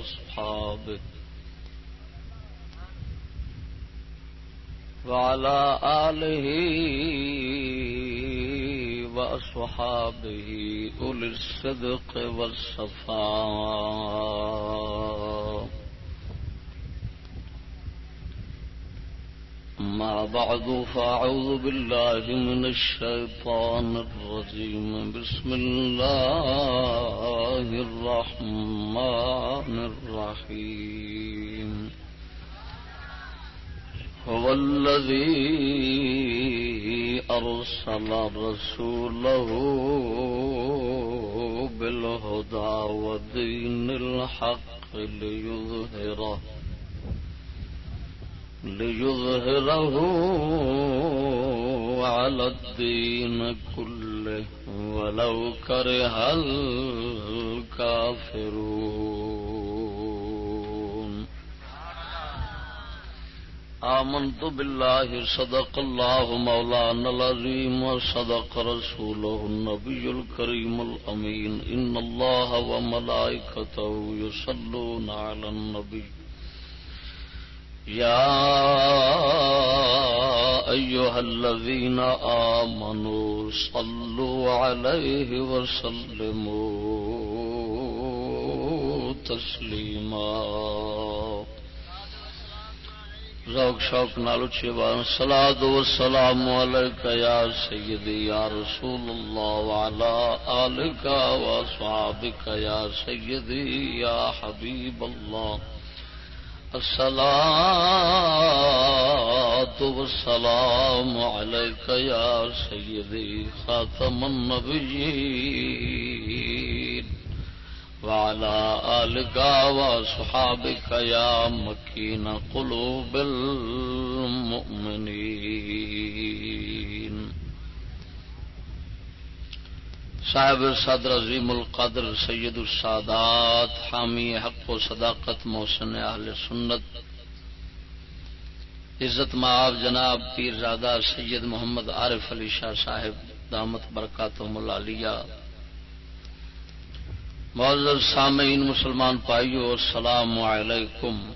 وأصحابه وعلى آله وأصحابه أولي الصدق والصفاء. ما بعد فأعوذ بالله من الشيطان الرجيم. بسم الله الرحمن الرحيم. هو الذي أرسل رسوله بالهدى ودين الحق ليظهره. ليظهره على الدين كله ولو كره الكافرون. آمنت بالله، صدق الله مولانا العظيم وصدق رسوله النبي الكريم الأمين. إن الله وملائكته يصلون على النبي. يا أيها الذين آمنوا صلوا عليه وسلموا تسليما. ذوق شوق نالو چیوان سلاد و سلام علیکہ یا سیدی، یا رسول اللہ، وعلا آلکہ و صحابکہ یا سیدی، یا حبیب اللہ. الصلاة والسلام عليك يا سيدي خاتم النبيين وعلى آلك وصحابك يا مكين قلوب المؤمنين صاحب صدر عظیم القدر سید السادات، حامی حق و صداقت محسن اہل سنت۔ عزت معاب جناب پیر زادہ سید محمد عارف علی شاہ صاحب، دامت برکات ملالیہ۔ معذر سامعین، مسلمان پائیو السلام علیکم۔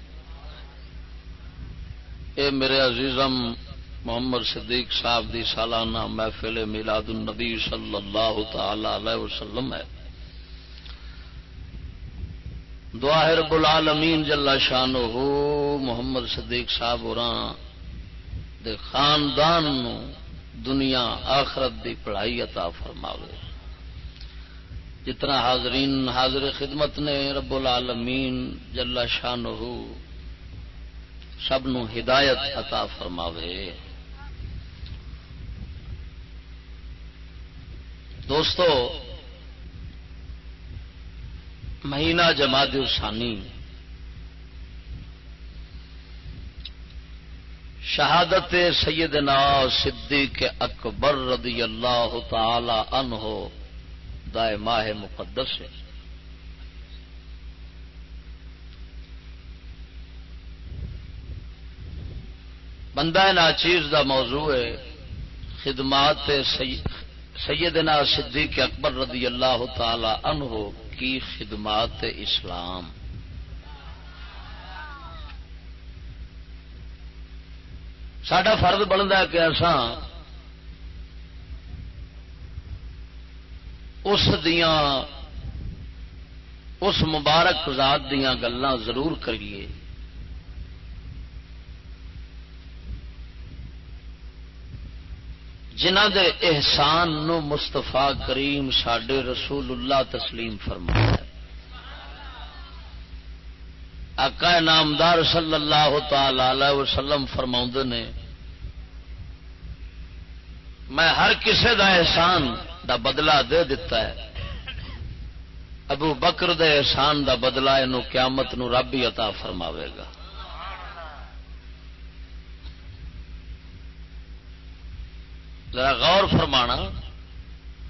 اے میرے عزیزم محمد صدیق صاحب دی سالانہ محفل میلاد النبی صلی اللہ تعالی علیہ وسلم ہے۔ دعا رب العالمین جلا شان ہو محمد صدیق صاحب اور دے خاندان نو دنیا آخرت دی پڑھائی عطا فرماوے۔ جتنا حاضرین حاضر خدمت نے رب العالمین جلا شان ہو سب نو ہدایت عطا فرماوے۔ دوستو، مہینہ جماعت السانی شہادت سیدنا صدیق اکبر رضی اللہ تعالی عنہ دائے ماہ مقدس ہے۔ بندہ ناچیز دا موضوع ہے، خدمات سیدنا صدیق اکبر رضی اللہ تعالی عنہ کی خدمات اسلام۔ سڈا فرد بنتا ہے کہ اسان اس دیاں، اس مبارک ذات دیاں گلاں ضرور کریے۔ جنہ دے احسان نو مستفا کریم سڈے رسول اللہ تسلیم فرمایا آقا نامدار صلی اللہ تعالی وسلم فرما نے، میں ہر کسے دا احسان دا بدلہ دے دیتا ہے۔ ابو بکر دے احسان دا بدلا یہ قیامت نو رب ہی عطا فرماوے گا۔ ذرا غور فرمانا،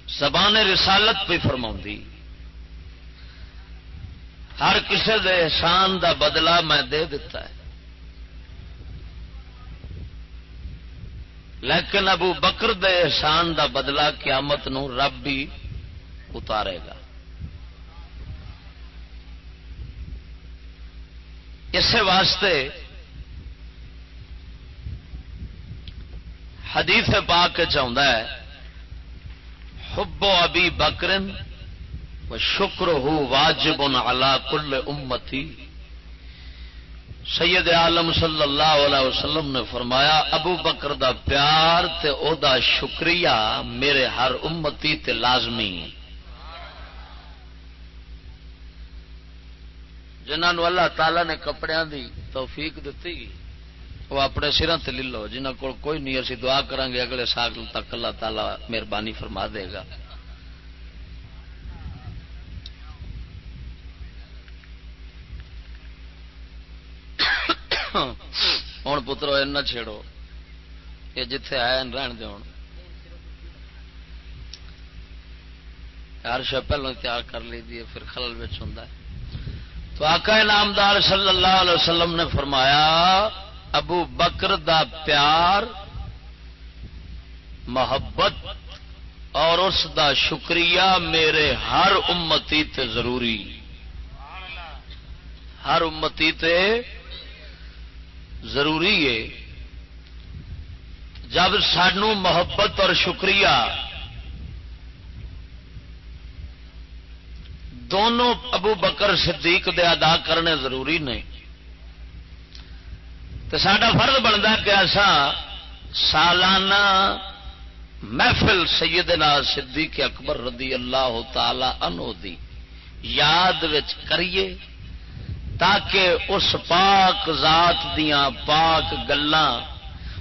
زبان رسالت پہ فرما ہر کسی دے احسان دا بدلا میں دے دیتا ہے۔ لیکن ابو بکر دے احسان دا بدلا قیامت نو رب بھی اتارے گا۔ اسی واسطے حدیث پاک چاہتا ہے حبو ابی بکرن و شکر ہو واجب علا کل امتی۔ سید عالم صلی اللہ علیہ وسلم نے فرمایا، ابو بکر دا پیار تے او دا شکریہ میرے ہر امتی تے لازمی جنہوں اللہ تعالی نے کپڑے دی توفیق دیتی وہ اپنے سروں سے لے لو جنہ کو کوئی نہیں، اسی دعا کریں گے اگلے سال تک اللہ تعالی مہربانی فرما دے گا۔ ہوں پترو ایسا چھیڑو۔ یہ جتھے آئے رہن دو ہر شب پہلو تیار کر لی دی، پھر خلل ہوں تو آقا نامدار صلی اللہ علیہ وسلم نے فرمایا ابو بکر دا پیار، محبت، اور اس دا شکریہ میرے ہر امتی تے ضروری۔ ہر امتی تے ضروری ہے۔ جب سانو محبت اور شکریہ دونوں ابو بکر صدیق دے ادا کرنے ضروری نے۔ تو سڈا فرض بنتا کہ ایسا سالانہ محفل سیدنا صدیق اکبر رضی اللہ تعالی انو دی یاد کریے تاکہ اس پاک ذات دیاں پاک گلاں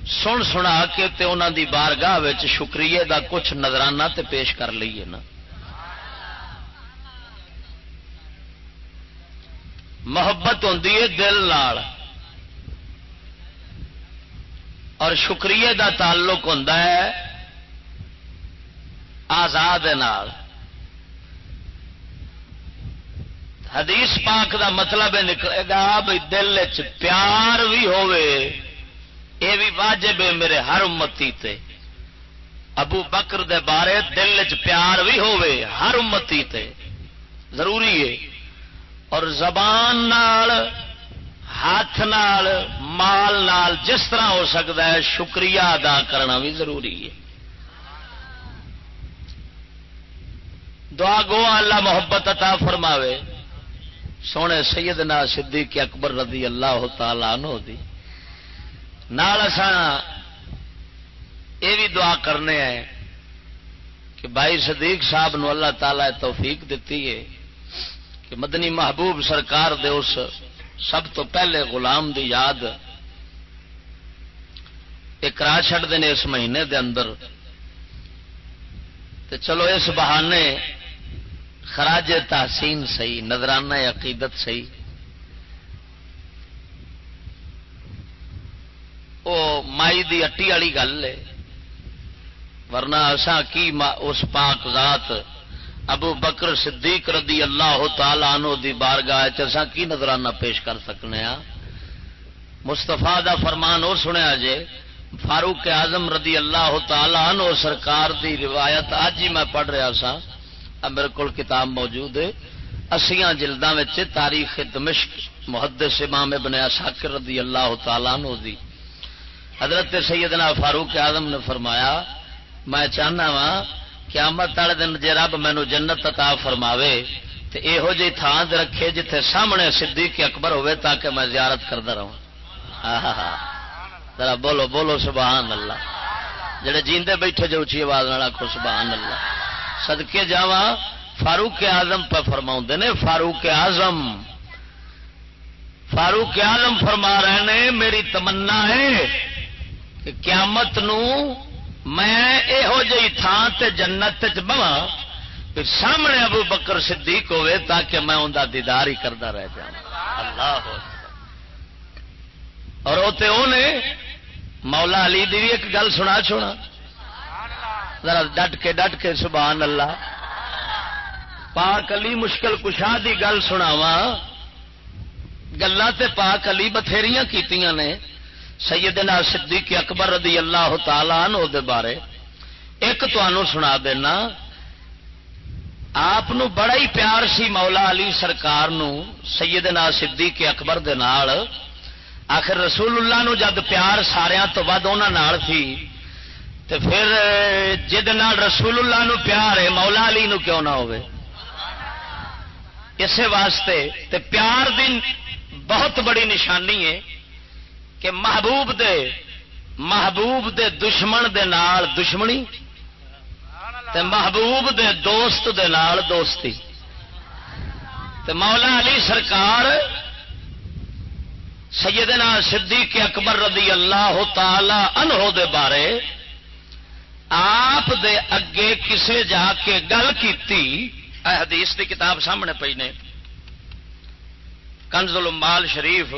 سن سنا کے تے انہاں دی بارگاہ شکریہ دا کچھ نظرانہ تے پیش کر لیے نا۔ محبت ہوں دل نال۔ اور شکریہ دا تعلق ہوں آزاد نال۔ حدیث پاک دا مطلب نکلے گا بھائی دل چ پیار بھی اے بھی واجب ہے میرے ہر امتی تے۔ ابو بکر دے بارے دل چ پیار بھی ہر امتی تے۔ ضروری ہے۔ اور زبان نال ہاتھ نال، مال نال جس طرح ہو سکتا ہے، شکریہ ادا کرنا بھی ضروری ہے۔ دعا گو، اللہ محبت عطا فرماوے۔ سونے سیدنا صدیق اکبر رضی اللہ تعالی عنہ دی۔ نال یہ بھی دعا کرنے ہیں کہ بھائی صدیق صاحب نو اللہ تعالی توفیق دیتی ہے کہ مدنی محبوب سرکار دے اس سب تو پہلے غلام دی یاد ایک چڑھتے ہیں اس مہینے دے اندر۔ تے چلو اس بہانے خراج تحسین سی نظرانہ عقیدت سی وہ مائی دی اٹی والی گل ہے۔ ورنہ اسا کی اس پاک ذات ابو بکر صدیق رضی اللہ تعالی عنہ دی بارگاہ چسا کی نظرانہ پیش کر سکنے ہاں؟ مستفا دا فرمان اور سنیا جے، فاروق اعظم رضی اللہ تعالی عنہ سرکار دی روایت اج ہی میں پڑھ رہا سا میرے کو کتاب موجود ہے۔ اسیاں جلداں تاریخ دمشق محدث امام ابن اساکر رضی اللہ تعالی عنہ دی۔ حضرت سیدنا فاروق اعظم نے فرمایا، میں چاہنا وا قیامت والے دن جی رب مینو جنت عطا فرماوے تو یہو جی تھان رکھے جتھے سامنے صدیق اکبر ہوے تاکہ میں زیارت کرتا رہا ذرا بولو بولو سبحان اللہ۔ جڑے جیندے بیٹھے جو اچھی آواز والا کو سبحان اللہ۔ سدکے جا فاروق آزم پہ فرما نے، فاروق آزم فاروق آزم فرما رہے نے، میری تمنا ہے کہ قیامت نو میں یہو جی تھان تے جنت بوا سامنے ابو بکر صدیق ہوئے تاکہ میں انہیں دیدار ہی کرتا رہ جا اللہ اور وہ مولا علی دی بھی ایک گل سنا چھوڑا ذرا ڈٹ کے ڈٹ کے سبحان اللہ۔ پاک علی مشکل کشا دی گل سناوا گلا پاک علی بتھیری کی سیدنا صدیق اکبر رضی اللہ تعالی عنہ دے بارے ایک تنوع سنا دینا۔ آپ بڑا ہی پیار سی مولا علی سرکار نو سیدنا صدیق اکبر دے نال۔ آخر رسول اللہ نو جد پیار سارا تو ود سی تو پھر جد رسول اللہ نو پیار ہے، مولا علی نو کیوں نہ ہوئے؟ اسی واسطے تے پیار دی بہت بڑی نشانی ہے۔ کہ محبوب دے محبوب دے دشمن دے نال دشمنی تے محبوب دے دوست دے نال دوستی۔ تے مولا علی سرکار سیدنا صدیق اکبر رضی اللہ تعالی عنہ دے بارے آپ دے اگے کسے جا کے گل کی حدیث دی کتاب سامنے پی نے۔ کنز المال شریف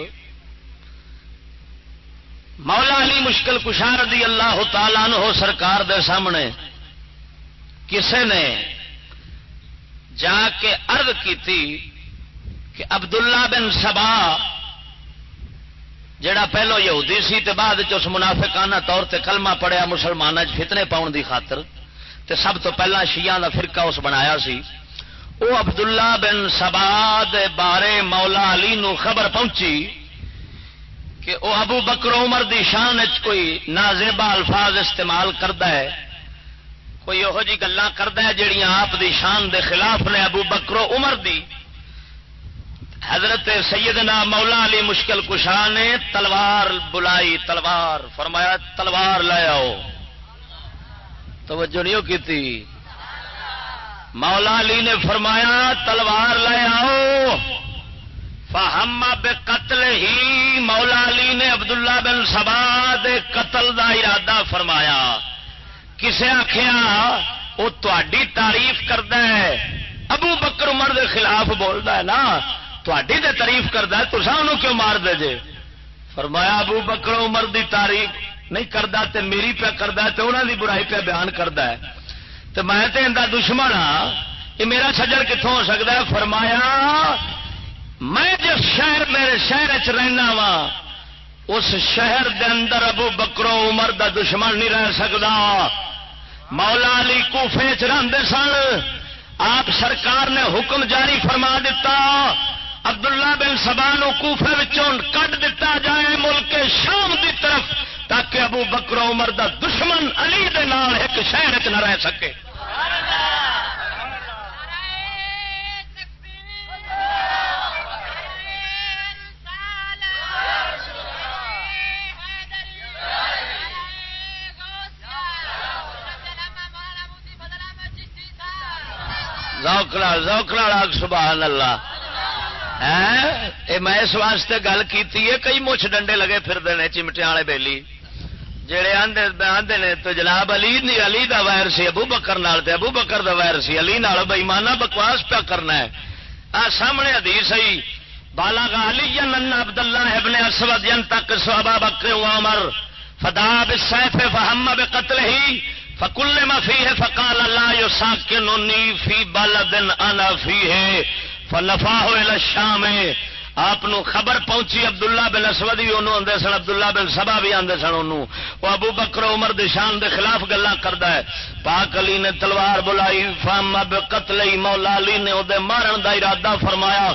مولا علی مشکل کشار دی اللہ تعالی عنہ سرکار دے سامنے کسے نے جا کے عرض کی کہ عبداللہ بن سبا جڑا پہلو یہودی سی تے بعد اس منافقانہ طور تے کلمہ پڑیا مسلمان فتنے پاؤن دی خاطر تے سب تو پہلا شیعہ دا فرقہ اس بنایا سی، او عبداللہ بن سبا دے بارے مولا علی نو خبر پہنچی کہ او ابو بکر عمر دی شان کوئی نازیبا الفاظ استعمال کرتا ہے، کوئی یہو جی گلا کرتا ہے جہیا آپ دی شان دے خلاف نے ابو بکرو عمر دی۔ حضرت سیدنا مولا علی مشکل کشا نے تلوار بلائی، تلوار، فرمایا تلوار لے آؤ۔ توجہ نہیں کی تھی مولا علی نے فرمایا تلوار لے آؤ۔ فہم بے قتل ہی مولا علی نے عبداللہ بن سبا دے قتل دا ارادہ فرمایا۔ کسے آخیا وہ تاری تعریف کرتا ہے۔ ابو بکر عمر دے خلاف بولتا ہے نا۔ تھی تو تعریف کرتا ہے تو انہوں کیوں مار دے جے؟ فرمایا، ابو بکر عمر دی تعریف نہیں کرتا تے میری پہ کرتا تو انہوں دی برائی پہ بیان کرتا ہے۔ تو میں تو اندر دشمن ہاں۔ یہ میرا سجڑ کتوں ہو سکتا ہے؟ فرمایا میں جس شہر میرے شہر چ رہنا وا، اس شہر دے اندر ابو بکرو عمر دا دشمن نہیں رہ سکتا مولا علی کوفے چ رہتے سن۔ آپ سرکار نے حکم جاری فرما دیتا عبداللہ بن سبا نو کوفے کٹ دیتا جائے ملک شام دی طرف، تاکہ ابو بکرو عمر دا دشمن علی دے نال ایک شہر چ نہ رہ سکے۔ زوکڑا زوکڑا سبحان اللہ۔ میں اس واسطے گل کی کئی مچھ ڈنڈے لگے پھر چمٹیا والے بےلی جہے آدھے نے تو جناب علی نی علی دا وائر سی، ابو بکر نال تے ابو بکر دا وائر سی۔ علی نال بئیمانہ بکواس پیا کرنا ہے۔ آ سامنے حدیث آئی بالا گا علی جن عبد اللہ ابن اسود جن تک سوابا بکر عمر، فدا بسیف فہم بقتل ہی فکل ما فی ہے فقال اللہ یو ساکننی فی بلدن انا فی ہے فلفا ہوئے شام آپ خبر پہنچی، عبداللہ بن اسود بھی انہوں آدھے سن، عبداللہ بن سبا بھی آدھے سن انہوں. وہ ابو بکر عمر دشان دے خلاف گلا کرتا ہے۔ پاک علی نے تلوار بلائی فام اب قتل مولا علی نے وہ مارن دا ارادہ فرمایا۔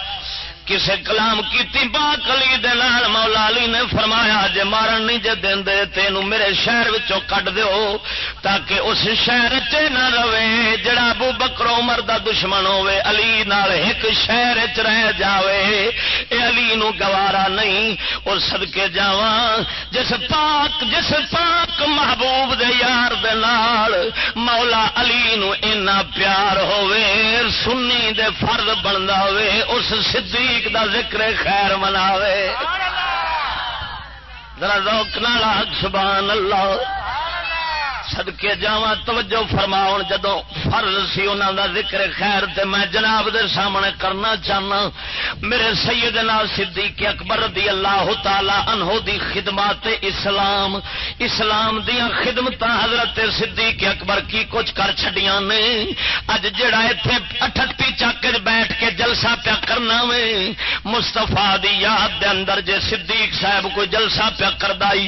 کسے کلام کی با کلی دال مولا علی نے فرمایا، جے مارن نہیں جے دین دے تینو میرے شہر وچوں کٹ دیو تاکہ اس شہر چ نہ رہے، جڑا ابو بکر عمر دا دشمن ہوے علی نال ایک شہر چ رہ جاوے۔ اے علی نو گوارا نہیں او صدکے جاواں۔ جس پاک جس پاک محبوب دے یار دے نال مولا علی نو اینا پیار ہوے سنی دے فرض بندا ہوے اس صدیق صدیق دا ذکر خیر مناوے۔ ذرا روک نال سبحان اللہ۔ سدکے جا توجہ فرماؤ جدو فرض سی انہوں دا ذکر خیر تے میں جناب دے سامنے کرنا چاہنا، میرے سیدنا صدیق اکبر رضی اللہ تعالی عنہ دی خدمات اسلام اسلام دیا خدمت حضرت صدیق اکبر کی کچھ کر چھڈیاں نے۔ اج جڑا ایتھے اٹھٹی چک بیٹھ کے جلسہ پیا کرنا وے مستفا دی یاد دے اندر جے صدیق صاحب کو جلسہ پیا کردائی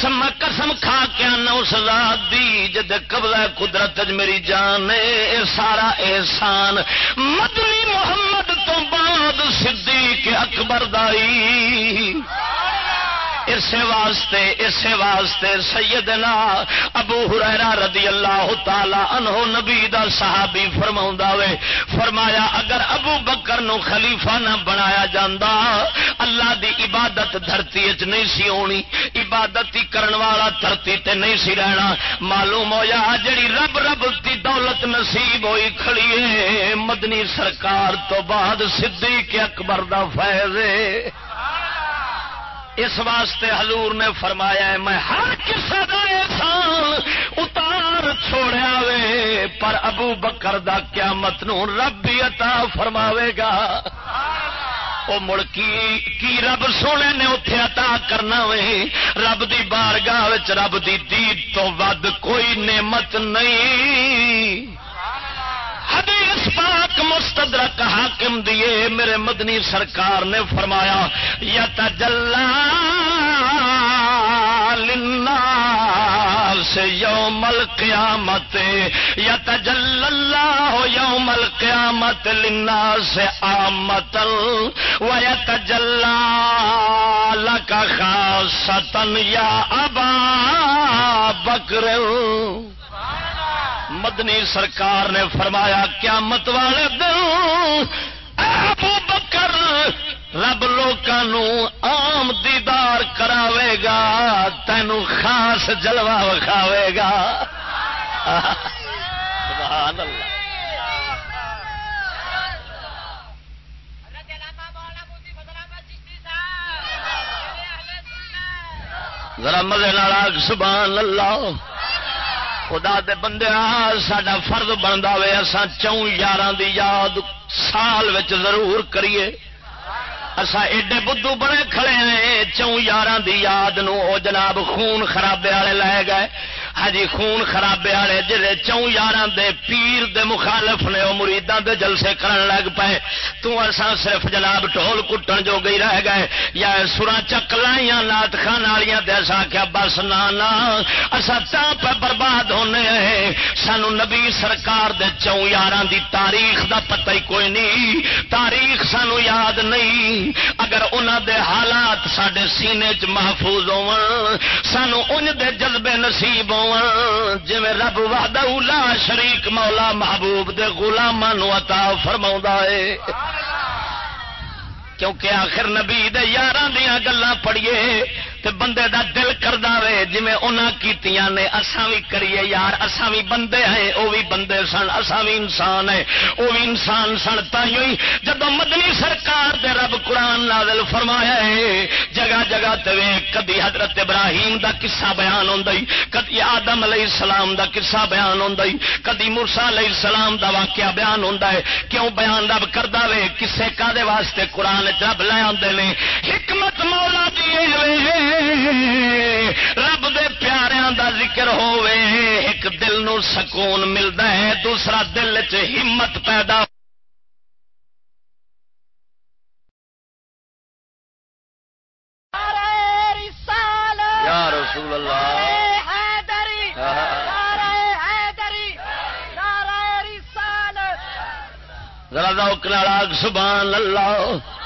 سم قسم کھا کے آنا اس ذات دی جد قبضہ قدرت میری جان اے سارا احسان۔ مدنی محمد تو بعد صدیق اکبر دائی۔ اسے واسطے اسے واسطے سیدنا ابو ہریرا رضی اللہ تعالی عنہ نبی دا صحابی فرماؤں وے، فرمایا اگر ابو بکر نو خلیفہ نہ بنایا جاندا، اللہ دی عبادت دھرتی اچ نہیں سی ہونی، عبادت ہی کرن والا دھرتی تے نہیں سی رہنا، معلوم ہویا جڑی رب رب دی دولت نصیب ہوئی کھڑی ہے، مدنی سرکار تو بعد صدیق اکبر دا فیض ہے۔ اس واسطے حضور نے فرمایا ہے، میں ہر کسی کا احسان اتار چھوڑیا وے، پر ابو بکر دا قیامت نو رب بھی عطا فرماوے گا۔ وہ مڑ کی رب سونے نے اتے عطا کرنا وے؟ رب دی بارگاہ رب دی دید تو ود کوئی نعمت نہیں۔ حدیث پاک مستدرک حاکم دیے میرے مدنی سرکار نے فرمایا یا تجلا سے یوم القیامت یا تجل اللہ یوم القیامت لنا سے آمت و یا تجلا لکا خاصتن یا ابا بکر۔ مدنی سرکار نے فرمایا، قیامت والے دن ابو بکر رب لوگوں آم دیدار کراوے گا، تینو خاص جلوہ وکھاوے گا۔ سبحان اللہ۔ ذرا مزے نال سبحان اللہ۔ خدا دے بندے ساڈا فرد بنتا ہوئے اصا چون یار دی یاد سال ضرور کریے۔ اسا ایڈے بدھو بڑے کھڑے ہیں، چون یار دی یاد نو او جناب خون خرابے والے لے گئے۔ ہجی خون خرابے والے جہے چون یار دے پیر دے مخالف نے وہ مریداں دے جلسے کرن لگ پے تو صرف جناب ٹول کٹن جو گئی رہ گئے۔ یا سرا چک لائیاں نات خان والیاں تے اسا کیا بس نا نا تا پہ برباد ہونے ہیں۔ سانو نبی سرکار دے چون یاراں دی تاریخ دا پتہ ہی کوئی نہیں۔ تاریخ سانو یاد نہیں۔ اگر انہاں دے حالات ساڈے سینے چ محفوظ ہون سانو ان دے جذبے نصیب ہون جی رب وحدہ لا شریک مولا محبوب دے غلاماں عطا فرما ہے۔ کیونکہ آخر نبی دے یار دیا گلان پڑھیے۔ تے بندے دا دل کردا وے، جویں انہاں کیتیاں نے، اساں وی کریے یار، اساں وی بندے ہیں، او وی بندے سن، اساں وی انسان ہیں، او وی انسان سن تائیں جدوں مدنی سرکار دے رب قرآن نازل فرمایا ہے، جگہ جگہ تے کدی حضرت ابراہیم دا قصہ بیان ہوندا کدی آدم علیہ السلام دا قصہ بیان ہوندا کدی موسی علیہ السلام دا واقعہ بیان ہوندا ہے، کیوں بیان رب کردا وے؟ کسے کا دے واسطے قرآن رب لے آندے نے؟ حکمت مولا دی رب دے پیاریاں دا ذکر ہوے ایک دل نو سکون ملتا ہے دوسرا دل چ ہمت پیدا یا رسول اللہ۔ ذرا سبحان اللہ۔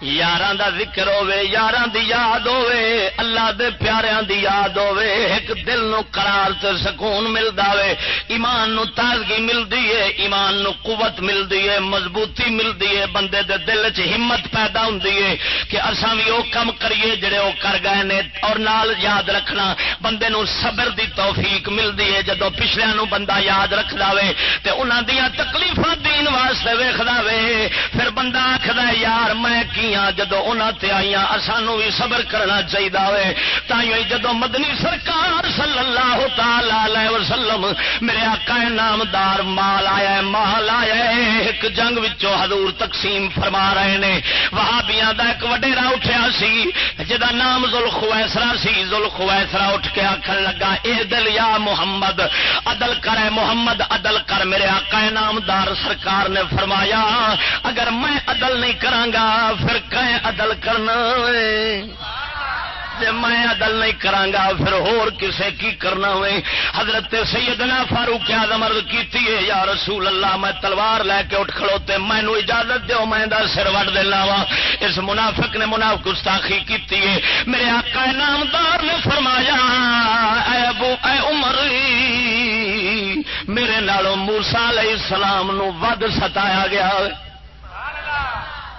یار دا ذکر ہوے یار دی یاد ہوے اللہ دے پیاریاں دی یاد ہوے ایک دل نو قرار تے سکون ملدا وے، ایمان نو تازگی ملدی ہے، ایمان نو قوت ملدی ہے، مضبوطی ملدی ہے، بندے دے دل چ ہمت پیدا ہوندی ہے کہ اساں وی او کم کریے جڑے او کر گئے نے اور نال یاد رکھنا، بندے نو صبر دی توفیق ملدی ہے۔ جدوں پچھلیاں نو بندہ یاد رکھدا وے، تے انہاں دیاں تکلیفاں دین واسطے ویکھدا وے، پھر بندہ آکھدا یار میں کی آئی جدو انہوں تے آئی سانو بھی صبر کرنا چاہیے تھی جدو مدنی سرکار صلی اللہ تعالی وسلم میرے آقا نامدار مال آیا مال آیا ایک جنگ وچوں حضور تقسیم فرما رہے نے۔ وہابیاں دا ایک وڈیرا اٹھیا سی، جدا نام زل خویسرا سی۔ زل خویسرا اٹھ کے آخر لگا، اے دل یا محمد، عدل کرے محمد، عدل کر۔ میرے آقا نامدار سرکار نے فرمایا، اگر میں عدل نہیں کرانگا پھر کہیں عدل کرنا جی میں عدل نہیں کرانگا پھر ہور کسے کی کرنا ہوئے حضرت سیدنا فاروق آدم عرض کیتی ہے، یا رسول اللہ، میں تلوار لے کے اٹھ کھڑوتے میں اجازت دیو، میں دا سر وڈ دینا وا۔ اس منافق نے منافق گستاخی کیتی ہے۔ میرے آقا نامدار نے فرمایا، اے ابو، اے عمر، میرے نالوں موسا علیہ السلام نو ود ستایا گیا۔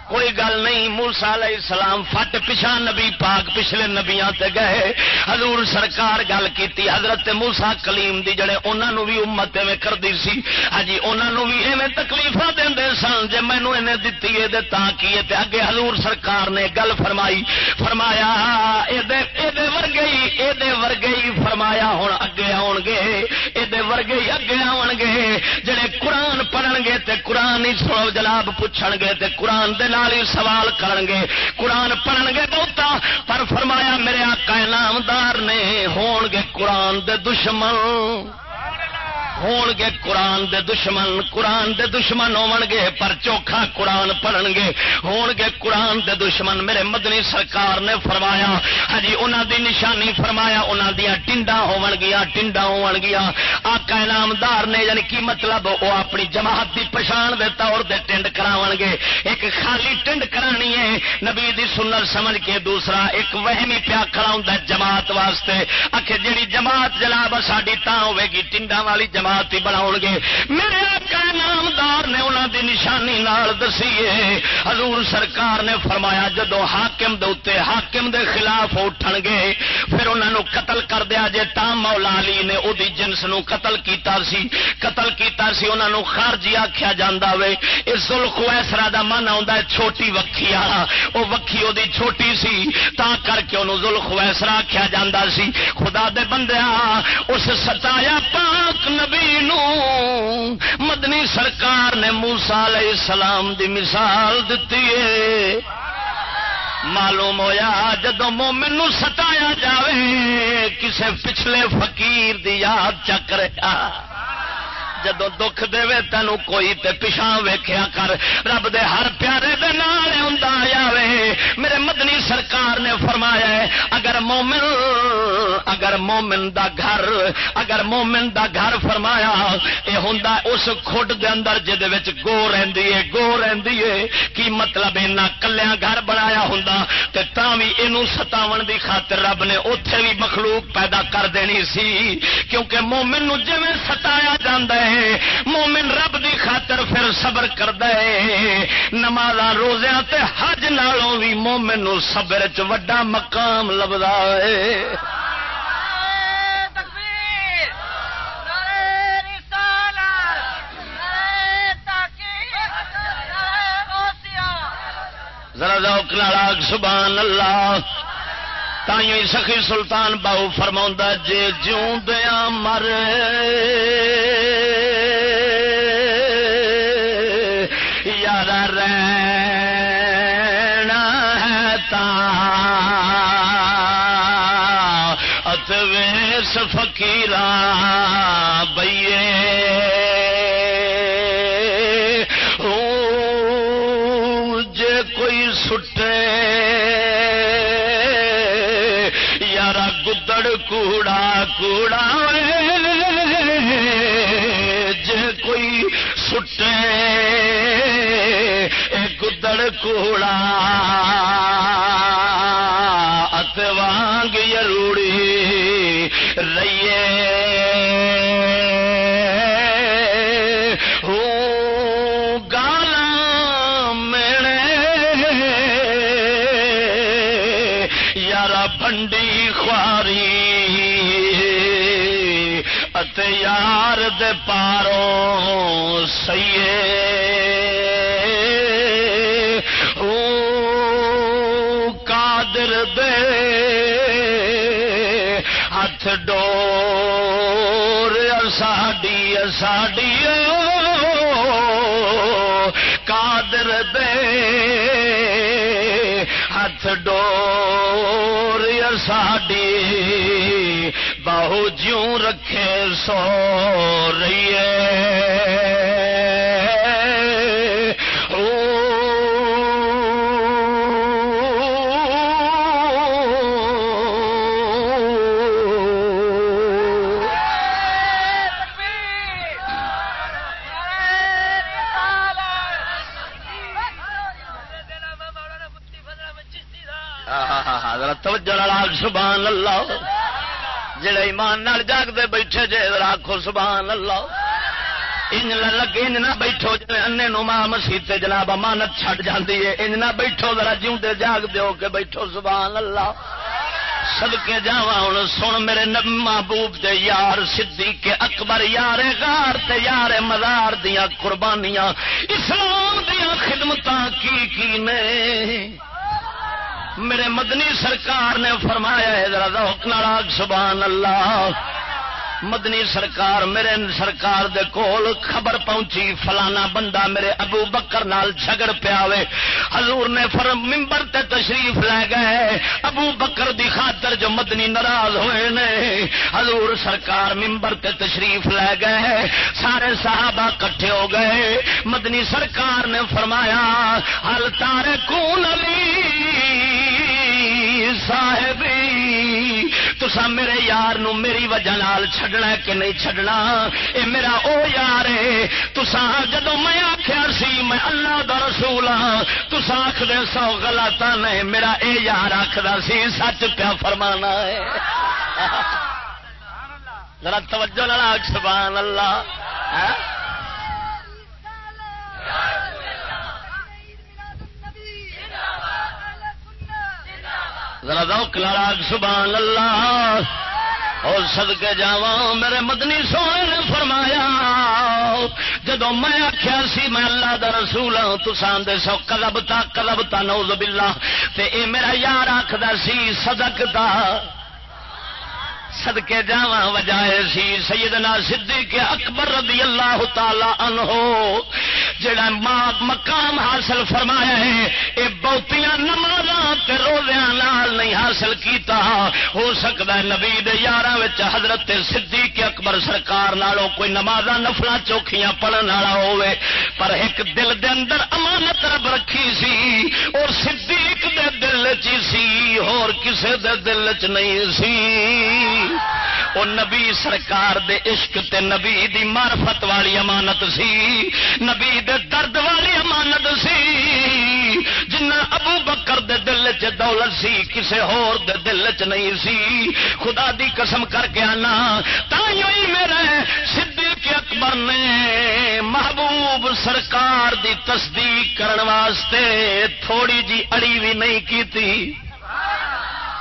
کوئی گل نہیں موسا علیہ السلام فٹ پچھا نبی پاک پچھلے نبیا گئے۔ حضور سرکار گل کی حضرت موسا کلیم دی جڑے انہوں بھی امت ایویں کردی سی ہاں جی، انہوں بھی ایویں تکلیف دے سن جی مینو انہیں دتی ہے کی اگے حضور سرکار نے گل فرمائی، فرمایا یہ ورگے یہ ورگے ہی فرمایا ہوں اگے آن گے یہ ورگے ہی اگے آن گے جڑے قرآن پڑھن گے تے قرآن ہی سو جلاب پوچھ گے تے قرآن دے ہی سوال کرن گے قرآن پڑھن گے بہتا، پر فرمایا میرے آقا نامدار نے ہون گے قرآن دے دشمن۔ ہون گے قرآن دے دشمن، قرآن دے دشمن ہون گے پر چوکھا قرآن پڑھن گے ہون گے قرآن دے دشمن، میرے مدنی سرکار نے فرمایا ہاں جی انہوں دی نشانی فرمایا انہوں دیا ٹنڈا ہون گیا ٹنڈا ہون گیا آقا انعامدار نے یعنی کی مطلب وہ اپنی جماعت دی پچھان دے طور دے ٹنڈ کراون گے ایک خالی ٹنڈ کرانی ہے، نبی دی سنت سمجھ کے دوسرا ایک وہمی پیا کھڑا ہوں جماعت واسطے۔ آخر جیڑی جماعت جناب ساری تا ہوے گی ٹنڈا والی جماعت جماعت بنا گے۔ میرے آقا نامدار نے انہوں دی نشانی نال دسی حضور سرکار نے فرمایا جدو حاکم دے حاکم دے خلاف اٹھن گے، پھر انہوں نے قتل کر دیا جے۔ تام مولا علی نے او جنس نو قتل کیتا سی۔ قتل کیتا سی انہوں نے خارجی آخیا جانا وے۔ اس ذوالخویسرا دا من آتا ہے، چھوٹی وکھی آ۔ وہ وکھی وہ چھوٹی سی۔ تا کر کے انہوں ذوالخویسرا آخیا جانا سی۔ خدا دے بندے اس ستایا پاک نبی نو مدنی سرکار نے موسا علیہ السلام دی مثال دیتی ہے۔ معلوم ہوا جدو مومن نو ستایا جاوے، کسے پچھلے فقیر دی یاد چک رہا۔ جدو دکھ دے تینوں کوئی تے پچھا ویخیا کر، رب دے ہر پیارے دے نال آوے میرے مدنی سرکار نے فرمایا ہے، اگر مومن اگر مومن دا گھر، اگر مومن دا گھر فرمایا یہ ہوں اس کھڈ دے اندر جہد گو رہی ہے، گو رہی ہے، کی مطلب اینا کلیا گھر بنایا ہوں تے بھی یہ ستاون دی خاطر رب نے اتے بھی مخلوق پیدا کر دینی سی۔ کیونکہ مومن نو جی ستایا جاندہ ہے مومن رب دی خاطر پھر صبر کر دے نماز روزیا حج نالوں بھی مومن نو صبر چ وڈا مقام لبدا ہے۔ ذرا ذوق نالاگ سبحان اللہ تھی سخی سلطان باؤ فرما جے جوں دیا مر کوڑا جے کوئی سٹے گدڑ کوڑا یار دے پاروں سیے ہاتھ ڈور ساڈی ساڈی کادر دے ہاتھ ڈور ساڈی بہو جوں رکھے سو رہی ہے توجہ لال سبحان اللہ جڑے ایمان نال جاگتے بیٹھے جے آخو سبحان اللہ۔ انج نہ لگے، انج نہ بیٹھو جی انے نو ماں مسیح جناب امانت چھٹ جاتی ہے۔ انج نہ بیٹھو، ذرا جیوتے جاگ دیو کہ بیٹھو سبحان اللہ۔ سب کے جا ہوں سن میرے محبوب دے یار سدھی کے اکبر، یار غار تے یار مزار دیا قربانیاں۔ اسلام دیا خدمت کی کی نے؟ میرے مدنی سرکار نے فرمایا ہے، ذرا ذوق ناراگ سبحان اللہ۔ مدنی سرکار میرے سرکار دے کول خبر پہنچی، فلانا بندہ میرے ابو بکر نال جھگڑ پیا حضور نے فرم ممبر تے تشریف لے گئے۔ ابو بکر دی خاطر جو مدنی ناراض ہوئے نے، حضور سرکار ممبر تے تشریف لے گئے۔ سارے صحابہ کٹھے ہو گئے۔ مدنی سرکار نے فرمایا ہل تارے کون علی۔ صاحبی تسا میرے یار نو میری وجہ نال چھڈنا کہ نہیں چھڈنا؟ اے میرا او یار ہے تسا جدو میں آخیا سی میں اللہ دا رسول ہاں تسا آخر سو غلط نہیں میرا اے یار آخر سی سچ پیا فرمانا ہے۔ ذرا توجہ نہ سبحان اللہ۔ ذرا ذوق لاگ سبحان اللہ۔ اور سد کے جا میرے مدنی سونے نے فرمایا جدو میں آخیا سی، میں اللہ دا رسول ہوں تو دے سو کلب تا کلب تا نوز باللہ۔ تے اے میرا یار آخر سی، صدق دا۔ سدکے جا وجائے سی، سیدنا صدیق اکبر رضی اللہ تعالی عنہ، جڑا ماں مقام حاصل فرمایا ہے، اے بہتیاں نماز نال نہیں حاصل کیتا، ہو سکتا ہے نبی یار حضرت صدیق اکبر سرکار نالوں کوئی نماز نفلا چوکھیاں پڑھن والا ہوے پر ایک دل دے اندر امانت رب رکھی سی، اور صدیق دے دل چ سی، اور کسے دے دل چ نہیں سی۔ وہ نبی سرکار دے عشق تے نبی دی معرفت والی امانت سی، نبی دے درد والی امانت سی۔ بکر دے دل چ دولت سی، کسے ہور دے دل چ نہیں سی۔ خدا دی قسم کر کے آنا تھی میرے صدیق اکبر نے محبوب سرکار دی تصدیق کرن واسطے تھوڑی جی اڑی بھی نہیں کی تھی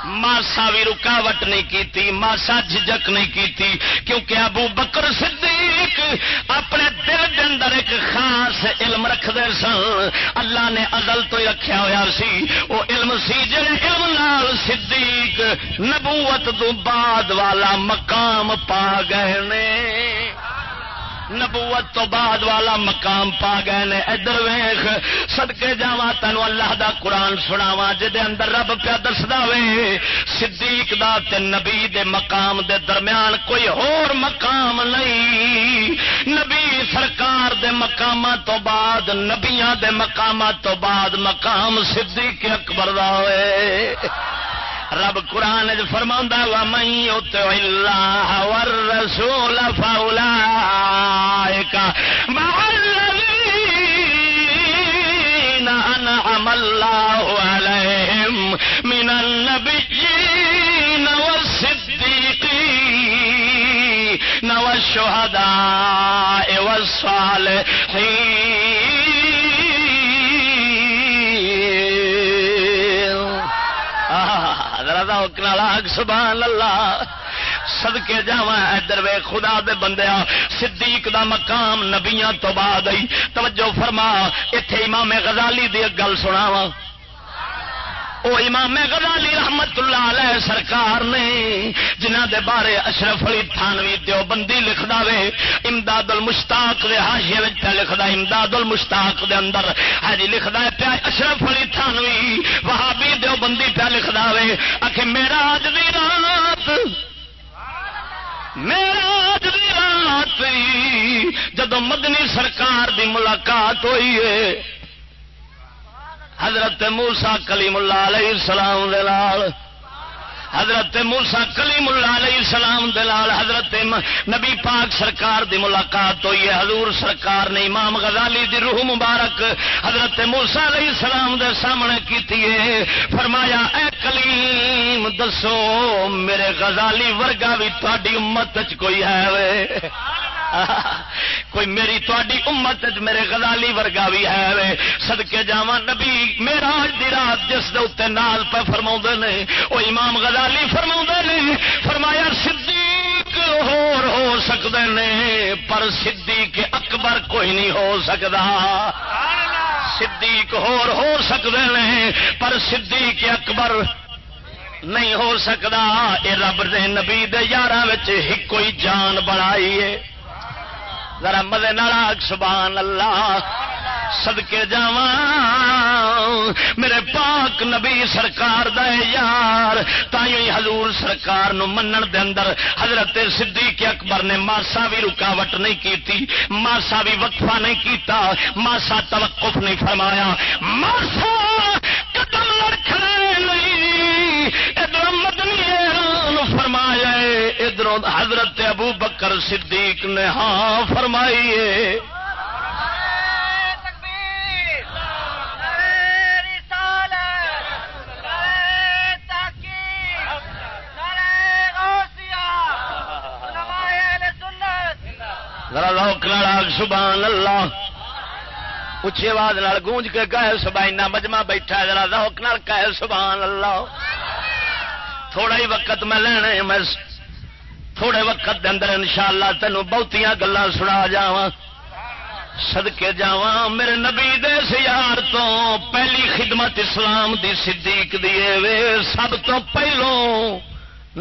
ماسا بھی رکاوٹ نہیں کی ماسا جھجک نہیں کی کیونکہ ابو بکر صدیق اپنے دل کے اندر ایک خاص علم رکھتے سن۔ اللہ نے ازل تو ہی رکھا ہوا سی۔ وہ علم سی جڑے علم نال صدیق نبوت تو بعد والا مقام پا گئے نے۔ نبوت تو بعد والا مقام پا گئے نے، ادھر ویخ سدکے جا تین اللہ دا قرآن سناوا اندر رب پیا دسدا وے، صدیق دا تے نبی دے مقام دے درمیان کوئی ہور مقام نہیں۔ نبی سرکار دے مقام تو بعد، نبیاں دے مقام تو بعد مقام صدیق اکبر دا ہوئے۔ رب قرآن فرما وا مئی اللہ ور رسول فولا انعم الله عليهم من النبيين والصديقين والشهداء والصالحين سبحان اللہ۔ صدقے جاواں ادھر وے خدا دے بندیا صدیق دا مقام نبیاں تو بعد آئی۔ توجہ فرما اتے امام غزالی دی گل سنا وا وہ امام غزالی رحمت اللہ علیہ سرکار نے جنہ دے بارے اشرف علی تھانوی دیوبندی لکھ دے امداد المشتاق دے حاشیے پہ لکھدا امداد المشتاق دے اندر۔ ہاں جی لکھدا ہے پیا اشرف علی تھانوی، وہابی دیوبندی پہ لکھ دے آخ میرا دی رات میرا اج دی رات جدو مدنی سرکار دی ملاقات ہوئی ہے حضرت موسا کلیم اللہ علیہ السلام دلال حضرت موسا کلیم اللہ علیہ السلام دلال حضرت نبی پاک سرکار دی ملاقات ہوئی ہے، حضور سرکار نے امام غزالی دی روح مبارک حضرت موسا علیہ السلام دے سامنے کی فرمایا، اے کلیم، دسو، میرے غزالی ورگا بھی تاری امت چ کوئی ہے۔ وے کوئی میری تاری امت میرے گزالی ورگا بھی ہے سدکے جا نبی میرا دی رات جس دے نال پہ فرما نے وہ امام غزالی فرما نے، فرمایا صدیق ہور ہو سکتے نے، پر صدیق اکبر کوئی نہیں ہو سکتا صدیق ہور ہو سکتے ہیں پر صدیق اکبر نہیں ہو سکتا یہ رب دے نبی دے یار کوئی جان بنائی ہے۔ ذرا مزے ناراگ سبحان اللہ سدکے جا میرے پاک نبی سرکار دے یار تھی حضور سرکار نو منن دے اندر حضرت صدیق اکبر نے ماسا بھی رکاوٹ نہیں کی ماسا بھی وقفہ نہیں کیتا، ماسا توقف نہیں فرمایا۔ ماسا قدم ادھر حضرت ابو بکر صدیق نے ہاں, ہاں فرمائیے ذرا لوک سبحان اللہ۔ اچھی آواز گونج کے گائے سبائنا مجمع بیٹھا ذرا لوک نال کہ سبحان اللہ۔ تھوڑا ہی وقت میں لینا میں تھوڑے وقت دے اندر انشاءاللہ تینوں بہتیاں گلا سنا جا سدکے جا میرے نبی دے سیار تو پہلی خدمت اسلام دی صدیق دیے وے۔ سب تو پہلو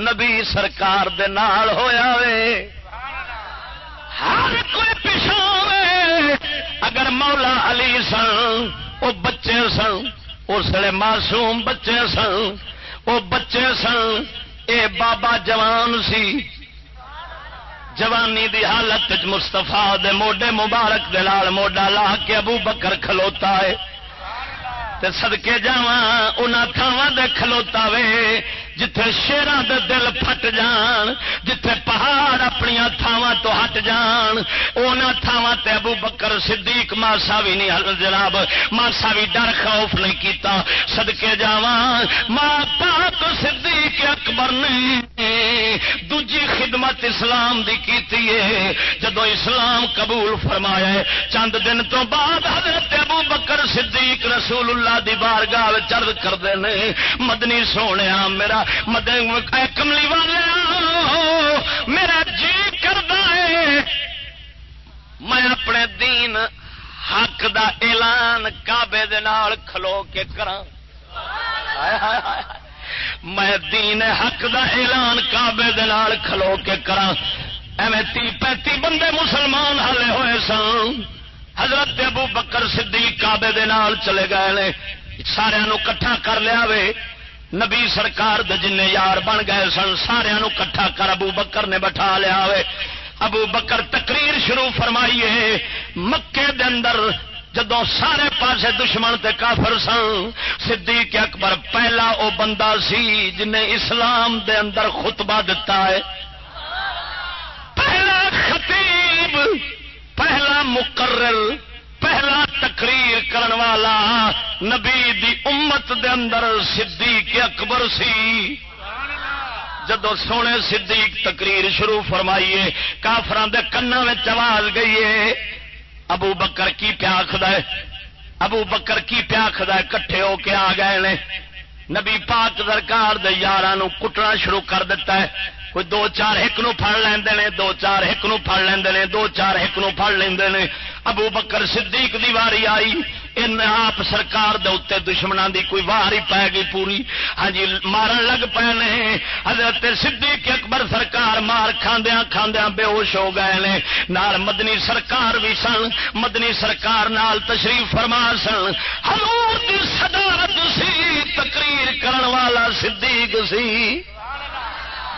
نبی سرکار دے نال ہویا وے۔ ہر کوئی پچھا اگر مولا علی سن وہ بچے سن، اس لیے معصوم بچے سن وہ بچے سن، اے بابا جوان سی جوانی دی حالت مستفا دے موڈے مبارک دے لال موڈا لا کے ابو بکر کھلوتا ہے۔ تے سدکے جا تھاواں دے کھلوتا وے، جتھے شیران دے دل پھٹ جان، جتھے پہاڑ اپنی تھاواں تو ہٹ جان۔ اونا تھاواں تے ابو بکر صدیق ماسا بھی نہیں حل، جناب، ماسا بھی ڈر خوف نہیں کیتا۔ صدقے جاواں، ماں پاک صدیق اکبر نے دوجی خدمت اسلام دی کیتی ہے۔ جدو اسلام قبول فرمایا ہے، چند دن تو بعد حضرت ابو بکر صدیق رسول اللہ دی بارگاہ چرد کرتے ہیں مدنی سونے میرا کملی والے میرا جی کرتا ہے۔ میں اپنے دین حق دا اعلان کابے کھلو کے کرا میں دین حق دا اعلان کابے کھلو کے کرا ایویں تی پینتی بندے مسلمان ہلے ہوئے سن حضرت ابو بکر صدیق کابے چلے گئے سارا کٹھا کر لیا وے۔ نبی سرکار دے جن یار بن گئے سن۔ سارا کٹھا کر ابو بکر نے بٹھا لیا وے۔ ابو بکر تقریر شروع فرمائیے۔ مکے دے اندر جدو سارے پاسے دشمن تے کافر سن، صدیق اکبر پہلا او بندہ سی جن اسلام دے اندر خطبہ دتا ہے۔ پہلا خطیب، پہلا مقرر، پہلا تقریر کرن والا نبی دی امت دے اندر صدیق اکبر سی۔ جدو سونے صدیق تقریر شروع فرمائیے کافران دے کنا میں آواز گئی ہے۔ ابو بکر کی پیاکھد ہے؟ ابو بکر کی پیاکھد ہے؟ کٹھے ہو کے آ گئے نے۔ نبی پاک درکار دے یارہ کٹنا شروع کر دیتا ہے۔ کوئی دو چار ایک نو پڑ لیندے دو چار ایک نو پڑ لیندے دو چار ایک نو پڑ لیندے ابو بکر صدیق دی واری آئی۔ ان آپ سرکار دے اتنے دشمنوں دی کوئی وار ہی پی گئی پوری۔ ہاں جی مارن لگ پے نے۔ حضرت صدیق اکبر سرکار مار کھاندیا کھاندیا بے ہوش ہو گئے نے۔ نال مدنی سرکار بھی سن، مدنی سرکار نال تشریف فرما سن۔ حضور دی صدارت سی، تقریر کرن والا صدیق سی۔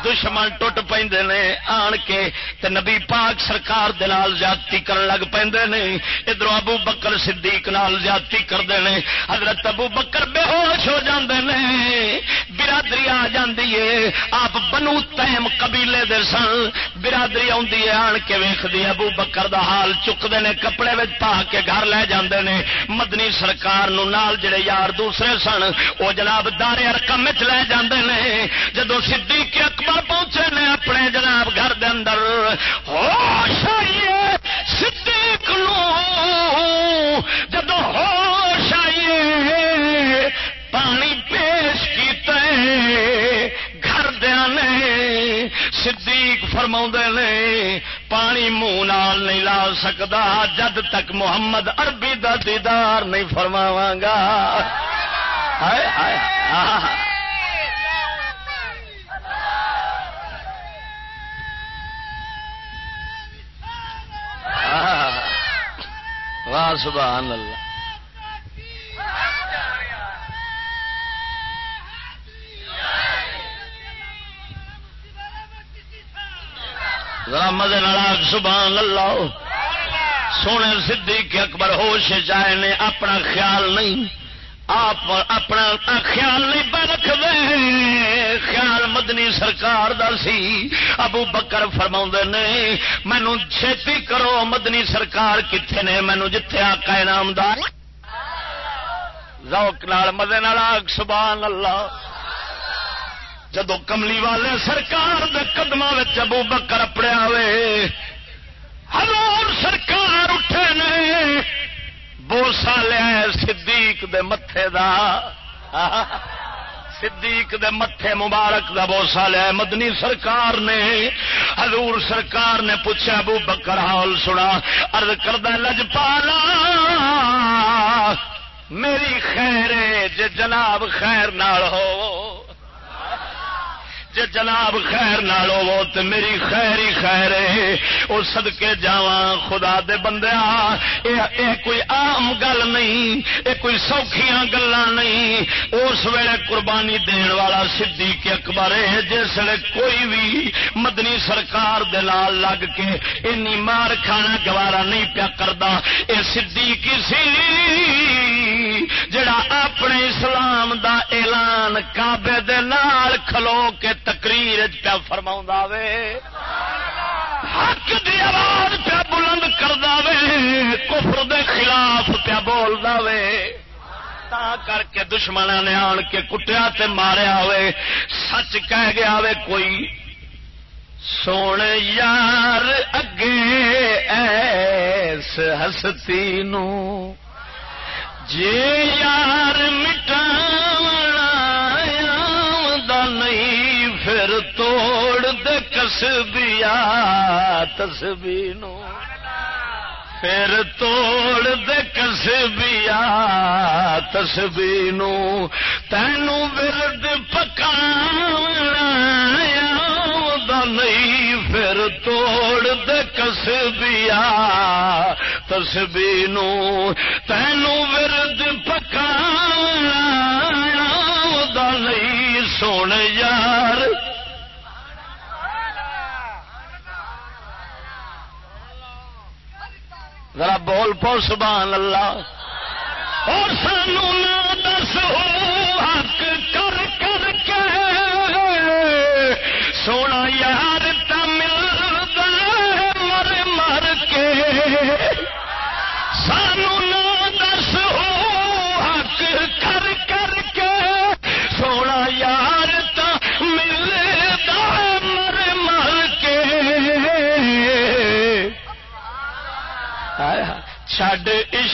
دشمن ٹوٹ پہ آن کے تے نبی پاک سرکار دلال زیادتی کرن لگ پہ ادھر ابو بکر صدیق نال زیادتی کرتے ہیں حضرت ابو بکر بے ہوش ہو جاندے نے۔ برادری آ جاندی ہے۔ آپ بنو تیم قبیلے دے سن۔ برادری آندی ہے، آن کے ویختی ابو بکر دا حال چکتے ہیں کپڑے وچ پا کے گھر لے جاندے نے۔ مدنی سرکار نو نال جڑے یار دوسرے سن وہ جناب دارے رقم لے جاندے نے۔ جدو صدیق اکبر پہنچے نے اپنے جناب گھر دے اندر۔ ہوش آئیے صدیق نو۔ جدو ہوش آئیے پانی پیش کیتے گھر دیا نے صدیق فرما نے، پانی منہ نال نہیں لا سکتا جد تک محمد عربی دا دیدار نہیں فرماواں گا۔ ہائے ہائے۔ واہ، سبحان اللہ۔ رام سبحان اللہ۔ سونے صدیق اکبر ہوش جائے نے، اپنا خیال نہیں۔ آپ اپنا خیال نہیں پہ رکھ خیال مدنی سرکار دا سی۔ ابو بکر فرما نے مینو چھتی کرو، مدنی سرکار کتنے نے؟ مینو جتھے آقا انعامدار روک نال مدے آگ، سبحان اللہ۔ جدو کملی والے سرکار دے قدم ابو بکر اپنے آئے ہزار سرکار اٹھے نے۔ بوسا لیا صدیق دے متے دا۔ صدیق دے متے مبارک دا بوسا لیا مدنی سرکار نے، حضور سرکار نے پوچھا، ابو بکر حال سنا ارد کردہ لج پالا میری خیر جے جناب خیر نال ہو۔ جے جناب خیر نال ہو تو میری خیر ہی خیر ہے۔ وہ سدکے جا خدا دے بندے اے اے کوئی عام گل نہیں، اے کوئی سوکھیاں گلا نہیں۔ اس ویلے قربانی دین والا سدھی کے اکبر ہے، جس ویلے کوئی بھی مدنی سرکار دے لال لگ کے اینی مار کھانا گوارا نہیں پیا کرتا اے سدھی کسی جڑا اپنے اسلام دا اعلان کابے دے نال کھلو کے تقریر پیا فرما حق دی آواز پیا بلند کر دے کفر دے خلاف پیا بول دے تا کر کے دشمن نے آن کے کٹیا تے ماریا ہوئے سچ کہہ گیا وے کوئی، سونے یار اگے ایس ہستی نو۔ جے یار مٹا دے تسبی نو پھر توڑ دے کسبیا تسبی نو تینوں ورد پکا نہیں۔ پھر توڑ دے کسبیا تسبی نو تینوں ورد پکا نہیں۔ سونے یار بول پو سبحان اللہ۔ اور سانو نہ دس ہو، حق کر کر کے۔ سونا یار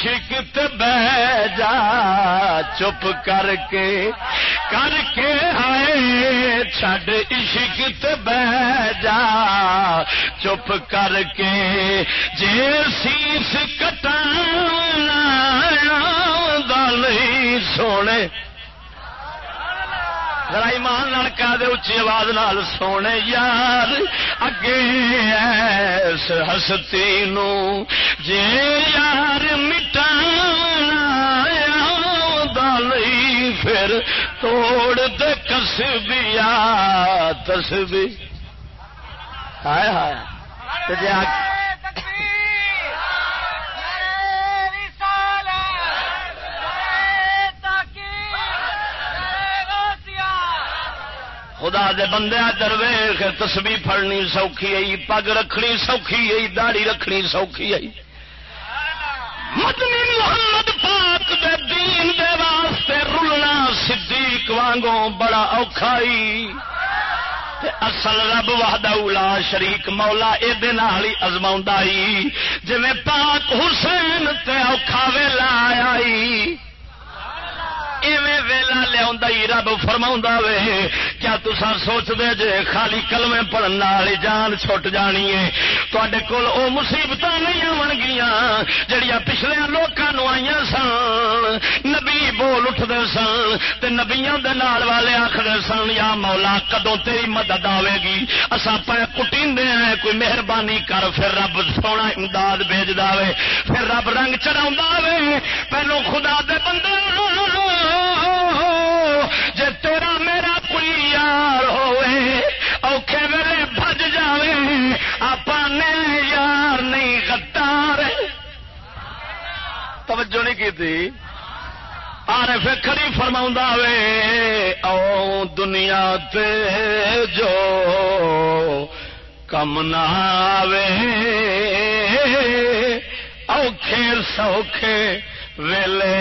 عشق بہ جا، چپ کر کے کر کے آئے، چھڈ عشق بہ جا، چپ کر کے، جے سیس کٹانا نہیں سونے۔ ذرا ایمان لڑکا دے اچھی آواز نال سونے یار۔ اگے ایس ہستی نو جے یار مٹانا مٹا پھر توڑ دے کسبیا تسبی ہائے ہائے جی خدا دے بندے درویخ تسبی پڑنی سوکھی آئی، پگ رکھنی سوکھی آئی داڑی رکھنی سوکھی آئی۔ مدنی محمد پاک دے دین دے واسطے رلنا صدیق وانگوں بڑا اوکھائی اصل رب وحدہ اولا شریک مولا اے دن یہ ازما جی پاک حسین تے اوکھا ویلا آئی۔ ایویں ویلا لیا رب فرما وے۔ کیا تسا سوچ دے جے خالی کلمے پڑھن والی جان چھٹ جانی ہے؟ تے کول او مصیبت نہیں آن گیا جڑیاں پچھلے لوگوں آئی سن۔ نبی بول اٹھتے سن تے نبیاں دے نال والے آخر سن، یا مولا کدو تیری مدد آئے گی؟ اصا پہ کٹی ہیں، کوئی مہربانی کر، پھر رب سونا امداد بھیج دے پھر رب رنگ چڑھا پہلو خدا دے بندے جے تیرا میرا کوئی یار ہوئے، اوکھے ویلے بج جائے آپ یار نہیں گدار توجہ نہیں کی تھی آر فکری فرما وے، او دنیا تے جو کم نہ آوے۔ اوکھے سوکھے ویلے۔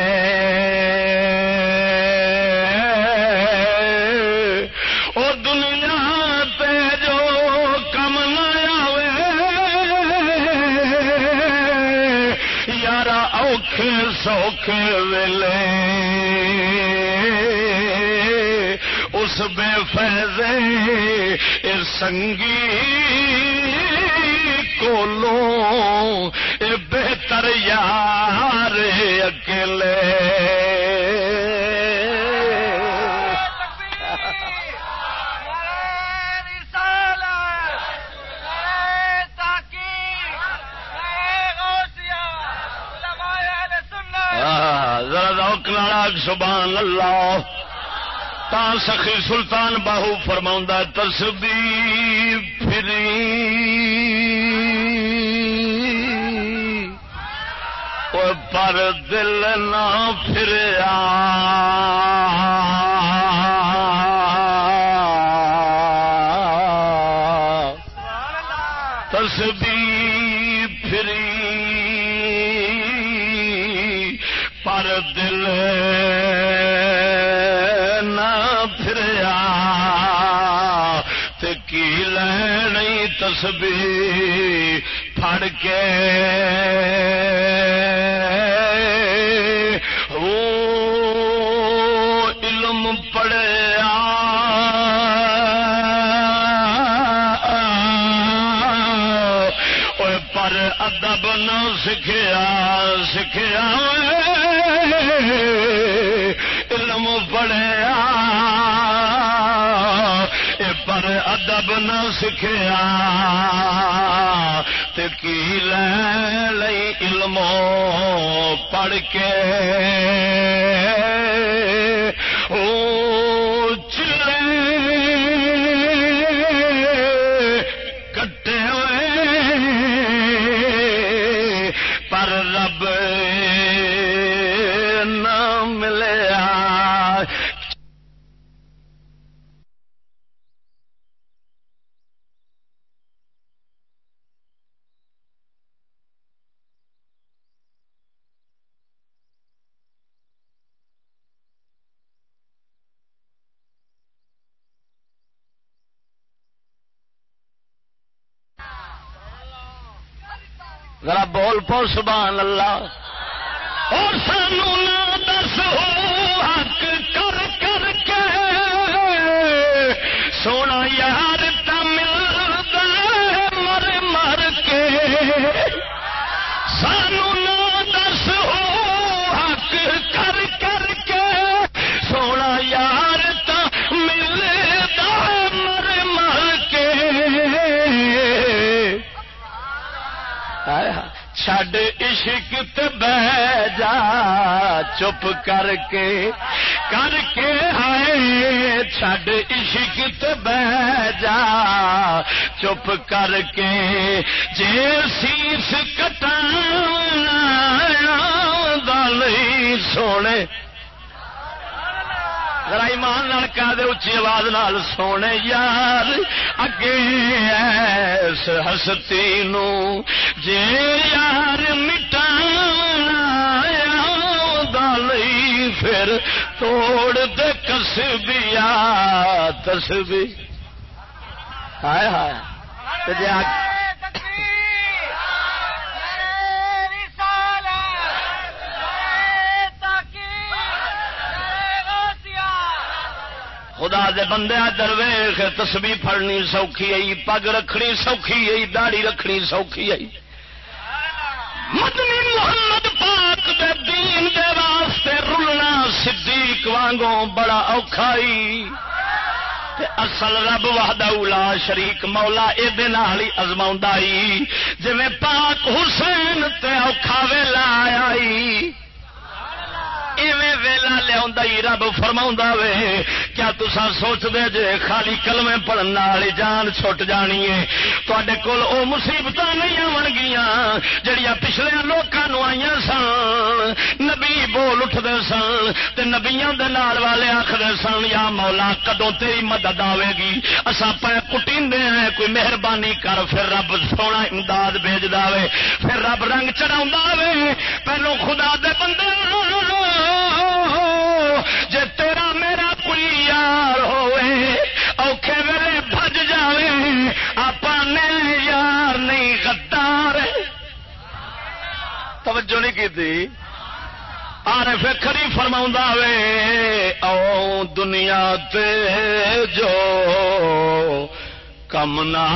سوکھ ویلے۔ اس بے فیضے سنگی کولو بہتر یار اکیلے۔ سبحان اللہ۔ تا سخی سلطان باہو فرما تسبی فری پر دل نہ پھر تسبی پھڑ کے علم پڑیا پر ادب نہ سکھیا سکھیا۔ علم پڑیا پر ادب نہ سکھیا کی لے علم پڑھ کے او ذرا بول پو سبحان اللہ۔ اور سانو چھڈ عشق بہ جا، چپ کر کے کر کے آئے، چھڈ عشق بہ جا، چپ کر کے جے سیس کٹا دل سونے ذرا ایمان کہہ دے اچھی آواز نال سونے یار، اگے ایس ہستی نو جے یار مٹا دلی پھر توڑ دے کسبیا تسبی ہائے ہائے جی خدا دے بندے درویخ تسبی پڑنی سوکھی آئی، پگ رکھنی سوکھی آئی داڑی رکھنی سوکھی آئی۔ مدنی محمد پاک دے دین دے واسطے رلنا صدیق وانگوں بڑا اوکھائی اصل رب وحدہ اولا شریک مولا یہ ازما جی پاک حسین تے اوکھا ویلا آئی۔ ایویں ویلا لیا رب فرما وے، کیا تسا سوچ دے جے خالی کلمے پڑھنے والی جان چھٹ جانی ہے تے کول او مصیبت نہیں آن گیا جڑیا پچھلے لوگوں آئی سن۔ نبی بول اٹھتے سن تے نبیاں دے نال والے آخر سن، یا مولا کدو تیری مدد آئے گی؟ اصا پہ کٹی ہیں، کوئی مہربانی کر، پھر رب سونا امداد بھیج دے پھر رب رنگ چڑھا پہلو خدا دے بندے جے تیرا میرا کوئی یار ہوئے، اوکھے ویلے بج جائے آپ یار نہیں گدار توجہ نہیں کی تھی آر فکری فرما وے او دنیا تے جو کم نہ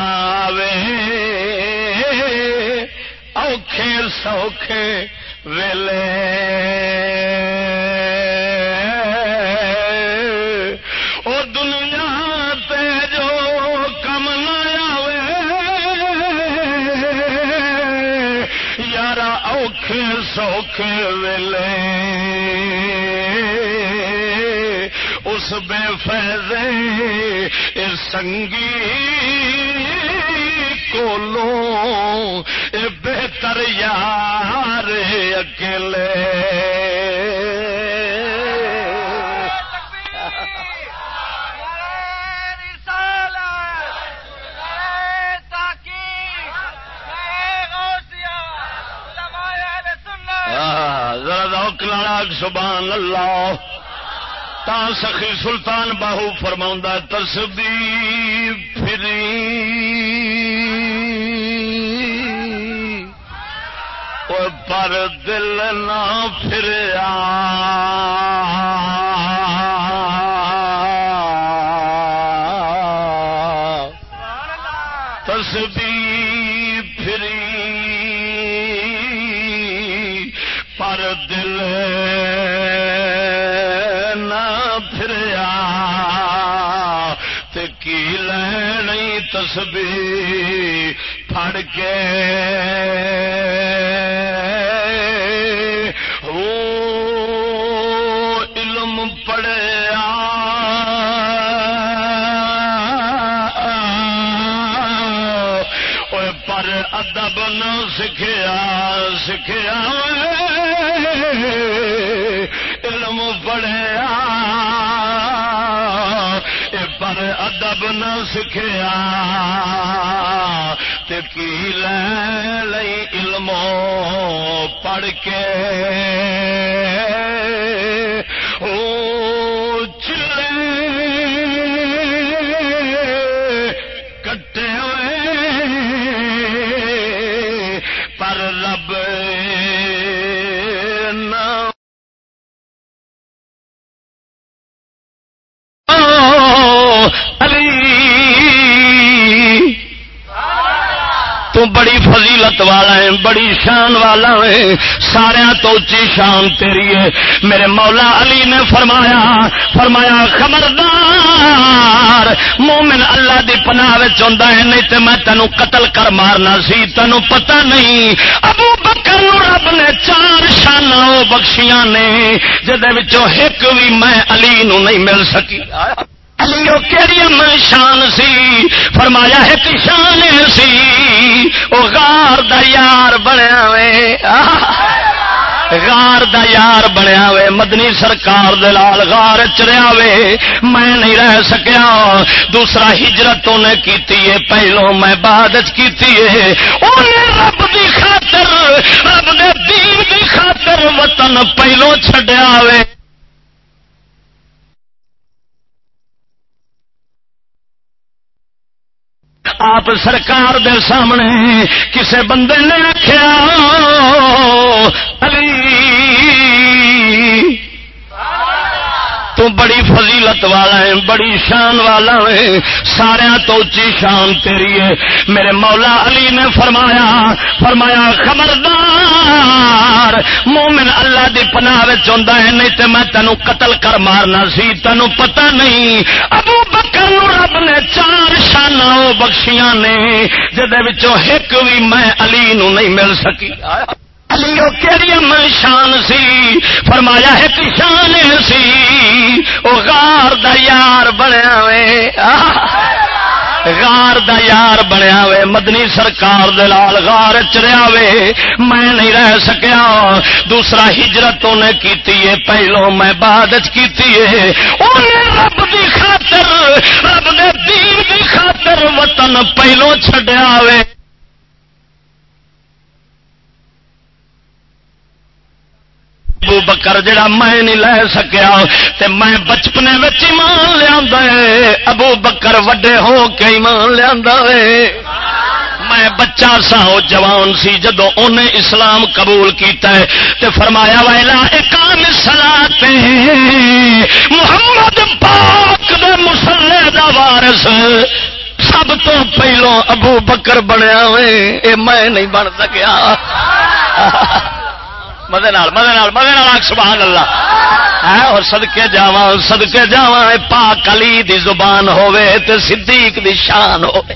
وے اوکھے سوکھے ویلے۔ سوکھ ویلے اس بے فیضے سنگی کولو بہتر یار اکیلے۔ سبحان اللہ۔ تا سخی سلطان باہو فرما تسبی فری پر دل نہ پھر تسبی پھڑ کے علم پڑیا پر ادب نہ سکھیا سکھیا۔ علم پڑیا پر ادب نہ سکھیا تے کی لے لئی علم پڑھ کے او تو بڑی فضیلت والا ہے بڑی شان والا ہے سارا تو اچھی شان تیری ہے۔ میرے مولا علی نے فرمایا فرمایا، خبردار، مومن اللہ دی پناہ چاہتا ہے، نہیں تو میں تینوں قتل کر مارنا سی تینوں پتہ نہیں۔ ابو بکر رب نے چار شانہ بخشیاں نے جہد ایک بھی میں علی نو نہیں مل سکی۔ علیو کیڑی کہڑی شان سی؟ فرمایا ایک شان سی۔ وہ غار دا یار بنیا وے۔ غار دا یار بنیا وے۔ مدنی سرکار دلال غار چریا وے۔ میں نہیں رہ سکیا۔ دوسرا ہجرت انہیں کیتی ہے۔ پہلو میں بعد کیتی ہے۔ رب دی خاطر، رب نے دین دی خاطر وطن پہلو چھڈیا وے۔ آپ سرکار دے سامنے کسے بندے نے رکھا علی تو بڑی فضیلت والا ہے بڑی شان والا ہے سارا تو اچھی شان تیری ہے۔ میرے مولا علی نے فرمایا فرمایا، خبردار، مومن اللہ دی پناہ چاہتا ہے، نہیں تو میں تینوں قتل کر مارنا سی تینوں پتہ نہیں۔ ابو بکر رب نے چار شانہ بخشیاں نے جہد ایک بھی میں علی نو نہیں مل سکی۔ علی کہڑی شان سی، فرمایا ایک شان سی۔ وہ غار دا یار بنیا وے غار دا یار بنیا وے مدنی سرکار دلال غار چریا وے میں نہیں رہ سکیا۔ دوسرا ہجرت انہیں کیتی ہے۔ پہلو میں بعد کیتی ہے۔ انہیں رب دی خاطر، رب نے دین دی خاطر وطن پہلو چھڈیا وے ابو بکر جڑا میں نہیں لے سکیا تے میں بچپنے ایمان لیا ابو بکر وڈے ہو کے ایمان لیا میں بچہ سا وہ جوان سی، جدو انہیں اسلام قبول کیتا ہے تے فرمایا ویلا اکام سلا محمد پاک دے مسلے دا وارث سب تو پہلو ابو بکر بنیا اے میں نہیں بن سکیا۔ مدے مدے مدے سبحان اللہ۔ اور سدکے جا سدکے جا پاک علی دی زبان ہوے تے صدیق دی شان ہوے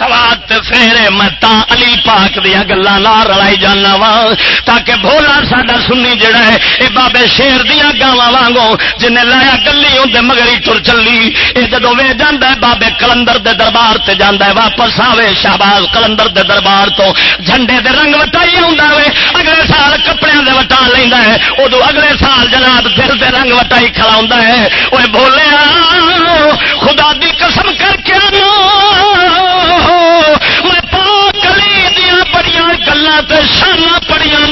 سواد پھیرے میں تا علی پاک دیا گلا نہ رلائی جانا وا، تاکہ بھولا ساڈا سنی جڑا ہے، اے بابے شیر دیا گاوا وانگو جن لایا گلی اندر مگری تر چلی۔ یہ جدو وے جانا ہے، بابے کلندر دے دربار سے جانا ہے، واپس آوے شہباز کلندر دے دربار تو۔ جھنڈے دے رنگ وٹائی آئے اگلے سال کپڑے دے وٹا لینا ہے۔ ادو اگلے سال جناب دل دے رنگ وٹائی کھڑا ہے۔ وہ بولے خدا دی قسم کر کے میں گلا شانا پڑیاں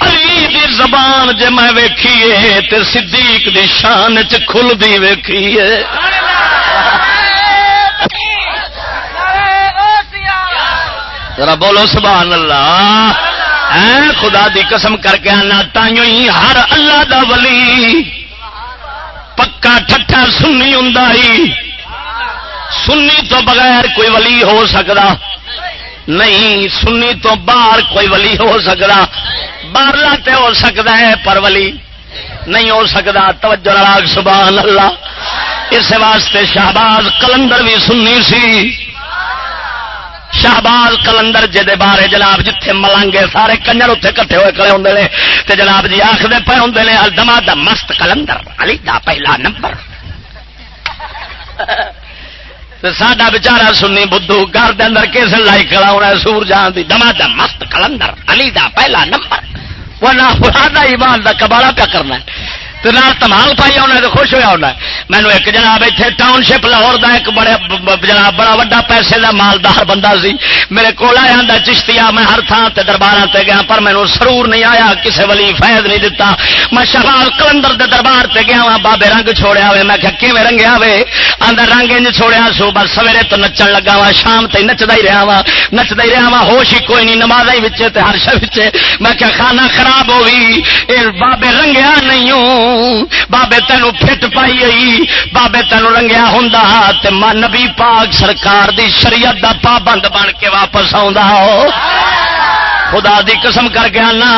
علی دی زبان جے میں ویکھیے تے صدیق دی شان چ کھل دی ویکھیے۔ ذرا بولو سبحان اللہ۔ اے خدا دی قسم کر کے آنا تائیوں ہی ہر اللہ دا ولی۔ پکا ٹھٹھا سنی ہوں سنی تو بغیر کوئی ولی ہو سکتا نہیں، سنی تو باہر کوئی ولی ہو سکتا باہر تے ہو سکتا ہے، پر ولی نہیں ہو سکتا توجہ راگ سبحان اللہ۔ اس واسطے شہباز کلندر بھی سننی سی۔ شہباز کلندر جہد بارے جناب جتھے ملنگے سارے کنجر اتنے کٹھے ہوئے کھڑے ہوں تے جناب جی آخر پے ہوں دما دا مست کلندر، علی دا پہلا نمبر۔ ساڈا بچارا سنی بدھو، گھر دے اندر کس لائی کھڑا ہونا سور جان دی دما دا مست کلندر، علی دا پہلا نمبر۔ وہ نہ ایمان دا کباڑا پیا کرنا ہے۔ تو تمال پائی ہونا تو خوش ہوا ہونا مینو ایک جناب اتنے ٹاؤن شپ لاہور کا ایک بڑے جناب بڑا وا پیسے کا مالدار بندہ سی۔ میرے کو آیا چشتی میں ہر تھان سے دربار سے گیا پر مینو سرور نہیں آیا کسی ولی فیض نہیں دتا۔ میں شہبال کلندر دے دربار سے گیا وا بابے رنگ چھوڑیا ہوئے۔ میں کہ رنگیا وے آدھا رنگ انج چھوڑیا سو، بس سویرے تو نچن لگا وا شام تے نچتا ہی رہا وا نچتا ہی رہا وا ہوش ہی کوئی نہیں نماز ہی ہر شہ میں کیا کھانا خراب ہوئی بابے رنگیا نہیں ہوں۔ بابے تینوں فٹ پائی آئی بابے تینوں رنگیا ہوں نبی پاک سرکار دی شریعت دا پابند بن کے واپس آ خدا دی قسم کر کے آنا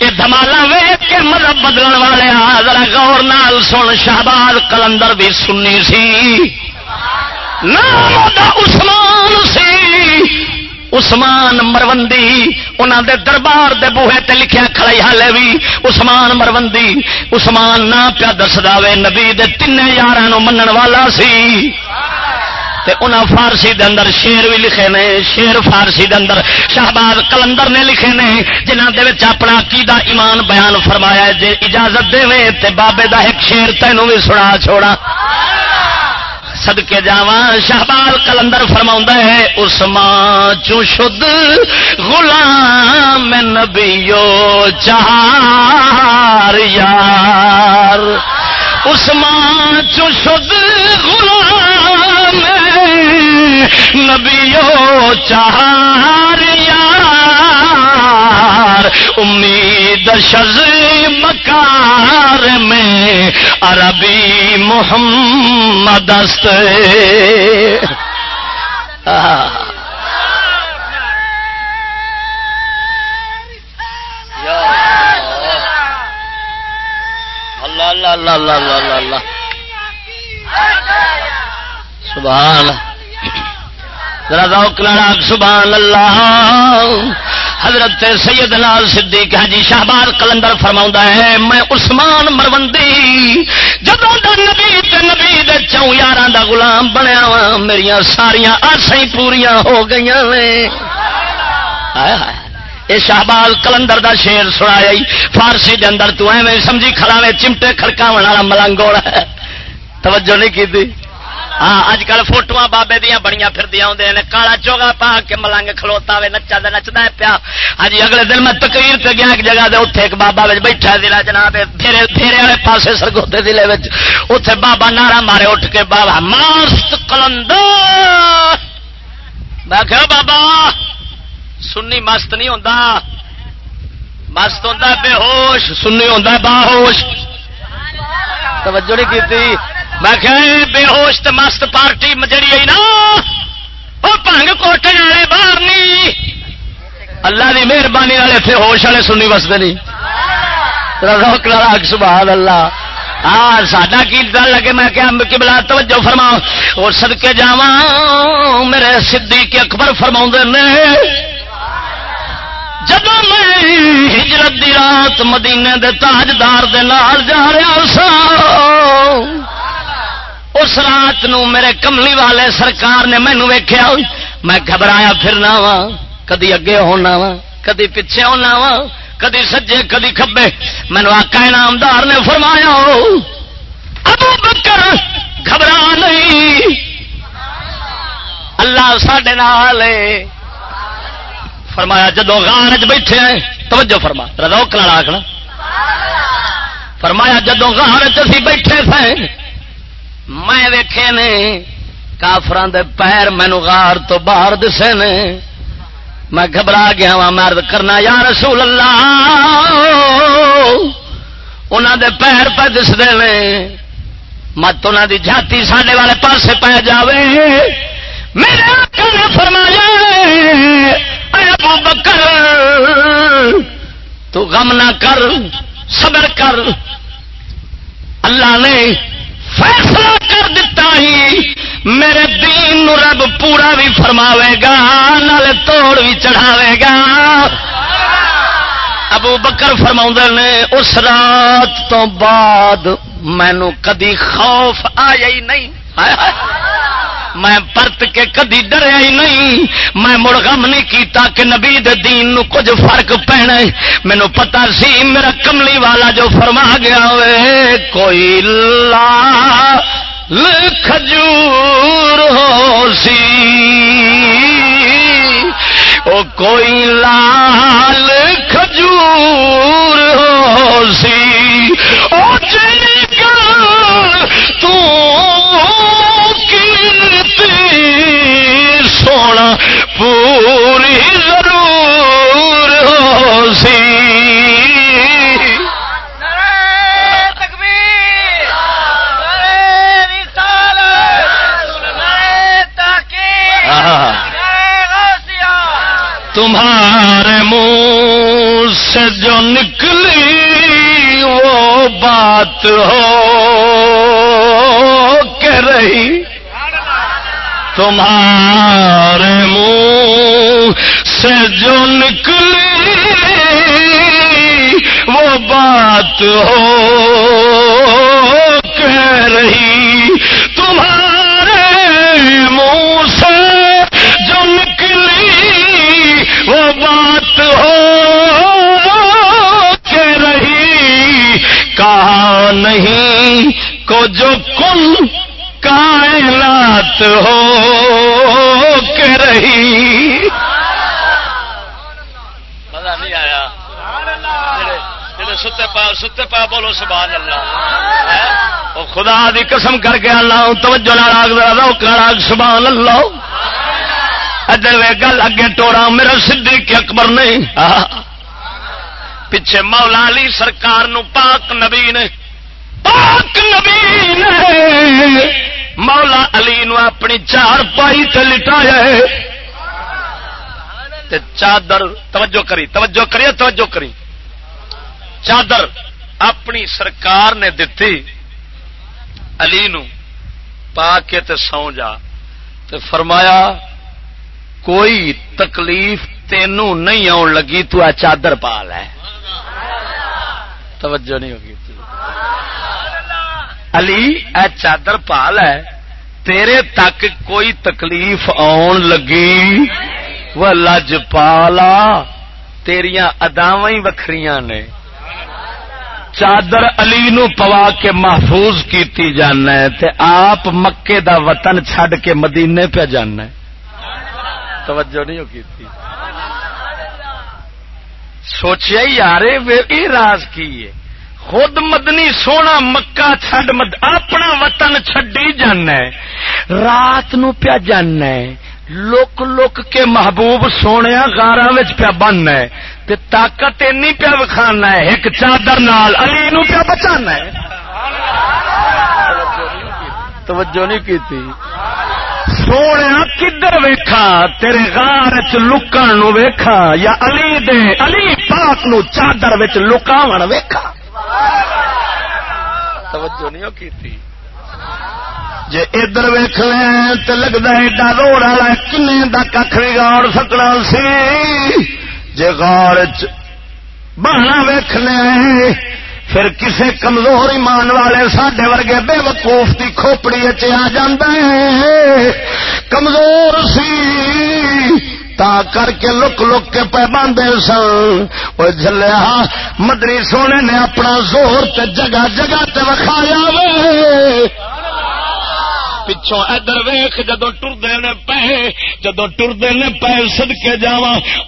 یہ دمالا ویچ کے مذہب بدلن والے ذرا غور نال سن، شہباز کلندر بھی سننی سی۔ نام عثمان سی۔ عثمان مروندی انہوں دے دربار دے بوہے تے لکھیا کھڑائی حالے بھی عثمان مروندی، عثمان نہ پیا دس دے نبی دے تین یار منن والا سی۔ تے انہاں فارسی دے اندر شیر بھی لکھے نے شیر فارسی دے اندر شہباز کلندر نے لکھے نے، جنہاں دے وچ اپنا عقیدہ ایمان بیان فرمایا جے اجازت دے تے بابے دا ایک شیر تینوں بھی سنا چھوڑا۔ سدکے جا شہبال کلندر فرما ہے اس ماں چو شد غلام نبیو چار یار۔ اس ماں چو شد غلام نبیو چار یار۔ یار، امید شز مکار میں عربی محمد است۔ اللہ اللہ اللہ اللہ اللہ سبحان ذرا ذوق لڑا سبحان اللہ۔ حضرت سیدنا صدیق حاجی شہباز کلندر فرما ہے، میں عثمان مروندی جب نبی تے نبی دے چون یار دا غلام بنیا وا میری ساریا آسا پوریا ہو گئی یہ شہبال کلندر دا شیر سنایا فارسی دے اندر تو ایویں سمجھی کھڑا میں چمٹے کھڑکاو والا ملنگوڑا ہے۔ توجہ نہیں کی دی ہاں اج کل فوٹو بابے دیا بڑی پھر آدھے کالا چوگا پا کے ملنگ کھلوتا وے، نچا دے نچتا پیا۔ ہاں جی، اگلے دن میں تقریر پہ گیا ایک جگہ دے اتنے ایک بابا بیٹھا دلا جناب، پھیرے پھیرے والے پاسے سرگوتے ضلع اتے بابا نارا مارے، اٹھ کے بابا ماست کلند میں کہ بابا، سنی مست نہیں ہوتا مست ہوتا بے ہوش، سنی ہوتا باہوش۔ توجہ نہیں کی میں کہ بے ہوش تو مست پارٹی جڑی آئی نا وہ پنگ کوٹے والے باہر نہیں اللہ کی مہربانی والے اتنے ہوش والے سنی وستے نہیں سبحان اللہ ہاں ساڈا کی دل لگے؟ میں کیا بلا توجہ فرما اور سدکے جا میرے سدھی کے اکبر فرما نے جب میں ہجرت دی رات مدینے دے تاجدار دے نال جا رہا سا اس رات نو میرے کملی والے سرکار نے مینو ویخیا میں گھبرایا پھرنا وا کدی اگے ہونا وا کدی پیچھے ہونا وا کدی سجے، کدی کبے مینو آکا انعامدار نے فرمایا ابو بکر، گھبرا نہیں۔ اللہ سڈے نال فرمایا جدو گان چ بیٹھے توجہ فرما روک لا آخنا فرمایا جدو گان چی بیٹھے تھے میں ویکھے نے کافران دے پیر مینو غار تو باہر دسے نے۔ میں گھبرا گیا وا مرد کرنا، یا رسول اللہ انہوں دے پیر پہ دستے نے۔ مت انہوں دی جاتی سڈے والے پاسے پہ جاوے۔ میرے آقا نے فرمایا، اے ابو بکر، تو غم نہ کر، صبر کر۔ اللہ نے فیصلہ کر دیتا ہی میرے دین نو رب پورا بھی فرماوے گا نال توڑ بھی چڑھاوے گا۔ ابو بکر فرما نے، اس رات تو بعد مینو کدی خوف آیا ہی نہیں۔ میں پرت کے کدی ڈریا ہی نہیں۔ میں مڑ غم نہیں کیتا کہ نبی دے دین نو کچھ فرق پینا مینو پتا سی میرا کملی والا جو فرما گیا وے کوئی لا کھجور ہو سی۔ او کوئی لال کھجور ہو سی۔ او تو سونا پوری ضرور ہو سی تمہارے منہ سے جو نکلی وہ بات ہو کے رہی تمہارے منہ سے جو نکلی وہ بات ہو کہہ رہی۔ تمہارے منہ سے جو نکلی وہ بات ہو کہہ رہی۔ کہا نہیں کو جو کن کائنات ہو کے رہی۔ مزہ نہیں آیا۔ ستے پا ستے پا بولو سبحان اللہ۔ خدا دی قسم کر کے اللہ توجہ راگ سبحان اللہ۔ ادھر وے گل اگے ٹورا، میرا صدیق اکبر نہیں۔ پیچھے مولا علی سرکار نو پاک نبی نے پاک نبی نے مولا علی نو اپنی چار پائی تے لٹایا تے چادر، توجہ کری توجہ کری توجہ کری۔ چادر اپنی سرکار نے دتی۔ علی نو پا کے تے سو جا۔ تے فرمایا، کوئی تکلیف تینوں نہیں آن لگی، تو آ چادر پا لے۔ توجہ نہیں ہوگی۔ علی، اے چادر پال ہے تیرے تک کوئی تکلیف آن لگی۔ وہ لج پالا تیریا اداو وکری نے۔ چادر علی نو پوا کے محفوظ کیتی جانا ہے، تے آپ مکے دا وطن چھڈ کے مدینے پہ جانا ہے۔ توجہ نہیں ہو کیتی۔ سوچیا یار یہ راز کی ہے؟ خود مدنی سونا مکہ چڈ مد اپنا وطن چڈی جانا رات نو پیا جانا لک لک کے محبوب سونے گارا پیا بننا تے طاقت اینی پیا وکھانا ہے۔ ایک چادر نال علی نو پیا بچانا ہے۔ توجہ نہیں کی سونے کدھر ویکھا؟ تیرے غار چ لکن ویکھا یا علی دے علی پاک نو چادر ویکھا؟ توجہ نہیں کی جی ادھر ویخ لیں تو لگتا ایڈا روڑ والا کن ککھری گاڑ سکنا سی۔ جی گاڑ بہنا ویخ لیں، پھر کسے کمزور ایمان والے سڈے ورگے بے وقوف کی کھوپڑی آ جائے کمزور سی۔ تا کر کے لک لک کے پہ باندھے سن وہ جلیا ہاں، مدری سونے نے اپنا زور تے جگہ جگہ تے وکھایا وے۔ پچھوں ادھر ویخ جدو ٹردے نے پے جدو ٹردے نے پے سد کے جا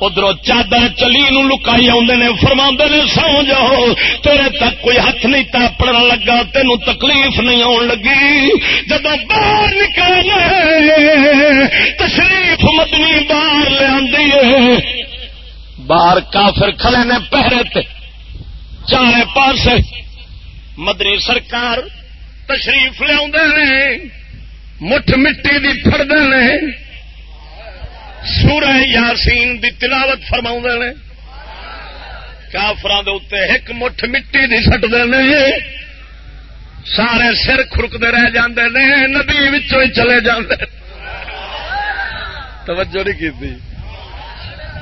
ادھر چادر چلی نو لکائی آدھے فرما نے، سو جاؤ، تیرے تک کوئی ہاتھ نہیں تاپڑا لگا تین تکلیف نہیں آن لگی۔ جدو باہر نکل تشریف مدنی باہر لیا باہر کافر کھڑے نے پہرے چارے پاس مدنی سرکار تشریف لیا مٹھ مٹی دی فرد نے، سورہ یاسین دی تلاوت فرما نے۔ کافران اتنے ایک مٹھ مٹی دی سٹ دے سارے سر خرکتے رہ جاندے نے ندی وچوں ہی چلے جاندے۔ توجہ نہیں کی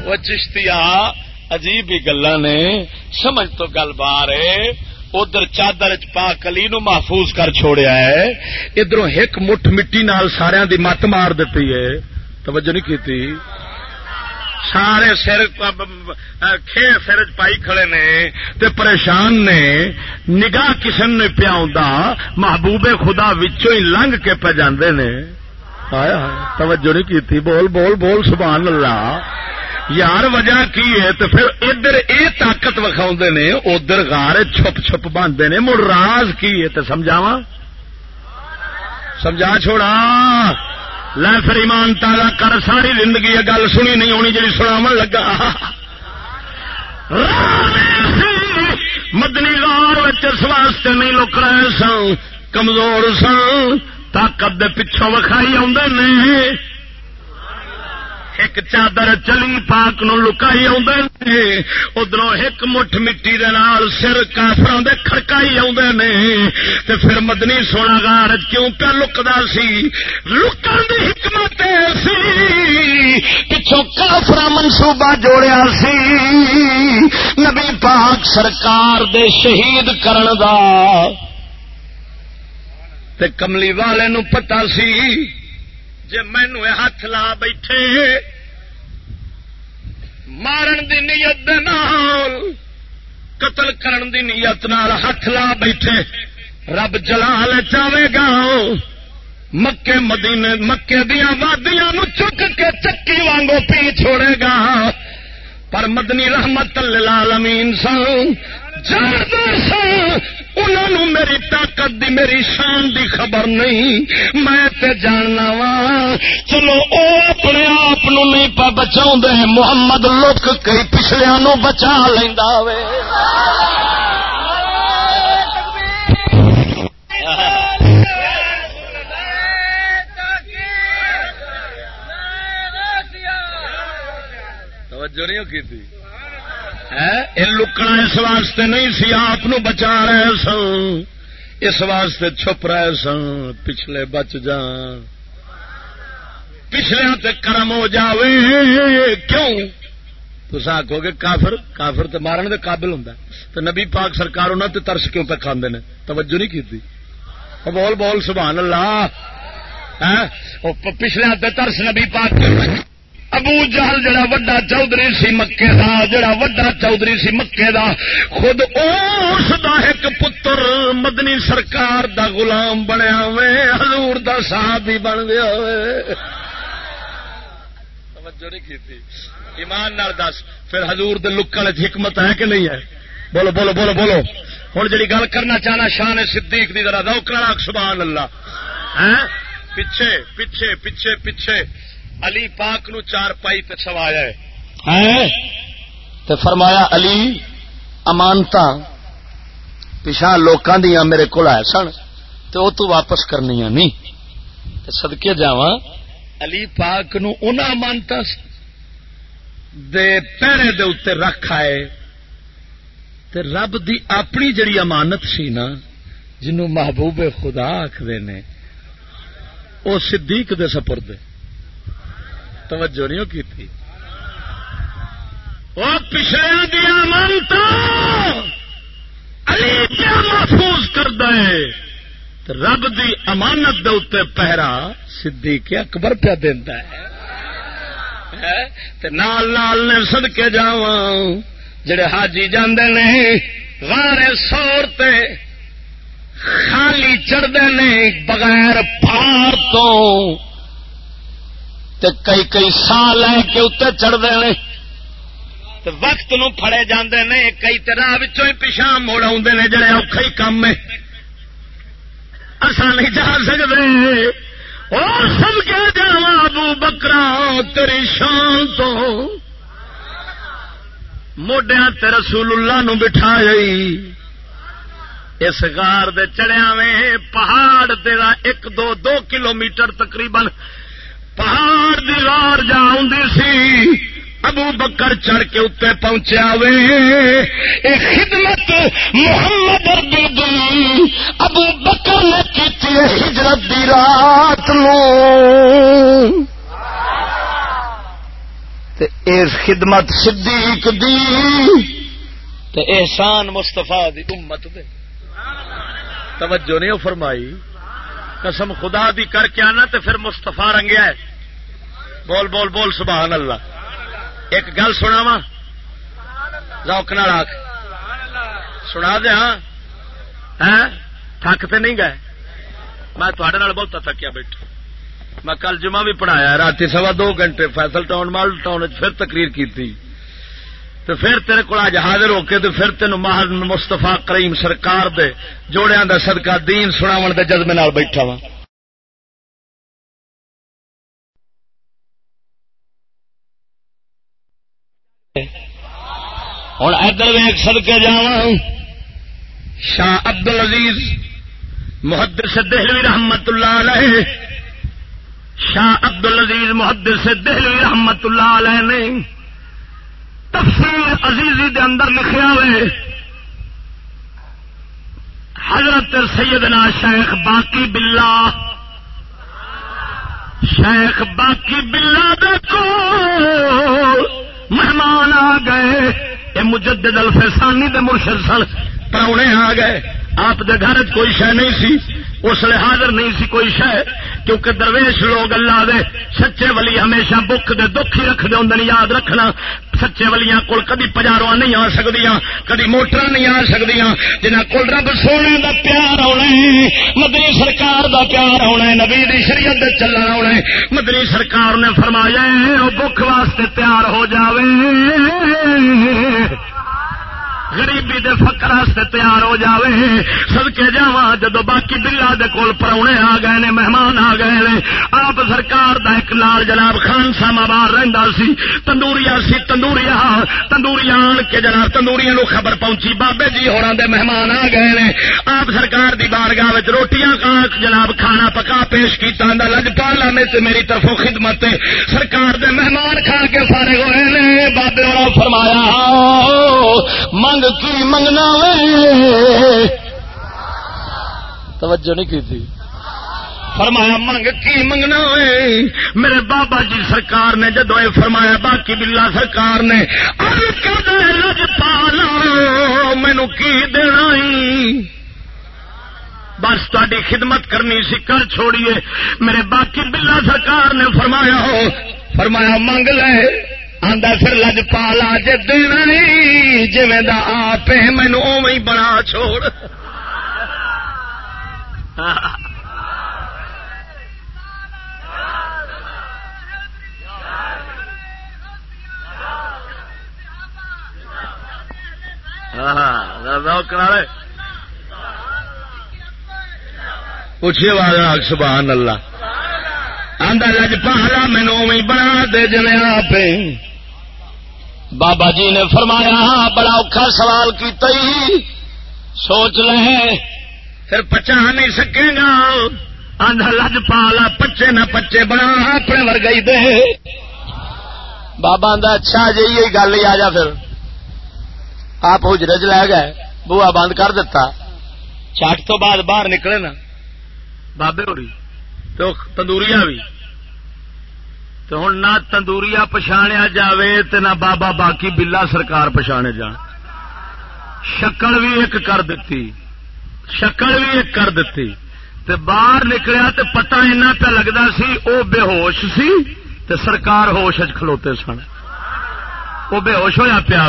وہ چشتیا عجیب ہی گلا نے، سمجھ تو گل بار ادھر چادر پا کلی نو محفوظ کر چھوڑیا ہے۔ ادھر ایک مٹھ مٹی نال سارا دی مت مار دیتی ہے۔ توجہ نہیں کی سارے سر کھے سر پائی کھڑے نے تے پریشان نے۔ نگاہ کسن نے پیا محبوب خدا وچوں ہی لنگ کے پہ جاندے نے۔ آیا توجہ نہیں کی بول بول بول، سبحان اللہ۔ یار وجہ کی ہے تو پھر ادھر یہ طاقت وکھاؤ نے، ادھر گار چھپ چھپ باندھتے نے، مڑ راز کی ہے تو سمجھاوا سمجھا چھوڑا۔ لے پھر ایمان تالا کر، ساری زندگی یہ گل سنی نہیں ہونی جی سنا لگا۔ مدنی غار اس واسطے نہیں لک رہے سن، کمزور سن، طاقت دے پچھوں وکھائی آدھے نہیں ایک چادر چلی پاک نو لکائی ادھر ایک مٹھ مٹی دے نال سر کافر دے کھڑکائی آدھے نے۔ تے پھر مدنی سونا گار کیوں پہ لکدا سی؟ لکن دی حکمت سی۔ پچھو کافر منصوبہ جوڑیا سی۔ نبی پاک سرکار دے شہید کرن دا۔ تے کملی والے نو پتا سی جی مینو ہاتھ لا بیٹھے، مارن دی نیت نال، قتل کرن دی نیت نال ہاتھ لا بیٹھے، رب جلال چاہے گا، مکے مدینے، مکے دیا وادیاں نو چک کے چکی وانگو پی چھوڑے گا۔ پر مدنی رحمت للعالمین سن جانتا سا انہوں میری طاقت دی، میری شان دی خبر نہیں۔ میں تے جاننا وا چلو او اپنے آپ نہیں پا بچا محمد لوک کئی پچھلیا نو بچا لینا وے۔ توجہ نہیں کی تھی؟ لکنا اس واسطے نہیں سی، آپ بچا رہے سن۔ اس واسطے چھپ رہے سن، پچھلے بچ جان۔ پچھلے کرم ہو جاوے۔ کیوں؟ تو آخو گے کافر کافر تو مارن دے قابل ہوں تو نبی پاک سرکار انہوں تے ترس کیوں پہ کھانے نے؟ توجہ نہیں کی بول بول، سبحان اللہ۔ ہاں؟ پچھلے ترس نبی پاک کیوں ابو جہل جڑا وڈا چودھری سی مکے دا، جڑا وڈا چودھری سی مکے دا، خود اس دا ایک پتر مدنی سرکار دا غلام بنیا ہوئے، حضور دا صحابی بن گیا ہوئے۔ توجہ نہیں کی ایمان نال دس، پھر حضور دے لکن حکمت ہے کہ نہیں ہے؟ بولو بولو بولو بولو۔ ہوں جی گل کرنا چاہنا، شان صدیق دی ذرا روکنا سبحان اللہ۔ ہاں؟ پیچھے پیچھے پیچھے پیچھے۔ علی پاک نو چار پائی تے سوایا ہے۔ تے فرمایا علی امانتا پچھا لوکاں دیا میرے کو آئے سن تے او تو واپس کرنی نہیں صدقے جاواں۔ علی پاک نو انہاں امانتا دے پیرے دے اوتے رکھ آئے۔ تے رب دی اپنی جڑی امانت سی نا جنوں محبوب خدا آخر نے وہ صدیق دے سپردے توجہ نہیں کی تھی۔ وہ پچھلے دیا منتا علی کیا محفوظ کر دے رب دی امانت دے اتنے پہرا صدیق اکبر پیا دینا ہے۔ تے نال نال نے سد کے جا جڑے حاجی جاندے نے، غار سور تے خالی چڑھتے نے بغیر پار تو۔ تے کئی کئی سال لے کے اتنے چڑھتے ہیں۔ وقت نو فڑے جاندے نے، کئی راہ ہی پیچھا موڑ آدھے نے، جڑے اوکھا ہی کام ہے اصا نہیں جا سکتے اور سب کے جا ابو بکرا، تیری شان تو۔ موڈیا تے رسول اللہ نو بٹھا جئی اس گار دے چڑیا میں پہاڑ تیرا ایک دو دو کلو میٹر تقریباً پہاڑ دیوار جا سی، ابو بکر چڑھ کے اتنے پہنچیا وے۔ خدمت محمد ابو بکر نے کی ہجرت دی رات اس خدمت صدیق دی، تے احسان مستفا دی امت دے۔ توجہ نہیں فرمائی۔ قسم خدا دی کر کے آنا تو پھر مستفا رنگیا ہے بول بول بول، سبحان اللہ۔ ایک گل سنا وا روک آخ سنا دیا تھک تو نہیں گئے۔ میں تھوڑے بہت تھکیا بیٹھا۔ میں کل جمعہ بھی پڑھایا رات سوا دو گھنٹے فیصل ٹاؤن، مال ٹاؤن پھر تقریر کی تھی تو پھر تیرے کو اج حاضر ہو کے تو پھر تین ماہر مستفا کریم سرکار دے جوڑیا دا صدقہ دین سناو دے جذبے نال بیٹھا وا ہوں ادھر ویگ سدکے جا شاہ ابد العزیز محدث دہلوی رحمت اللہ علیہ۔ شاہ عبد العزیز محدث سے دہلی رحمت اللہ علیہ نے تفسیر عزیزی دے اندر لکھیا ہوئے حضرت سیدنا شیخ باقی بلا شیخ باقی بلا دیکھو مہمان آ گئے۔ یہ مجدد الفسانی دے مرشد سن پرونے آ گئے۔ آپ دے گھر کوئی شہ نہیں سی، اس لیے حاضر نہیں سی کوئی شہ کیونکہ درویش لوگ اللہ دے سچے ولی ہمیشہ بک دے دکھ ہی رکھتے ہوں یاد رکھنا۔ سچے ولیاں کول کدی پجارو نہیں آ سکتی کدی موٹر نہیں آ سکتی جنہ کول رب سونے دا پیار آنا مدنی سرکار دا پیار آنا نبی دی شریعت دے چلنا آنا مدنی سرکار نے فرمایا بک واسطے تیار ہو جاوے۔ غریبی دے فکر واسطے تیار ہو جاوے۔ سدکے جا جدو باقی بلا دے کول پرونے آ گئے نے، مہمان آ گئے نے۔ آپ سرکار دا ایک لال جناب خان ساما بار رہندا سی۔ تندوریا سی تندوریا تندوریا آن کے جناب تندوریا نو خبر پہنچی۔ بابے جی ہوراں دے مہمان آ گئے نے۔ آپ سرکار دی بارگاہ وچ روٹیاں کا جناب کھانا پکا پیش کیتا اندا لجپالا میں تے میری طرفوں خدمت سرکار دے مہمان کھا کے فارغ ہوئے نے۔ بابے والا فرمایا ہاں، منگ کی منگنا توجہ نہیں کی تھی۔ فرمایا، منگ کی منگنا میرے بابا جی سرکار نے جدو یہ فرمایا، باقی بلا سرکار نے رج پالا مینو کی دینا بس تاری خدمت کرنی سی، کر چھوڑیے۔ میرے باقی بلا سرکار نے فرمایا ہو فرمایا، منگ لے۔ آدھا پھر لج پالا جی دینا نہیں آپ مینو او بنا چھوڑ۔ پوچھیے والا سبحان اللہ۔ آدھا لج پالا مینو بنا دے جنے آپ بابا جی نے فرمایا ہاں بڑا اوکھا سوال کیتا ہی۔ سوچ لے پھر پچا نہیں سکے گا۔ آدھا لج پالا پچے نہ پچے بنا اپنے ورگئی دے۔ بابا آدھا اچھا جی یہ گل ہی آ جا پھر۔ آپ حجرے چ لے گئے بوا بند کر دیتا۔ چٹ تو بعد باہر نکلے نا۔ بابے ہو رہی تو تندوریا بھی تو ہوں نہ تندوریا پچھاڑیا جائے تو نہ بابا باقی بلا سرکار پچھانے جان۔ شکل بھی ایک کر دیتی شکل بھی ایک کر دیتی تے باہر نکلیا تے پتہ اینا پہ لگتا سی او بے ہوش سی تے سرکار ہوش کھلوتے سن۔ وہ بے ہوش ہوا پیا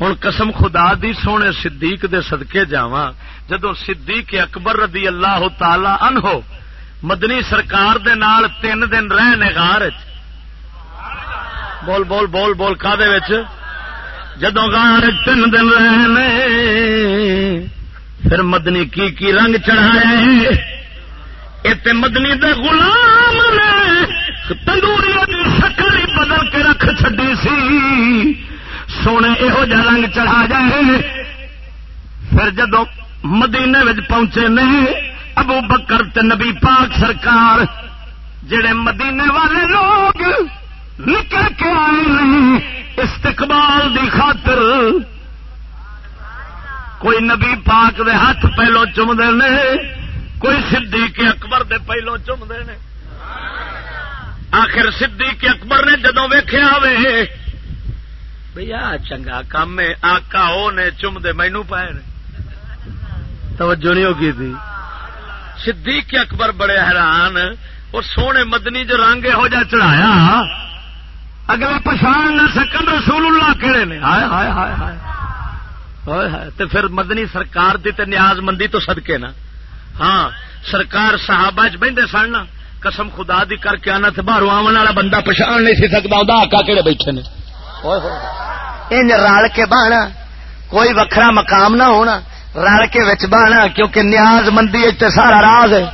ہوں قسم خدا دی سونے صدیق دے صدقے جاواں۔ جدو صدیق اکبر رضی اللہ تعالی عنہ مدنی سرکار دے نال تین دن رہنے غار بول بول بول بول کا جدو گار تین دن رہنے پھر مدنی کی کی رنگ چڑھائے ات مدنی دے غلام نے تندوری شکل بدل کے رکھ چڈی سی سونے یہو جہ رنگ چڑھا جائے پھر جدو مدینے پہنچے نہیں ابو بکر تے نبی پاک سرکار جڑے مدینے والے لوگ نکل کے آئے نہیں، استقبال دی خاطر۔ کوئی نبی پاک دے ہاتھ پہلو چومتے نے، کوئی صدیق اکبر دے پہلو چومتے نے۔ آخر صدیق اکبر نے جدو ویخیا وے بھیا چنگا کام ہے آکا وہ نے چومتے مینو پائے توجہ نہیں ہوگی تھی۔ صدیق اکبر بڑے حیران، اور سونے مدنی جو رنگ یہو جا چڑھایا۔ اگلے پچھان نہ سکن رسول اللہ کہڑے نے؟ ہائے ہائے ہائے ہائے۔ تو پھر مدنی سرکار دی تے نیاز مندی تو سدکے نا۔ ہاں سرکار صحابہ چ بہتے سن نا، قسم خدا دی کر کے آنا تو باہر آن والا بندہ پچھان نہیں سی سکتا وہ آکا کہڑے بیٹھے نے؟ رل کے بہنا کوئی وکھرا مقام نہ ہونا، رل کے وچ بہنا کیونکہ نیاز مندی تے سارا راز ہے۔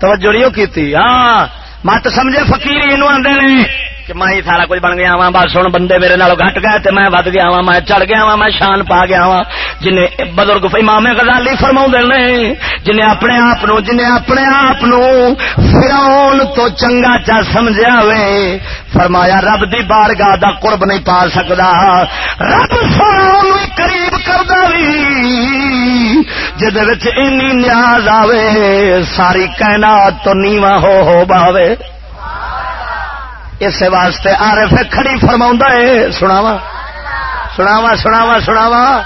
توجہ نہیں کی ہاں۔ مت سمجھے فکیر یہ آدھے نے کہ میں ہی سارا کچھ بن گیا وا بس ہوں بندے میرے نال گٹ گئے تے میں ود گیا وا میں چڑھ گیا وا میں شان پا گیا وا جن بزرگ امام غزالی فرما نے جنہیں اپنے آپ جنہیں اپنے آپ فراؤن تو چنگا چا سمجھا وے فرمایا رب دی بارگاہ دا قرب نہیں پا سکتا رب سونا قریب کردا بھی جہد نیاز آوے، ساری کائنات تو نیواں ہو ہو باوے۔ اس واسطے آر ایف کھڑی فرما ہے سناوا سناوا سناوا سناوا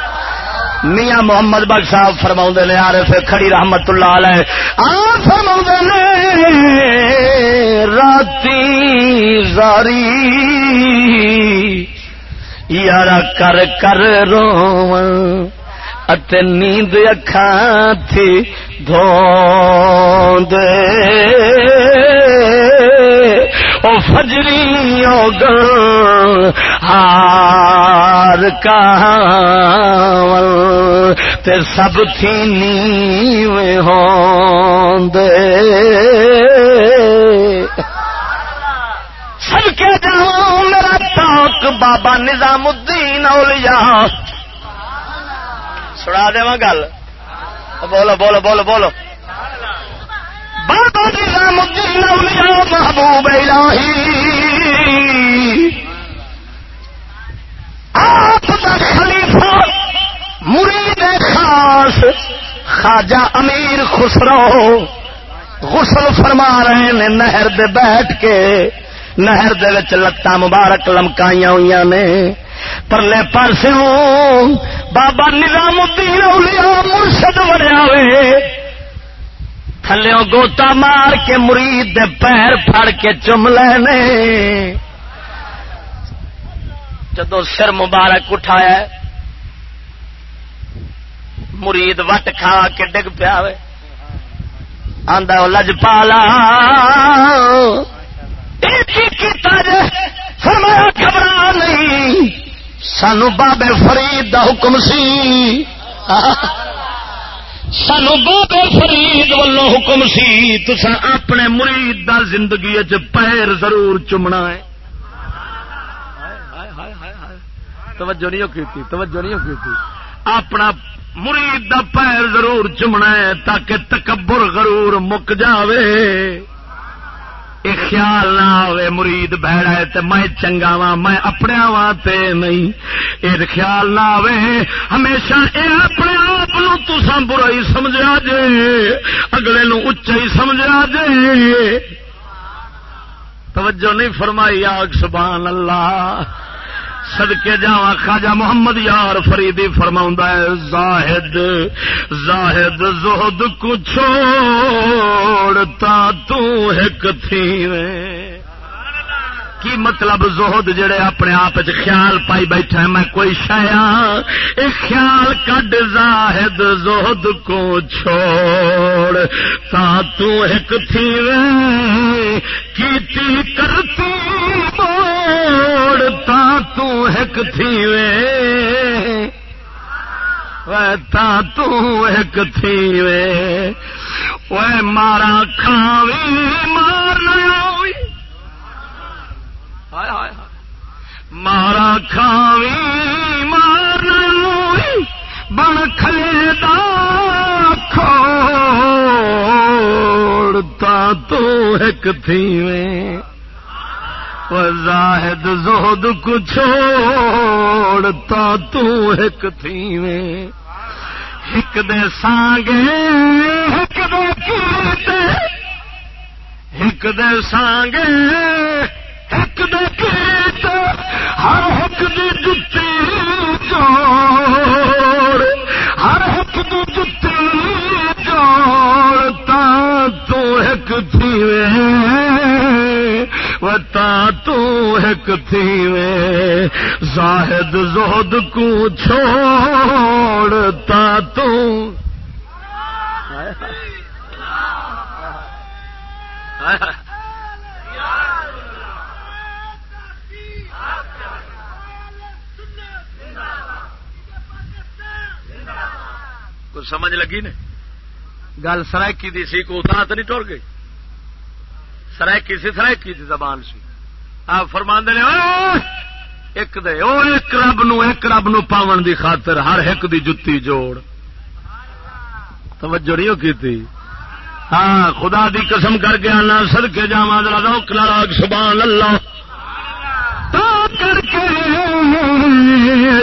میاں محمد بخ صاحب فرما نے آر ایف کھڑی رحمت اللہ علیہ۔ آ فرما نے، راتی زاری۔ یار کر کر رو اتے نیند اکھان تھی دھوند او فجری او گل ہار کاول تے سب تھی نیو ہوندے سب کے جاؤں میرا تاک بابا نظام الدین اولیاء سنا دے گل۔ بولو بولو بولو بولو۔ جی محبوب آپ کا خلیفہ مرید خاص خواجہ امیر خسرو۔ غسل فرما رہے نے نہر دے بیٹھ کے۔ نہر دے وچ لتاں مبارک لمکائیاں ہوئی نے۔ پرلے پرسے بابا نظام الدین اولیاء مرشد وڑیا وے تھلو گوتا مار کے مرید دے پیر پھڑ کے چم لینے۔ جدو سر مبارک اٹھایا، مرید وٹ کھا کے ڈگ پیا آدھا لج پالا۔ فرمایا، گھبرا نہیں۔ سانو بابے فرید دا حکم سی۔ سانو بابے فرید ولو حکم سی۔ تسا اپنے مرید دا زندگی پیر ضرور چومنا ہے۔ توجہ نہیں کی توجہ نہیں کی اپنا مرید دا پیر ضرور چومنا ہے تاکہ تکبر غرور مک جاوے۔ یہ خیال نہ آئے مرید بہڑا ہے تو میں چنگا وا میں اپنے وا نہیں۔ یہ خیال نہ آئے ہمیشہ یہ اپنے آپ تسا برائی سمجھا جے، اگلے نو اچا ہی سمجھا جے۔ توجہ نہیں فرمائی، آگ سبحان اللہ۔ سدکے جا خاجا محمد یار فریدی فرما ہے، زاہد زاہد زہد کو چھوڑتا تو ایک تھی کی مطلب زہد جڑے اپنے آپ خیال پائی بیٹھا ہے؟ میں کوئی شایا ایک خیال کڈ زاہد زہد کو چھوڑ تا تو ایک تھی کیتی کرتی موڑ تا تو ایک تھی وے تا تو ایک تھی وے مارا کھاوی مارنا ہوئی مارا کھاوی مار بن کھلے دا کھوڑتا تو ایک تھی زاہد زہد کو چھوڑتا تو ایک تھی میں ایک دے سانگے ایک دے کیتے۔ ایک دے سانگے ایک ایک ہر دی جتی جوڑ، ہر ایک دی جتی جوڑ، تا تو ایک تھی میں تا تو ایک تھی وے زاہد زہد کو چھوڑ تا تو۔ کچھ سمجھ لگی نے؟ گل سرائکی دی سی کو اتنا تو نہیں ٹر گئی؟ سرائکی سی، سرائکی دی زبان سی۔ آپ فرما نے ایک دے، اور ایک رب نو، ایک رب نو پاون دی خاطر ہر ایک دی جتی جوڑ۔ توجہ نہیں کی تھی ہاں خدا دی قسم کر کے آنا سد کے جا راگ، سبحان اللہ۔ کر کے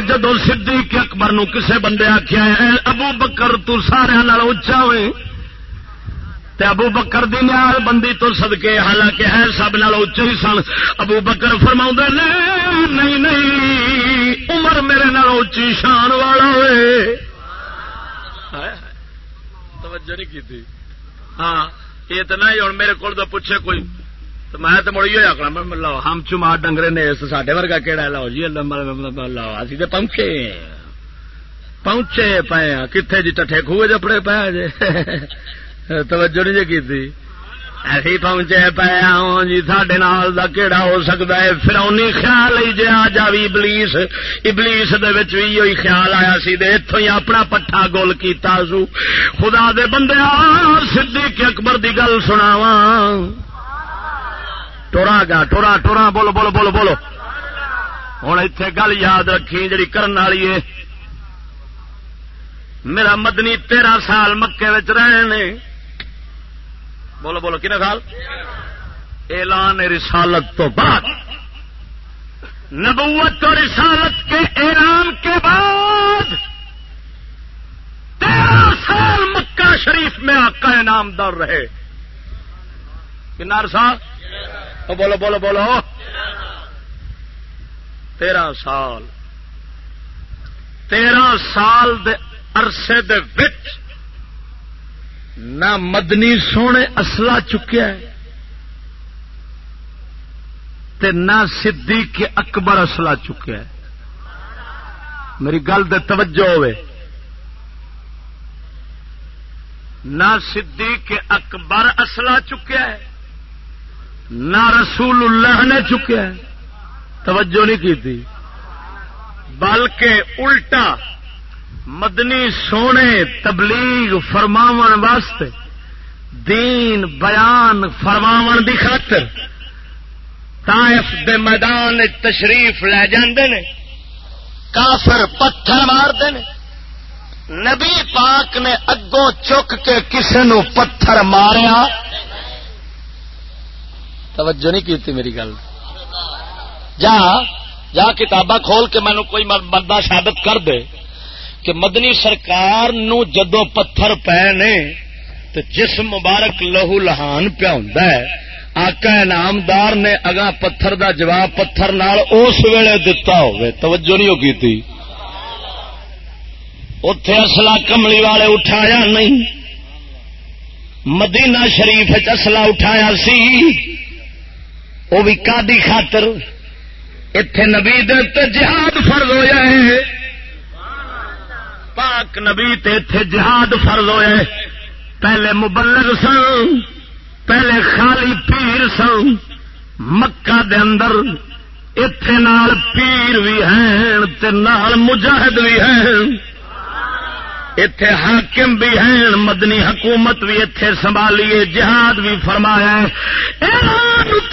جدو صدیق اکبر نو کسے بندے آخیا ابو بکر، تو سارا اچا ہوئے۔ تے ابو بکر دی نیال بندی تو سدکے حالانکہ ہے سب نال اچے ہی سن۔ ابو بکر فرما نہیں نہیں، عمر میرے نال اچھی شان والا ہوئے۔ توجہ نہیں کی ہاں یہ تو نہیں ہوں میرے کو پوچھے کوئی۔ تو میں تو مڑی ہوا کرنا لو ہم چمار ڈنگرے نے سڈے ورگا کہڑا لو جی لو اسی تو پہنچے پہنچے پے ہاں، کتنے جی ٹھے خوہ جپڑے پے جی توجہ نہیں جی کی ایسی پہنچے پایا جی سڈے نال دا کیڑا ہو سکتا ہے؟ پھر اونی خیال ہی جی آ جا بھی ابلیس ابلیس بھی خیال آیا سی دے اتوں ہی اپنا پٹھا گول کیتا سو خدا دے بندے صدیق اکبر دی گل سناوا ٹورا گا، ٹورا ٹورا، بولو بولو بولو بولو۔ ہوں اتے گل یاد رکھی جی کرنے والی ہے۔ میرا مدنی تیرہ سال مکے رہے بولو بولو کن سال؟ اعلان رسالت تو بعد۔ نبوت اور رسالت کے اعلان کے بعد تیرہ سال مکہ شریف میں آقا انعام دار رہے کنار سال بولو بولو بولو۔ تیرہ سال۔ تیرہ سال دے عرصے دے وچ نہ مدنی سونے اصلا چکیا ہے تے نہ صدیق اکبر اصلا چکیا ہے۔ میری گل دے توجہ ہوئے۔ نہ صدیق اکبر اصلا چکیا ہے، نہ رسول اللہ نے چکیا ہے۔ توجہ نہیں کی تھی۔ بلکہ الٹا مدنی سونے تبلیغ فرماو واسطے، دین بیان فرماو دی خاطر تائف دے میدان تشریف لے جاندے نے، کافر پتھر مارتے نے۔ نبی پاک نے اگوں چک کے کسی نو پتھر ماریا۔ توجہ نہیں کی میری گل۔ جا جا کتاباں کھول کے مینو کوئی بندہ ثابت کر دے۔ کہ مدنی سرکار نو جدو پتھر پے نے تو جس مبارک لہو لہان پیا ہوں آقا انعامدار نے اگا پتھر دا جواب پتھر نال اس ویلے دتا ہوئے توجہ نہیں ہوگی تھی اتے اصلا کملی والے اٹھایا نہیں۔ مدینہ شریف اصلا اٹھایا سی۔ وہ بھی کا خاطر۔ اتے نبی جہاد فرض ہو جائے پاک نبی تے تھے جہاد فرض ہوئے۔ پہلے مبلغ سن، پہلے خالی پیر سن۔ مکہ دے اندر اتے نال پیر بھی ہیں نال مجاہد بھی ہیں۔ اتے حاکم بھی ہیں، مدنی حکومت بھی اتے سنبھالیے، جہاد بھی فرمایا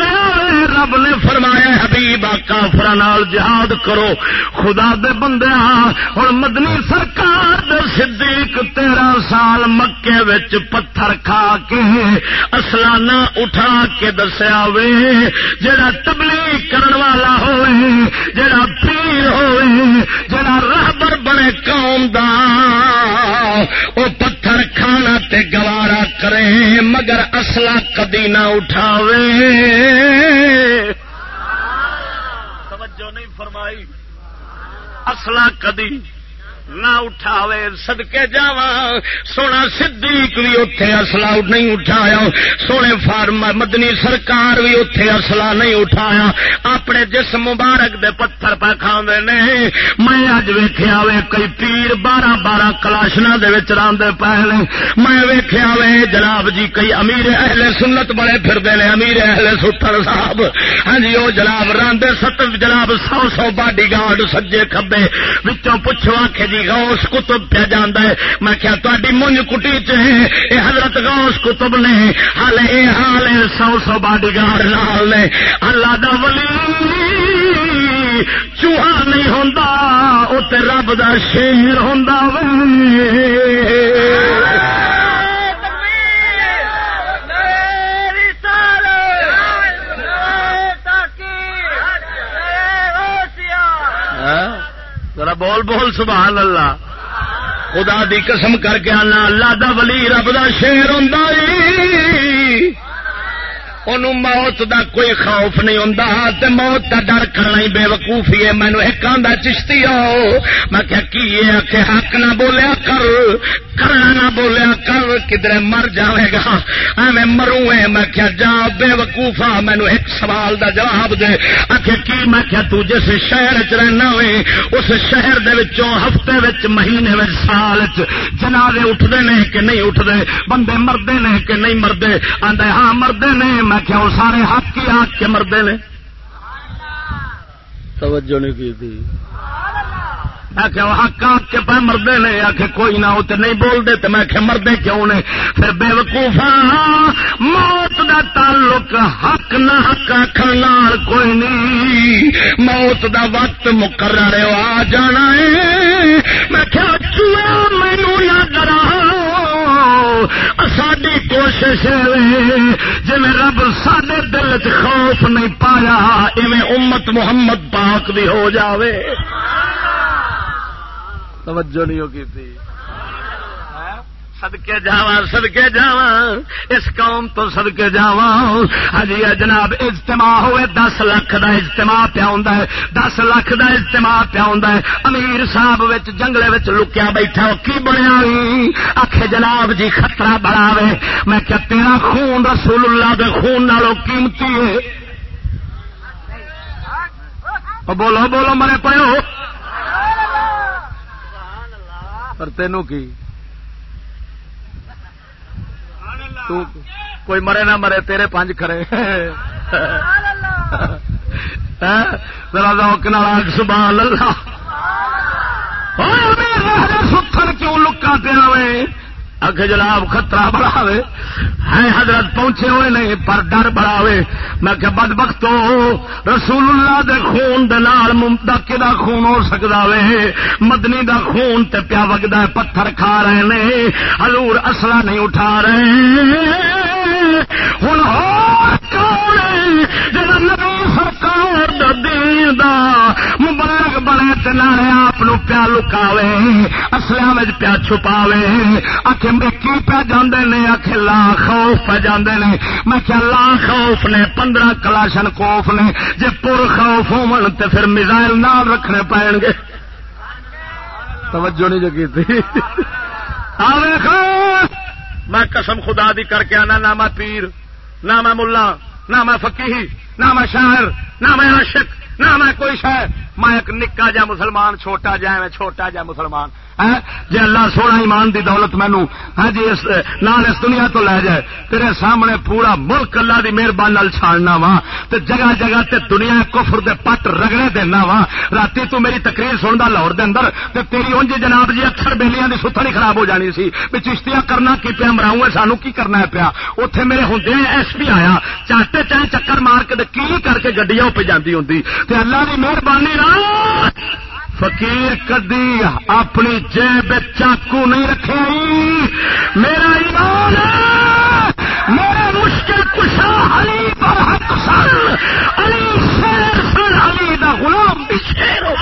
رب نے فرمایا حبیب کافر جہاد کرو۔ خدا دے بندے ہوں مدنی سرکار دے صدیق تیرہ سال مکے وچ پتھر کھا کے اصلانہ اٹھا کے دسیا وے، جڑا تبلیغ کرن والا ہوئے، جڑا پیر ہوئے، جڑا رہبر بنے قوم دا۔ وہ پتھر کھانا تے گوارا کرے، مگر اصلا کدی نہ اٹھاوے۔ توجہ نہیں فرمائی۔ اصلا کدی نہ اٹھاوے سدکے جا سونا صدیق بھی اتے اصلا نہیں اٹھایا، سونے فارم مدنی سرکار بھی اتے اصلا نہیں اٹھایا، اپنے جس مبارک دے پتھر پہ کھانے نے، میں اج ویخیا وے کئی پیر بارہ بارہ کلاشنا راندے پے نے، میں ویخیا وے جناب جی کئی امیر اہل سنت بڑے پھرتے ہیں امیر اہل ستر صاحب ہاں جی وہ جناب راندے ست جناب سو سو باڈی گارڈ سجے کبے پوچھو آخ جی جی غوث کتب پہ جانا ہے۔ میں کیا تاری مونج کٹی چ اے حضرت غوث کتب نے ہال اے حال سو سو باڈی گارڈ لال نے۔ اللہ دا ولی چوہا نہیں ہوں اتنے رب دا شیر ہوں ذرا بول بول، سبحان اللہ۔ خدا دی قسم کر کے آنا، اللہ دا ولی، رب دا شیر ہوں انہوں موت دا کوئی خوف نہیں ہوں تے موت کا ڈر کرنا ہی بے وقوفی ہے۔ مینو ایک آدھا چشتی آؤ میں کیا کی آ حق نہ بولیا کر، کرنا نہ بولیا کر کدھر مر جائے گا؟ ایویں مروں میں کیا جا بے وقوفا مینو ایک سوال دا جواب دے۔ آخر کی؟ میں کیا تو جس شہر چ رہنا ہوئے اس شہر دے وچوں ہفتے وچ، مہینے وچ، سال چ جنازے اٹھتے ہیں کہ نہیں اٹھتے بندے مردے نے کہ نہیں مردے؟ آدھے ہاں مردے نے۔ میں کیا وہ سارے حق کی آگ کے مردے نے؟ توجہ نہیں کی تھی۔ حق آگ کے پہ مردے نے؟ آخ کوئی نہ ہوتے نہیں بولتے تو میں آخ مردے کیوں نے؟ پھر بے وقوفا موت دا تعلق حق نہ حق آخر کوئی نہیں۔ موت دا وقت مقرر آ جانا ہے۔ میں کیا چویا مینو یا ڈرا ساری کوشش جی رب سڈے دل چ خوف نہیں پایا اویں امت محمد پاک بھی ہو جاوے۔ توجہ نہیں کی تھی سدکے جا سدکے جا اس قوم تو سدکے جا ہجی جناب، اجتماع ہوئے، دس لاکھ دا اجتماع پیا ہوں دس لاکھ دا اجتماع پیا ہوں امیر صاحب جنگلے لکیا بیٹھا کی بنیا آخ جناب جی خطرہ بڑا وے۔ میں کیا تیرا خون رسول اللہ دے خون نالوں قیمتی ہے۔ بولو بولو، مرے پیو پر تینوں کی؟ تو کوئی مرے نہ مرے، تیرے پانچ کھڑے۔ ہاں؟ آگ، سبحان اللہ۔ ستھر کیوں لکا دے اگ جناب خطرہ بڑا ہے حضرت پہنچے ہوئے نہیں پر ڈر بڑا میں کہ بد بخت رسول اللہ دے خون دے نال ممتاکے دا خون ہو سکتا وے؟ مدنی دا خون تے پیا وگدا ہے، پتھر کھا رہے نے۔ حضور اصلا نہیں اٹھا رہے۔ ہوں نبی سرکار دا مبلک بنے تنارے آپ پیا لکاوے اصلوں میں پیا چھپاوے۔ آخ کی پہ جانے نے؟ آخ لا خوف پہ جانے نے۔ میں کیا لا خوف نے؟ پندرہ کلاشن کوف نے۔ جی پور خوف ہو پھر میزائل نہ رکھنے پائن گے۔ توجہ نہیں جگی تھی۔ میں قسم خدا دی کر کے آنا نہ میں پیر نہ میں ملا۔ نہ میں فقیح نہ میں شاعر، نہ میں عاشق، نہ میں کوئی شاعر، میں ایک نکا جا مسلمان، چھوٹا جا میں چھوٹا جا مسلمان۔ جی اللہ سونا ایمان دی دولت مینو ہاں جی اس نال اس دنیا تو لے جائے، تیرے سامنے پورا ملک اللہ دی مہربانی چھاڑنا وا تے جگہ جگہ تے دنیا کفر دے پٹ رگڑے دینا وا رات تو میری تقریر سنتا لاہور دے اندر، تے تیری انج جناب جی اکثر بےلیاں دی ستھڑی خراب ہو جانی سی بھی چشتیاں کرنا کی پیا، مراؤں ہے سانو کی کرنا ہے پیا۔ اتے میرے ہوں ایس پی آیا، چاٹے چاہے چکر مار کے کی کر کے گڈیاں پہ جاتی ہوں اللہ کی مہربانی فقیر کدی اپنی جیب چاقو نہیں رکھے میرا ایمان میرے مشکل کشا علی پر حق سن علی شیر سن علی دا غلام بھی شیر ہو۔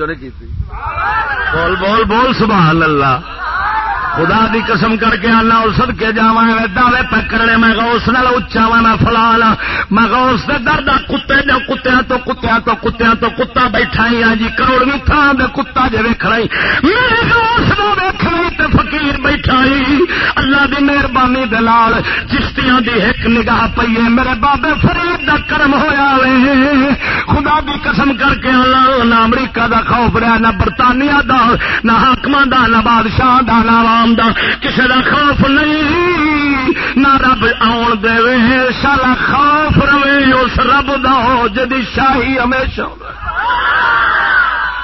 توجہ نہیں کی بول بول بول، سبحان اللہ۔ خدا دی قسم کر کے آنا اور سد کے جا دعوے پکڑنے میں گوس نال اچا وا میں فلانا میں گوس دے درد کتے جو کتیا تو کتیا تو کتیا تو کتا بیٹھا ہی ہاں جی کروڑویں تھان دے کتا جی ویکھنا میرے گوس تے فقیر بیٹھا اللہ دی مہربانی دلال چشتیاں دی ایک نگاہ پیے میرے بابے فرید دا کرم ہویا وے۔ خدا دی قسم کر کے اللہ نہ امریکہ دا خوف رہا، نہ برطانیہ دا، نہ حاکم دا، نہ بادشاہ دا، نہ عوام دا۔ کسے دا خوف نہیں، نہ رب آن دے شالا خوف روے، اس رب دا ہو جدی شاہی ہمیشہ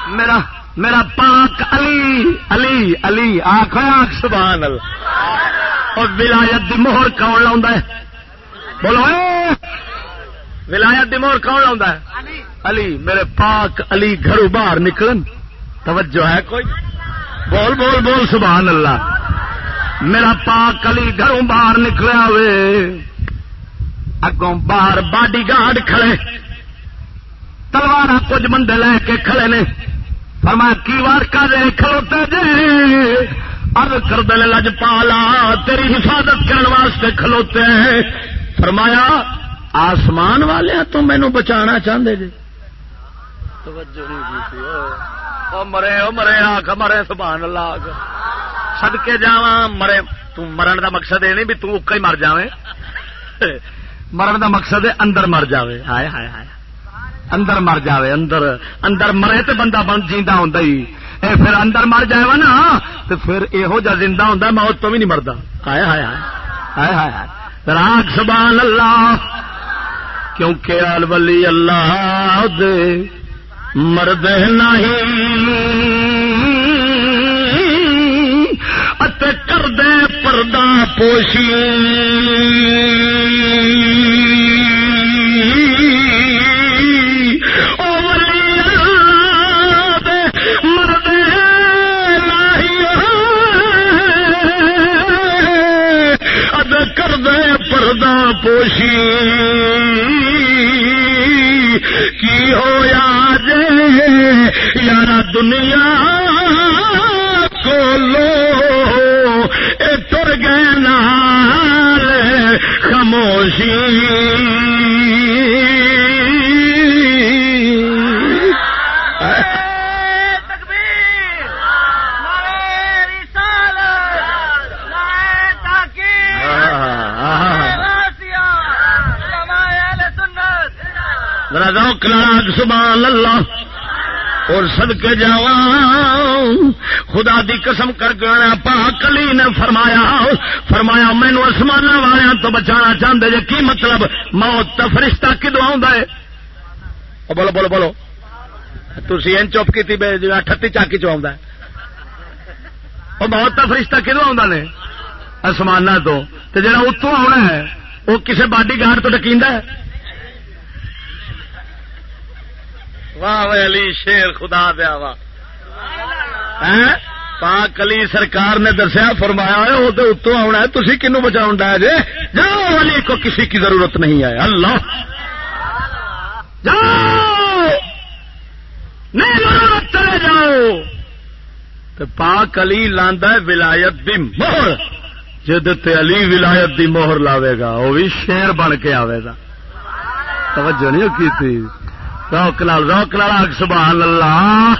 میرا میرا پاک علی علی علی آخ آخ سبحان اللہ۔ اور ولایت دی مہر کون لا بولو ولایت دی مہر کون لا علی، میرے پاک علی، گھروں باہر نکلن۔ توجہ ہے کوئی؟ بول بول بول، سبحان اللہ۔ میرا پاک علی گھروں باہر نکلیا وے۔ اگوں باہر باڈی گارڈ کھڑے۔ تلوار کچھ بندے لے کے کھڑے نے۔ فرمایا کی وار کا دے کھلوتے ارد کر جی۔ دل لج پالا، تیری حفاظت کرنے واسطے کھلوتے ہیں۔ فرمایا، آسمان والے تو مینو بچانا چاہتے جی۔ مرے او مرے آخ مرے، سبحان اللہ آخ سد کے جا مرے مرن دا مقصد یہ نہیں بھی تو ہی مر جائے مرن دا مقصد اندر مر جائے ہائے ہائے ہائے۔ اندر مر جاوے، اندر اندر مرے تو بندہ بن جیتا ہوں اے پھر اندر مر جائے نا تو پھر یہو جا زندہ ہوں میں تو بھی نہیں مرتا ہائے ہائے ہائے ہائے ہائے راگ سبحان اللہ۔ کیونکہ الولی اللہ دے مرد نہیں۔ کر دے پردہ پوشی۔ پوشی کی ہو یاد یار دنیا کو لو تر گئے نال خاموشی۔ سبحان اللہ۔ اور سد کے خدا دی قسم کر کے پا کلی نے فرمایا۔ فرمایا مینو آسمان والوں تو بچانا چاہتے جی کی مطلب؟ موت تو فرشتہ کدو آ بولو بولو بولو۔ تھی این چپ کی جی اٹھتی چاکی چ موت کا فرشتہ کدو آ آسمان تو۔ جا اتوں آنا ہے وہ کسی باڈی گارڈ تو ڈکیدا ہے؟ واہ علی شیر خدا دیا واہ۔ پاک علی سرکار نے دسیا فرمایا وہ اتوں آنا ہے تھی کنو بچاؤ جے؟ جاؤ علی کو کسی کی ضرورت نہیں ہے اللہ۔ جاؤ۔ نہیں ضرورت چلے جاؤ۔ تو پاک علی لاندہ ہے ولایت دی مہر۔ جد علی ولایت دی مہر لاوے گا وہ بھی شیر بن کے آئے گا۔ توجہ نہیں کی تھی روک لال روک لال سبحان اللہ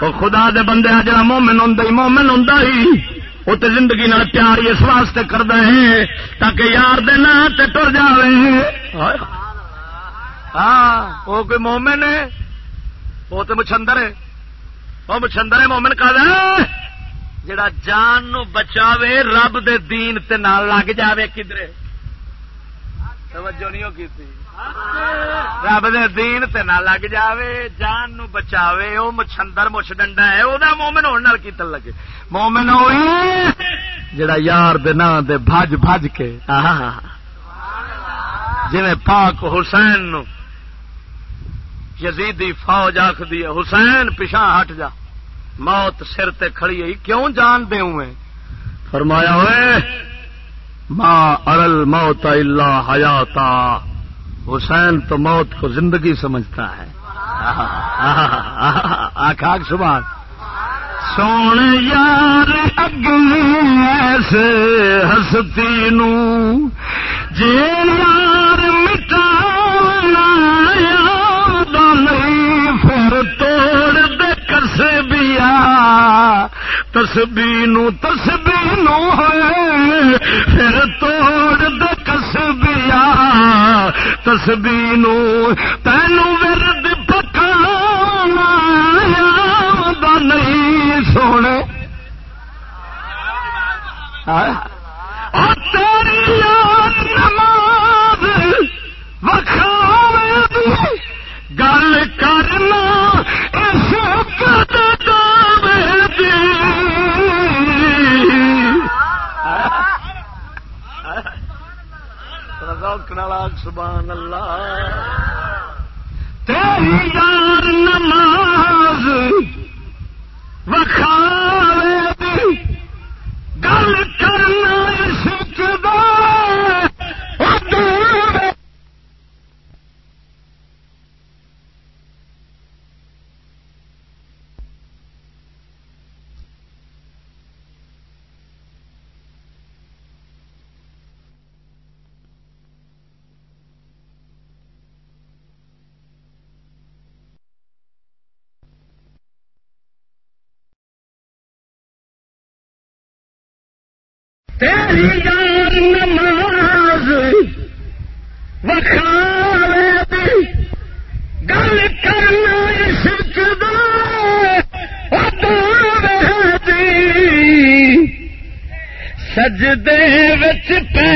وہ خدا دے بندے جا مومن ہوں مومن ہوں وہ تو زندگی نال پیار اس واسطے کرتا ہے، تاکہ یار دے نا تے ٹر جائے ہاں وہ کوئی مومن ہے؟ وہ تو مچھندر ہے۔ وہ مچھندر ہے، مومن کا جڑا جان نو بچاوے، رب دے دین تے نال لگ جاوے کدھر توجہ نہیں ہوگی تھی رب دے دین تے نہ لگ جاوے، جان نو بچاوے، او مچھندر مچھ ڈنڈا ہے، او دا مومن ہونے نال کیتن لگے؟ مومن ہوئے جڑا یار دے نا دے بھج بھج کے جی پاک حسین نو یزیدی فوج آخ دی حسین پیچھا ہٹ جا۔ موت سر تے کھڑی ہوئی، کیوں جان دے ہوئے فرمایا ہوئے ما ارل موت اللہ حیاتا۔ حسین تو موت کو زندگی سمجھتا ہے۔ آخ سبحان۔ سونے یار ایسے ہستی نو جی یار مٹا نہیں پھر توڑ دے کس بیا۔ تسبی نو تسبی نو ہے، پھر توڑ دے کسبیا تسبی نو تینو ورد پکا نہیں سونے۔ سبحان اللہ۔ تیری یار نماز وکھا گل کرنا سکھا تیری یار نماز گل کرنا سجدے وچ پہ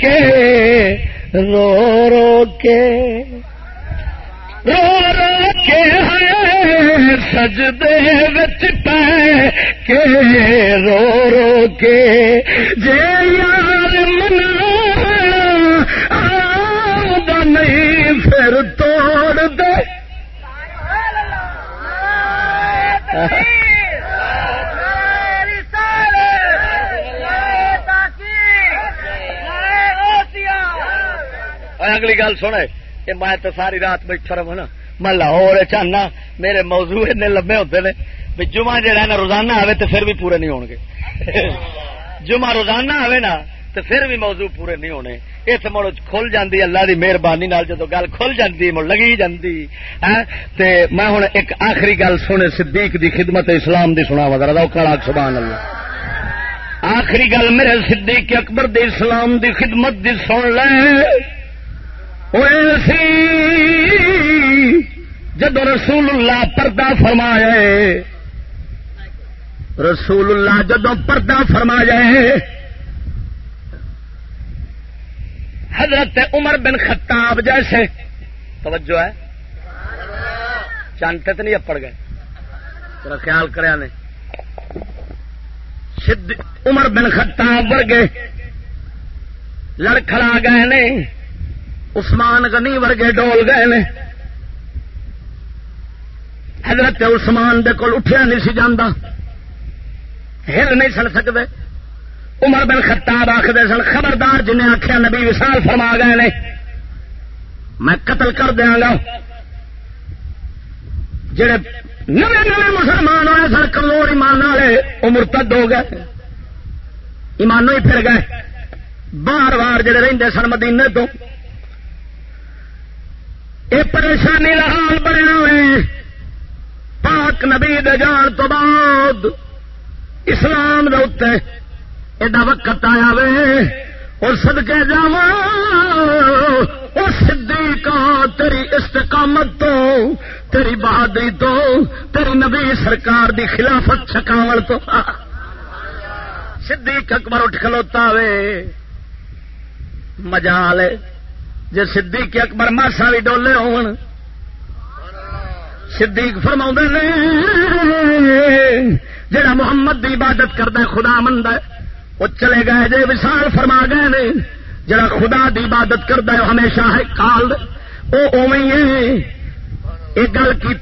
کے رو رو کے۔ رو رو کے سجدے وچ پہ کے رو رو کے جے یار منا نہیں پھر توڑ دے۔ اگلی گل سنے میں تو ساری رات بیٹھا رہا نا۔ میں لاہور چاہنا، میرے موضوع اتنے لمبے ہوتے ہیں جمعہ جہا نا روزانہ آئے تو پھر بھی پورے نہیں ہون گے جمعہ روزانہ آئے نا تو پھر بھی موضوع پورے نہیں ہونے۔ اس مڑ کھل جاندی اللہ دی مہربانی جدو گل کھل جاندی مڑ لگی جاندی۔ ہاں؟ تے میں ہوں ایک آخری گل سنے صدیق دی خدمت اسلام دی سنا وا روکا سبحان اللہ آخری گل میرے صدیق اکبر دی اسلام دی خدمت دی سن لے۔ جب رسول اللہ پردہ فرمایا رسول اللہ جدو پردہ فرمایا حضرت عمر بن خطاب جیسے، توجہ ہے چانتے تو نہیں اپڑ گئے۔ تھوڑا خیال کریا نے عمر بن خطاب ورگے لڑکھڑا گئے نے، عثمان غنی ورگے ڈول گئے نے۔ حضرت عثمان دے کول اٹھیا نہیں سی جانا ہل نہیں سن سکتے عمر بن خطاب آخر سن، خبردار جنہیں آخیا نبی وسال فرما گئے نے۔ میں قتل کر دیا گا۔ جڑے نئے نئے مسلمان ہوئے سن، کمزور ایمان والے وہ مرتد ہو گئے۔ ایمانوں ہی پھر گئے۔ بار بار جڑے رہتے سن مدینے تو۔ یہ پریشانی حال بنیا ہوئے پاک نبی دے جان تو بعد اسلام دے ایڈا وقت آیا وے، اور سدکے جا سدھی کا تیری استقامت تو، تیری بہادری تو، تیری نبی سرکار دی خلافت چکاو تو۔ سدھی اکبر اٹھ کھلوتا وے۔ مزہ لے۔ جی صدیق اکبر ماسا بھی ڈولے ہون، صدیق فرما نے جڑا محمد دی عبادت کرتا خدا مند ہے، وہ چلے گئے جی وشال فرما گئے نے، جڑا خدا دی عبادت کرتا ہے ہمیشہ ہے، کال وہ اوی ایک گل کی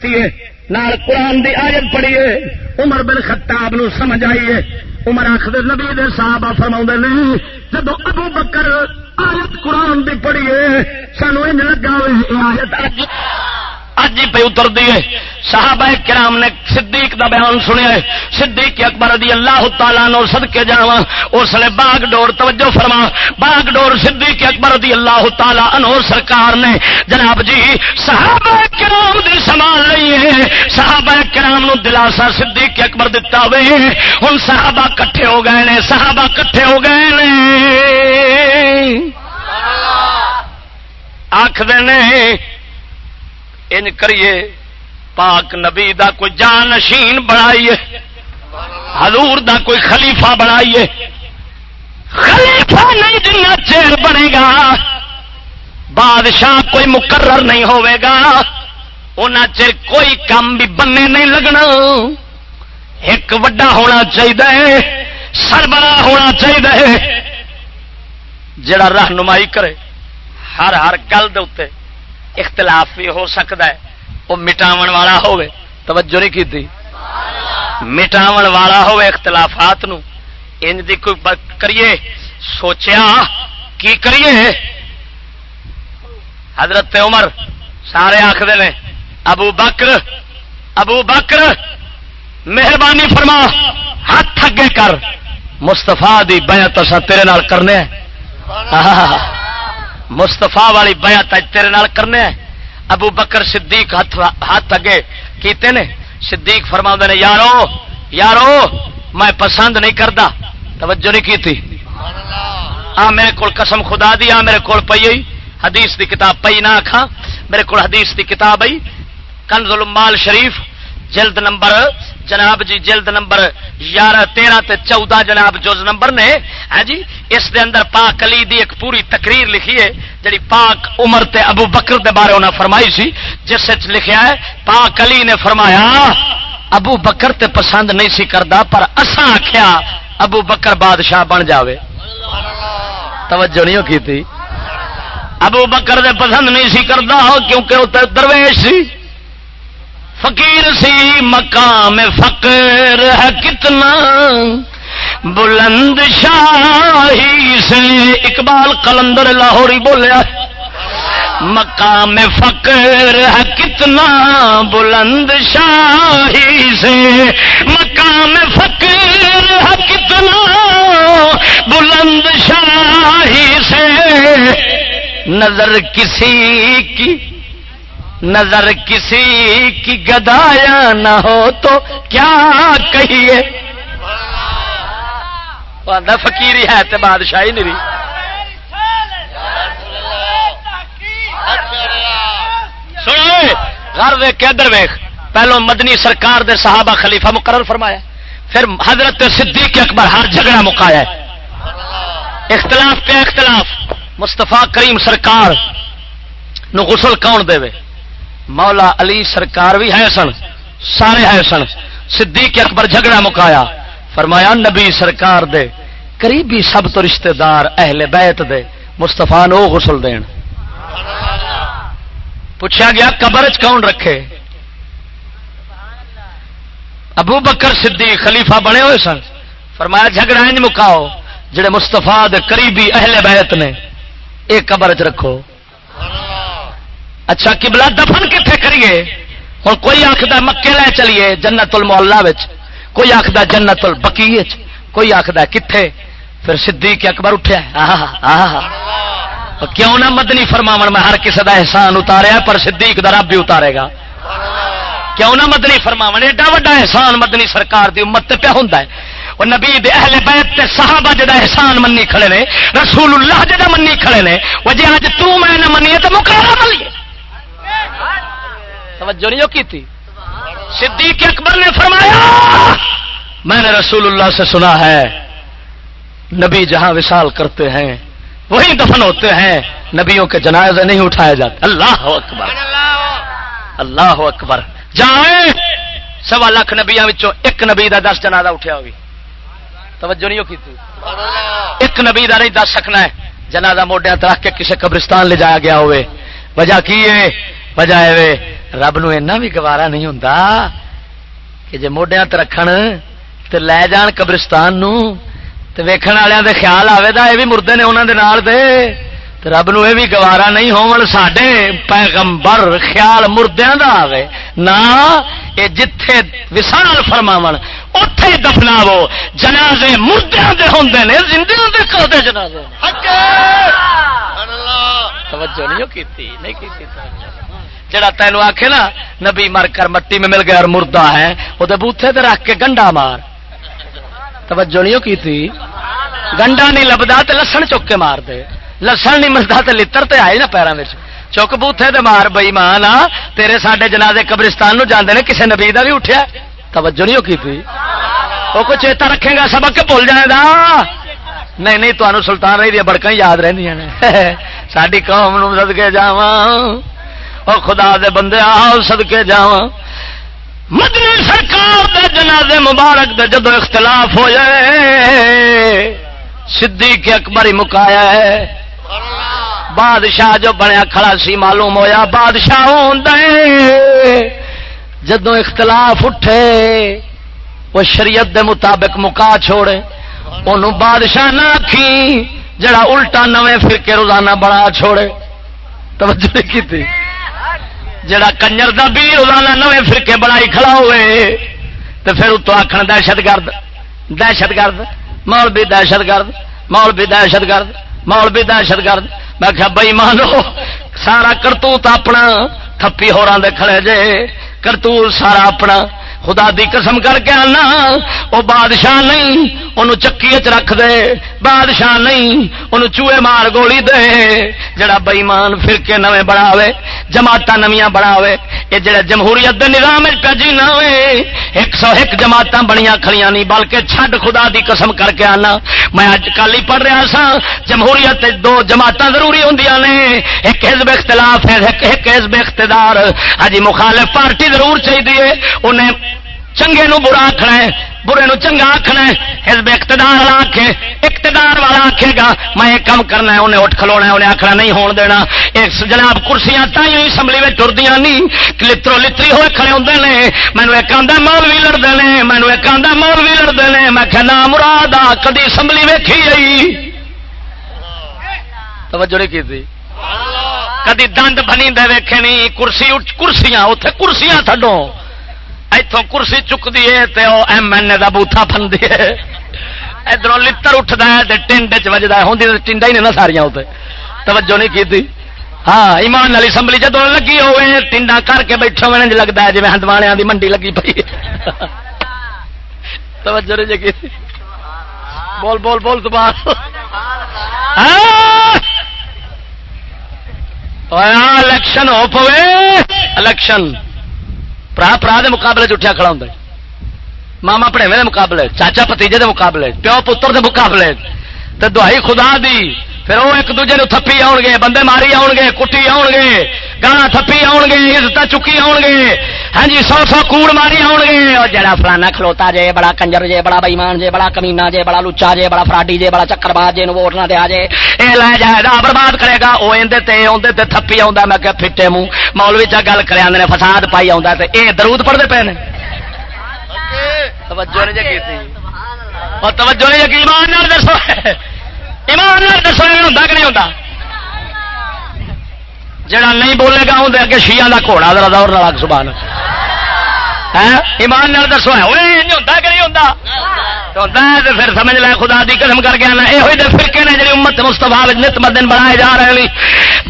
قرآن دی آیت پڑھی ہے۔ عمر بن خطاب نو سمجھ آئی ہے۔ عمر آخر نبی دے صاحب فرما نے جب ابو بکر آیت قرآن دی پڑھیے سانو ان لگا آیت اج ہی پہ اتر دیے صحابہ کرام نے صدیق دا بیان سنیا ہے۔ صدیق اکبر رضی اللہ تعالیٰ نو سد کے جا اس لیے باغ ڈور توجہ فرما۔ باغ ڈور صدیق اکبر رضی اللہ تعالیٰ انو سرکار نے۔ جناب جی صحابہ کرام دی سنبھال لی ہے۔ صحابہ کرام نو دلاسا صدیق اکبر دتا ہوئے ہوں صحابہ کٹھے ہو گئے نے۔ صحابہ کٹھے ہو گئے نے۔ آخر نے ان کریے، پاک نبی دا کوئی جانشین بنائیے، حضور دا کوئی خلیفہ بنائیے۔ خلیفہ نہیں جنا چیر بنے گا، بادشاہ کوئی مقرر نہیں ہوئے گا۔ ان چر کوئی کام بھی بننے نہیں لگنا۔ ایک وڈا ہونا چاہیے، سربراہ ہونا چاہیے۔ جڑا رہنمائی کرے، ہر ہر گل دے اختلاف بھی ہو سکتا ہے۔ وہ مٹاو والا توجہ نہیں کی مٹاو والا اختلافات نو۔ انج دی کوئی کریے۔ سوچیا کی کریے۔ حضرت عمر سارے آخر نے، ابو بکر ابو بکر، مہربانی فرما، ہاتھ اگے کر۔ مستفا دی بیعت اصا تیرے نال کرنے مستفا والی بیعت تیرے نال کرنے ابو بکر صدیق ہاتھ ہاتھ اگے کیتے نے۔ صدیق فرما نے یارو یارو میں پسند نہیں کرتا توجہ نہیں کی آ میرے کو قسم خدا دی آ میرے کو پی حدیث دی کتاب پی نہ آخا میرے کو حدیث دی کتاب آئی۔ کنز المال شریف جلد نمبر جناب جی جلد نمبر یارہ تیرہ تے چودہ جناب جوز نمبر نے۔ ہاں جی اس دے اندر پاک علی دی ایک پوری تقریر لکھی ہے، جڑی پاک عمر تے ابو بکر دے بارے انہیں فرمائی سی، جس لکھیا ہے، پاک علی نے فرمایا، ابو بکر تے پسند نہیں سی کردا، پر اساں آخیا ابو بکر بادشاہ بن جاوے۔ توجہ نہیں کی تھی ابو بکر دے پسند نہیں سی کردا، کیونکہ وہ درویش سی۔ فقیر سی مقام فقر ہے کتنا؟ بلند شاہی سے اقبال کلندر لاہوری بولیا مقام فقر ہے کتنا؟ بلند شاہی سے مقام فقر ہے کتنا؟ بلند شاہی سے۔ نظر کسی کی نظر کسی کی گدایا نہ ہو تو کیا کہیے؟ فکیری ہے تو بادشاہی نہیں گھر ویخ کے ادھر ویخ پہلو مدنی سرکار دے صحابہ خلیفہ مقرر فرمایا پھر حضرت صدیق اکبر ہر جھگڑا مکایا اختلاف کے اختلاف۔ مستفا کریم سرکار نو غسل کون دے مولا علی سرکار بھی ہے سن، سارے ہے سن۔ صدیق اکبر جھگڑا مکایا۔ فرمایا، نبی سرکار دے، قریبی سب تو رشتہ دار اہل بیت دے مستفا نو غسل دین۔ پوچھا گیا، قبر کون رکھے؟ ابو بکر صدیق خلیفہ بنے ہوئے سن۔ فرمایا، جھگڑا انج مکاؤ، جڑے مستفا دے قریبی اہل بیت نے ایک قبر چ رکھو۔ اچھا کبلا دفن کتنے کریے؟ ہوں کوئی آخر مکے لے چلیے جنت المحلہ کوئی آخر جنت البکی کوئی آخر کتنے پھر سدھی کے اکبر اٹھا کیوں نہ مدنی فرماو میں ہر کسی کا احسان اتاریا، پر صدیق دا رب بھی اتارے گا۔ کیوں نہ مدنی فرماو ایڈا وا احسان مدنی سرکار دی امت پہ ہوں وہ نبی دے اہل بیت تے صحابہ جدا احسان منی کھڑے نے، رسول اللہ جدا منی کھڑے نے، وہ جی اج تو میں نہ منی تو مقابلہ ملیے توجہ نہیں کی تھی؟ صدیق اکبر نے فرمایا، میں نے رسول اللہ سے سنا ہے، نبی جہاں وشال کرتے ہیں وہی دفن ہوتے ہیں، نبیوں کے جنازے نہیں اٹھائے جاتے۔ اللہ اکبر۔ اللہ اکبر۔ جائیں، سوا لاکھ نبیا ایک نبی کا دس جنازہ اٹھیا ہوگی۔ توجہ نہیں کی تھی؟ ایک نبی کا نہیں دس سکنا ہے۔ جنازہ موڈیا رکھ کے کسی قبرستان لے جایا گیا ہوئے۔ وجہ کی ہے؟ وجہ رب نو اینا بھی گوارا نہیں ہوں کہ جی موڈیا رکھ لے جان قبرستان نو ویکھن والوں دے خیال آئے گا یہ بھی مردے نے انہوں دے نال دے۔ رب نو یہ بھی گوارا نہیں ہون ساڈے پیغمبر خیال مردیاں دا آوے۔ نہ یہ جتھے وسال فرماو اتے دفناو جنازے مردیاں دے ہوندے نے زندیاں دے کردے جنازے۔ توجہ نہیں کیتی نہیں کیتی۔ جڑا تینوں آکھے نا، نبی مر کر مٹی میں مل گیا اور مردہ ہے وہ بوتھے تے رکھ کے گنڈا مار۔ توجہ نہیں کیتی گنڈا نہیں لبدا تے لسن چک کے مار دے۔ لسن نہیں ملتا تو لڑ تے آئے نا پیروں میں چک بوتھے تے مار بئی مان آ، تیرے ساڈے جنازے قبرستان نو جاندے نے، کسے نبی دا بھی اٹھیا۔ توجہ نہیں کی تھی؟ وہ کوئی چیتا رکھے گا، سبق بھول جائے گا۔ نہیں نہیں تمہیں سلطان رہی دیا، بڑکاں یاد رہی ساری قوم نو سدکے جا خدا دے بندے آؤ سدکے جا مدنی سرکار دے جنازے مبارک دے جدو اختلاف ہو جائے صدیق اکبر ہی مکایا ہے۔ بادشاہ جو بنیا کھڑا سی معلوم ہویا، بادشاہ جدو اختلاف اٹھے، وہ شریعت دے مطابق مکا چھوڑے۔ انہوں بادشاہ نہ آخی جڑا الٹا نویں فرقے روزانہ بڑا چھوڑے۔ توجہ کی تھی۔ جڑا کنجر دا بھی روزانہ نویں فرقے بڑائی کھڑا ہوئے تو پھر اتو آخر دہشت گرد دہشت گرد، مول بھی دہشت گرد، مول بھی دہشت گرد، مول بھی دہشت گرد۔ میں کیا بئی مانو سارا کرتوت اپنا، تھپی ہو کھڑے جے، کرتوت سارا اپنا۔ خدا دی قسم کر کے آنا وہ بادشاہ نہیں انہوں چکی چ رکھ دے۔ بادشاہ نہیں انہوں چوہے مار گولی دے۔ جڑا بئیمان فرقے نویں بڑھاوے جماعت نمیاں بڑھاوے یہ جڑا جمہوریت دے نظام پہ جی نہ ایک سو ایک جماعت بڑیاں کھڑیاں نہیں، بلکہ چھڈ خدا دی قسم کر کے آنا۔ میں اج کل ہی پڑھ رہا سا جمہوریت دو جماعت ضروری ہوں نے، ایک حزب اختلاف ہے، ایک حزب اقتدار۔ ہجی مخالف پارٹی ضرور چاہیے انہیں چنگے نو برا آخنا ہے برے نو چنگا آخنا ہے۔ حزب اقتدار والا آخے اقتدار والا آخے گا میں یہ کام کرنا ہے انہیں اٹھ کھلونا ہے انہیں آخنا نہیں ہون دینا۔ ایک جناب کرسیاں تھی اسمبلی میں ٹردیاں نہیں لترو لتری ہوئے کھڑے ہوتے ہیں مینو ایک آدھا مول بھی لڑتے ہیں مینو ایک آدھا مول بھی لڑتے ہیں میں کہنا مراد آ کدی اسمبلی ویکھی آئی توجہ نہیں کی کدی دند بنی دے ویکھے نہیں کرسی کرسیاں اتنے کرسیاں تھڈو اتوں کرسی چکتی ہے تو ایم این اے کا بوتھا فنتی ہے۔ ادھر لڑ اٹھتا ہے ٹنڈ چجتا ہے۔ ہوں ٹنڈا ہی نہیں نا ساریا اتنے توجہ نہیں کی ہاں ایمان والی اسمبلی جدو لگی ہوئے ٹنڈا کر کے بیٹھے ہوئے لگتا ہے جی ہندوانے کی منڈی لگی پی توجہ نہیں جی بول بول بول تو بات ہاں! الیکشن ہو پوے۔ الیکشن۔ برا برا دے مقابلے اٹھیا کھڑا ہوں ماما پڑھے مقابلے چاچا پتیجے دے مقابلے پیو پتر دے مقابلے تو دہائی خدا دی پھر وہ ایک دوجے نو تھپی آؤ گے بندے ماری آؤ گے کٹی آؤ گے گانا تھپی آؤ گے عزت چکی آؤ گے۔ ہاں جی سو سو کوڑ ماری آؤ گے۔ اور جڑا فلانا کھلوتا جے بڑا کنجر جے بڑا بئیمان جے بڑا کمینا جے بڑا لچا جے بڑا فراڈی جے بڑا چکر باز جے ووٹ نہ دیا جے یہ لے جائے گا برباد کرے گا۔ وہ اندر اندر تھپی آؤں میں کہ پھٹے منہ۔ مولوی چا گل کرے آدھے فساد پائی آؤں تو یہ درود پڑھتے پے نے۔ توجہ نہیں توجہ نہیں ایمان دسو۔ ایمان دسو ہوتا کہ نہیں ہوتا جڑا نہیں بولے گا اندر اگے شیا کا گھوڑا دور لگ سبان ایمان نال دسو ہوتا کہ نہیں ہوتا پھر سمجھ لے خدا دی قسم کر کے آنا۔ یہ فرقے نے جی امت مستفا نت مدن بنائے جا رہے ہیں۔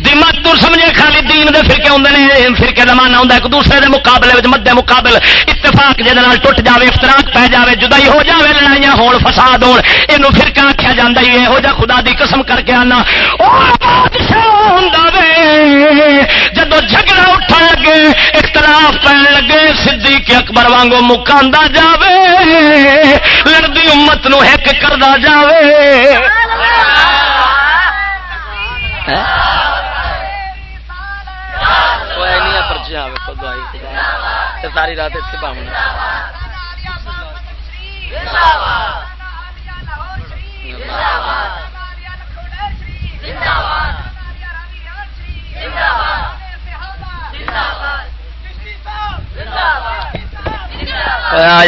دمت تو سمجھے خالی دین دے فرقے آتے ہیں فرقے کا مانا ہوتا ایک دوسرے دے مقابلے مدے مقابل اتفاق جہاں ٹوٹ جائے افطراک پی جائے جدائی ہو جائے لڑائیاں ہون، فساد ہو یہ فرقہ آخیا جا ہی یہو جہ خدا دی قسم کر کے آنا۔ جدو جھگڑا اٹھا لگے اختلاف پہ لگے سی اکبر وانگو مکا جاوے لڑتی امت نو ہک کردا جاوے۔ ساری رات اتنے پاؤں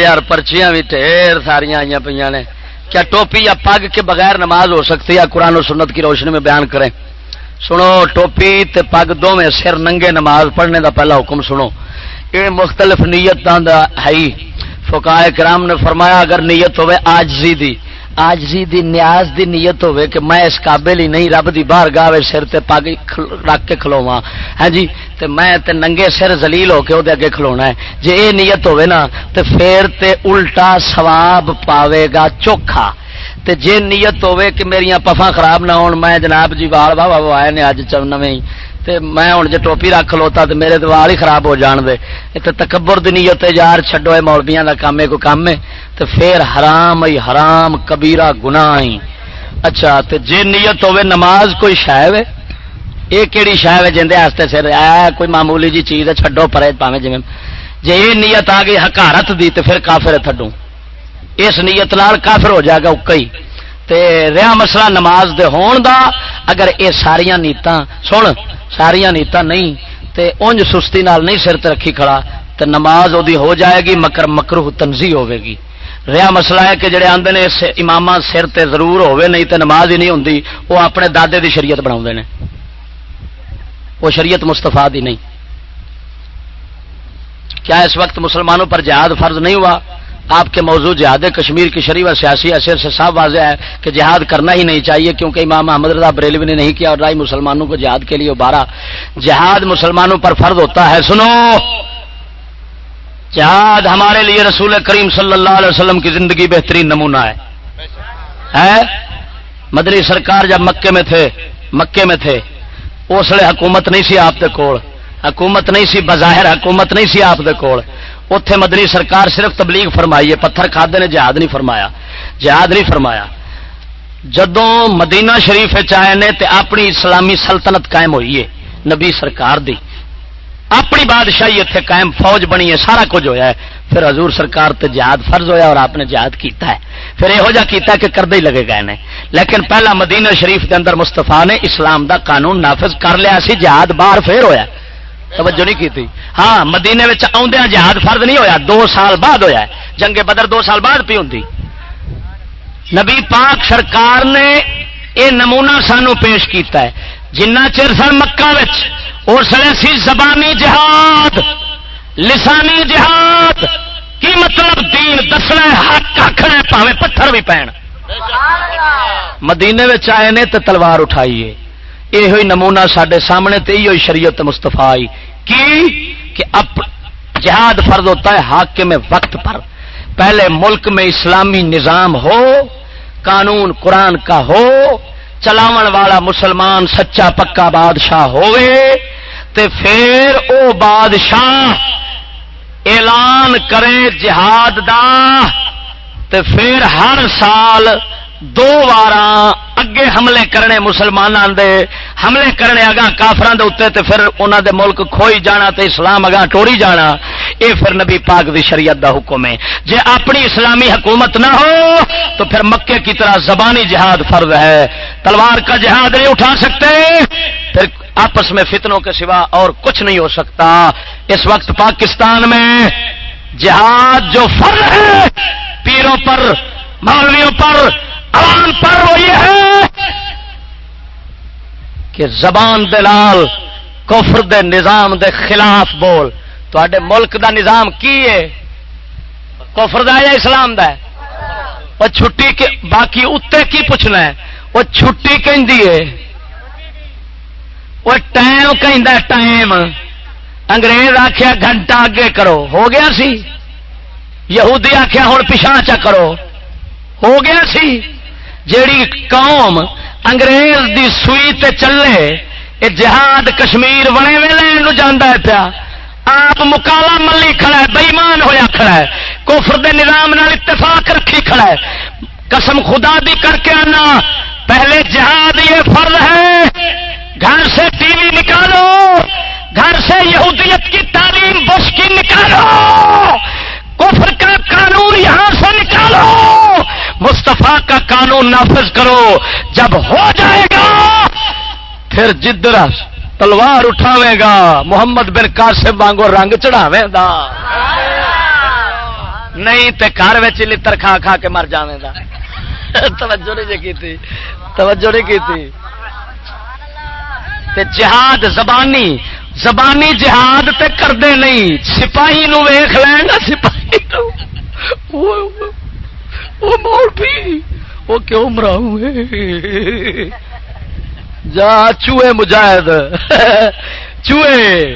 یار، پرچیاں بھی ٹھیر ساریا آئی پہ کیا ٹوپی یا پگ کے بغیر نماز ہو سکتی ہے؟ قرآن و سنت کی روشنی میں بیان کریں۔ سنو، ٹوپی تے پگ دو میں سر ننگے نماز پڑھنے دا پہلا حکم سنو۔ یہ مختلف نیت ہے۔ فکائے کرام نے فرمایا، اگر نیت ہوئے آجزی دی آجزی دی، نیاز دی نیت ہوئے کہ میں اس قابل ہی نہیں، رب دی باہر گاہ سر تے پگ رکھ کے کھلوا ہاں جی تے میں تے ننگے سر زلیل ہو کے وہ اگے کھلونا ہے۔ جی یہ نیت ہوئے نا، تے پھر تے الٹا سواب پاوے گا چوکھا۔ تے جے نیت ہوئے کہ میری پفا خراب نہ ہون، میں جناب جی وال واہ واہ آئے نے اج نویں۔ تے میں ہوں جے ٹوپی رکھ لوتا تو میرے تو ہی خراب ہو جان دے۔ تے تکبر دی نیت یار چھڈو، اے مولویاں دا کام ہے کوئی کام ہے۔ تے پھر حرام ہی حرام، کبیرہ، گناہ ہی۔ اچھا تے جے نیت ہوئے نماز کوئی شاید ہے؟ یہ کہڑی شاید ہے سر؟ اے کوئی معمولی جی چیز ہے؟ چھڈو پرے پاویں جی جویں جے یہ نیت آ گئی حکارت دی تے پھر کافر تھڈوں۔ اس نیت نال کافر ہو جائے گا اکئی تے رہا مسئلہ نماز دے ہون دا۔ اگر اے ساریاں نیتاں، سن، ساریاں نیتاں نہیں، تے اونج سستی نال نہیں سر تے رکھی کھڑا، تے نماز او دی ہو جائے گی، مکر مکروہ تنزیح ہوے گی۔ رہا مسئلہ ہے کہ جڑے آندے نے امام سر تے ضرور ہوے نہیں تے نماز ہی نہیں ہوندی، وہ اپنے دادے دی شریعت بناوندے نے۔ وہ شریعت مستفا دی نہیں۔ کیا اس وقت مسلمانوں پر جہاد فرض نہیں ہوا؟ آپ کے موضوع جہاد کشمیر کی شریف اور سیاسی اثر سے صاف واضح ہے کہ جہاد کرنا ہی نہیں چاہیے کیونکہ امام محمد رضا بریلوی نے نہیں کیا اور رائی مسلمانوں کو جہاد کے لیے ابارا جہاد مسلمانوں پر فرض ہوتا ہے۔ سنو! جہاد ہمارے لیے رسول کریم صلی اللہ علیہ وسلم کی زندگی بہترین نمونہ ہے۔ مدری سرکار جب مکے میں تھے، مکے میں تھے۔ اس لیے حکومت نہیں سی آپ کے کول۔ حکومت نہیں سی، بظاہر حکومت نہیں سی آپ کے کول۔ اتے مدنی سرکار صرف تبلیغ فرمائی ہے پتھر کھادے نے جہاد نہیں فرمایا۔ جہاد نہیں فرمایا۔ جدوں مدینہ شریف آئے نے تے اپنی اسلامی سلطنت قائم ہوئی ہے، نبی سرکار دی۔ اپنی بادشاہی اتنے قائم فوج بنی ہے، سارا کچھ ہویا ہے۔ پھر حضور سرکار تے جہاد فرض ہویا اور آپ نے جہاد کیتا ہے۔ پھر یہو جا کیتا کہ کردے ہی لگے گئے نے۔ لیکن پہلا مدینہ شریف کے اندر مستفا نے اسلام دا قانون نافذ کر لیا سی، جہاد باہر پھر ہویا۔ توجہ نہیں کی تھی؟ ہاں مدینے آدھا جہاد فرد نہیں ہویا، دو سال بعد ہویا ہے۔ جنگ بدر دو سال بعد پی ہوں نبی پاک سرکار نے یہ نمونہ سانو پیش کیتا ہے۔ جنہ چر سن مکہ اس سی زبانی جہاد، لسانی جہاد، کی مطلب دین دسنا حق آخر پاوے پتھر بھی پین مدینے آئے نے تو تلوار اٹھائیے یہ نمونہ سڈے سامنے تے یہ شریعت مستفا آئی۔ کی؟ کہ اب جہاد فرض ہوتا ہے حاکم میں وقت پر۔ پہلے ملک میں اسلامی نظام ہو، قانون قرآن کا ہو، چلاون والا مسلمان سچا پکا بادشاہ ہوئے تے پھر او بادشاہ اعلان کرے جہاد دا تے پھر ہر سال دو وار اگے حملے کرنے مسلمانوں دے، حملے کرنے اگا کافران دے اتنے تے پھر انہوں دے ملک کھوئی جانا تے اسلام اگا ٹوری جانا، اے پھر نبی پاک دی شریعت دا حکم ہے۔ جے اپنی اسلامی حکومت نہ ہو تو پھر مکے کی طرح زبانی جہاد فرض ہے۔ تلوار کا جہاد نہیں اٹھا سکتے۔ پھر آپس میں فتنوں کے سوا اور کچھ نہیں ہو سکتا۔ اس وقت پاکستان میں جہاد جو فرض ہے، پیروں پر، مولویوں پر عوام پر وہ یہ ہے کہ زبان دلال کفر دے نظام دے خلاف بول۔ تے ملک دا نظام کی ہے؟ کفر دا یا اسلام دا ہے؟ وہ چھٹی کے باقی اتنے کی پوچھنا ہے؟ وہ چھٹی کہ وہ ٹائم کہ ٹائم۔ انگریز آخیا گھنٹہ اگے کرو۔ ہو گیا سی؟ یہودی آخیا ہوں پچھا چا کرو۔ ہو گیا سی؟ جیڑی قوم انگریز دی سوئی تے چلے یہ جہاد کشمیر بنے ویلے جانا ہے پیا۔ آپ مکالا ملی کھڑا ہے، بئیمان ہوا کھڑا ہے۔ کوفر دے نظام نال اتفاق رکھی کھڑا ہے۔ قسم خدا دی کر کے آنا، پہلے جہاد یہ فرض ہے، گھر سے ٹی وی نکالو، گھر سے یہودیت کی تعلیم بش کی نکالو۔ کفر کا قانون یہاں سے نکالو۔ مستفا کا قانون نافذ کرو۔ جب ہو جائے گا، پھر جدرا تلوار اٹھاوے گا۔ محمد بن قاسم وانگو رنگ چڑھاوے دا نہیں تے گھر لتر کھا کھا کے مر جاوے دا توجہ نہیں جی کی توجہ نہیں کی تے جہاد زبانی زبانی جہاد تے کردے نہیں۔ سپاہی نو ویخ لین، سپاہی نو۔ وہ مول بھی وہ کیوں مراؤں جا چوئے مجاہد۔ چوئے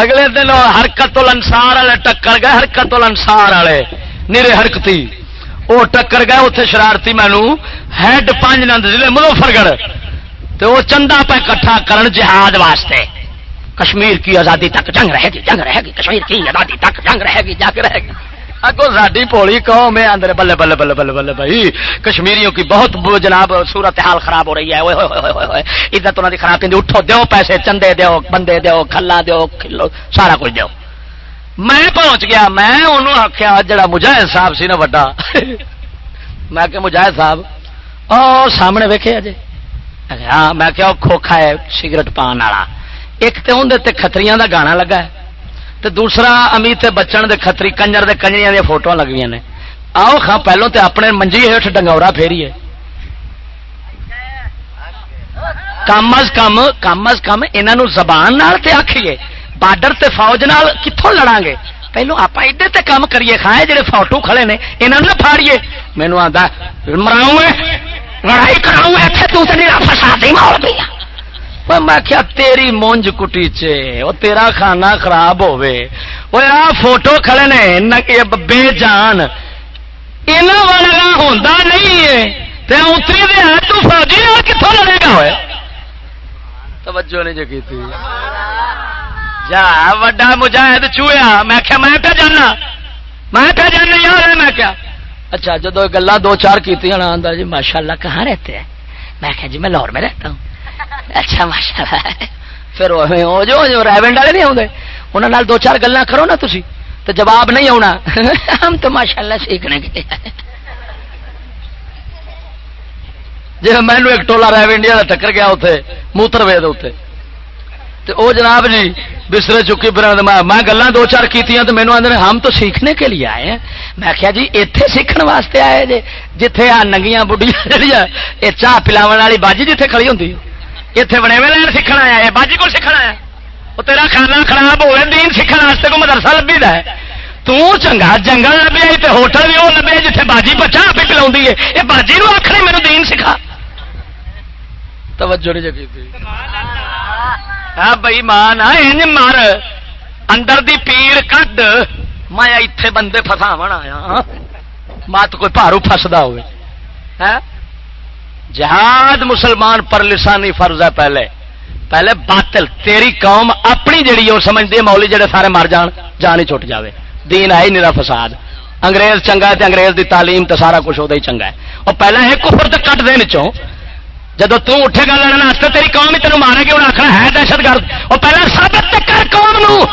اگلے دن حرکت انسار والے ٹکر گئے، حرکت انسار والے۔ نیرے حرکتی۔ وہ ٹکر گئے اتنے شرارتی مینو ہیڈ پانچ نند ضلع مظفر گڑھ تو وہ چندہ پہ کٹھا کرن جہاد واسطے۔ کشمیر کی آزادی تک جنگ رہے گی، جنگ رہے گی، کشمیر کی آزادی تک جنگ رہے گی، جنگ رہے گی۔ اگو ساری پولی قوم ہے اندر بلے بلے بلے بلے بلے بھائی، کشمیریوں کی بہت جناب صورت حال خراب ہو رہی ہے۔ عزت انہوں کی خراب کی اٹھو دیو پیسے، چندے دیو، بندے دیو، کھلا دیو، کھلو، سارا کچھ دیو۔ میں پہنچ گیا، میں انہوں آخیا جڑا مجاہد صاحب سی نا وڈا۔ میں کہ مجاہد صاحب، او سامنے ویکھے اجے۔ ہاں میں کیا کھوکھا ہے سگرٹ پان والا۔ ایک تو اندر کتری کا گانا لگا ہے۔ تو دوسرا امیت بچن دے خطری کنجر دے کنجریاں دیا فوٹو لگی نے۔ آؤ خاں پہلو تے اپنے منجی ہیٹ ڈنگورا پھیریے۔ کم از کم کم از کم یہاں زبان نال تے آخیے بارڈر تے فوج نال کتوں لڑا گے پہلو آپ ادھر تے کام کریے کھائے جڑے فوٹو کھڑے نے یہاں نہ پھاڑیے۔ مینو آتا مراؤں لڑائی کراؤں اتنے تو فساد ہی مول گئی میں کیا تیری مونج کٹی چے وہ تیرا کھانا خراب ہوے وہ آ فوٹو کھڑے نے بے جان۔ یہاں والا ہوتا نہیں ہے۔ تے اتری دے تو فوجی کتوں لڑے گا ہوئے؟ توجہ نہیں جگی تھی جا، وڈا مجاہد چویا میں کیا میں پہ جانا۔ میں پہ جانا، یار، میں کیا اچھا جدو گلا دو چار کی جی ماشاء اللہ کہاں رہتے ہیں؟ میں کہا جی میں لاہور میں رہتا ہوں۔ اچھا ماشاء اللہ۔ پھر وہ جو ریونڈ والے نہیں آتے انہوں دو چار گلا کرو نا تھی تو جواب نہیں آنا ہم تو ماشاء اللہ سیکھنے کے جی مینو ایک ٹولا ریونڈیا کا ٹکر گیا اتنے موتر وید اتنے تو او جناب جی بسرے چکی پھر میں گلا دو چار کی تو مینو آدھے ہم تو سیکھنے کے لیے آئے ہیں۔ میں آخیا جی اتنے سیکھنے واسطے آئے جی جتھے آ ننگیاں بڑھیا جہیا یہ چاہ پلاو والی باجی جتھے کھڑی ہوتی اتنے بنے لین سیکھنا آیا ہے باجی کو سیکھنا آیا وہ تیرا کھانا خراب ہوئے دین سیکھنے واسطے کو مدرسہ لبھی دا ہے تنگا جنگل لبیا تو ہوٹل بھی وہ لبیا جیتے باجی بچا آپ پلا ہے یہ باجی نو آخر میرے دین سکھا توجہ نہیں جگی ہاں بھائی مان مار اندر دی پیڑ کڈ میں اتے بندے فساو آیا مت کوئی پارو فسدا ہوئے جہاد مسلمان پر لسانی فرض ہے پہلے۔ پہلے باطل، تیری قوم اپنی جڑی وہ سمجھتی ہے مولی جڑے سارے مر جان جان ہی چھٹ جاوے۔ دین ہے ہی نہیں فساد۔ انگریز چنگا ہے انگریز دی تعلیم تو سارا کچھ وہ چنگا ہے۔ وہ پہلے ایک کفر تو کٹ دے چوں جب اٹھے گا لڑنے واسطے تیری قوم ہی تینوں مارے گی انہیں آخنا ہے دہشت گرد۔ وہ پہلے سابت کر قوم نو۔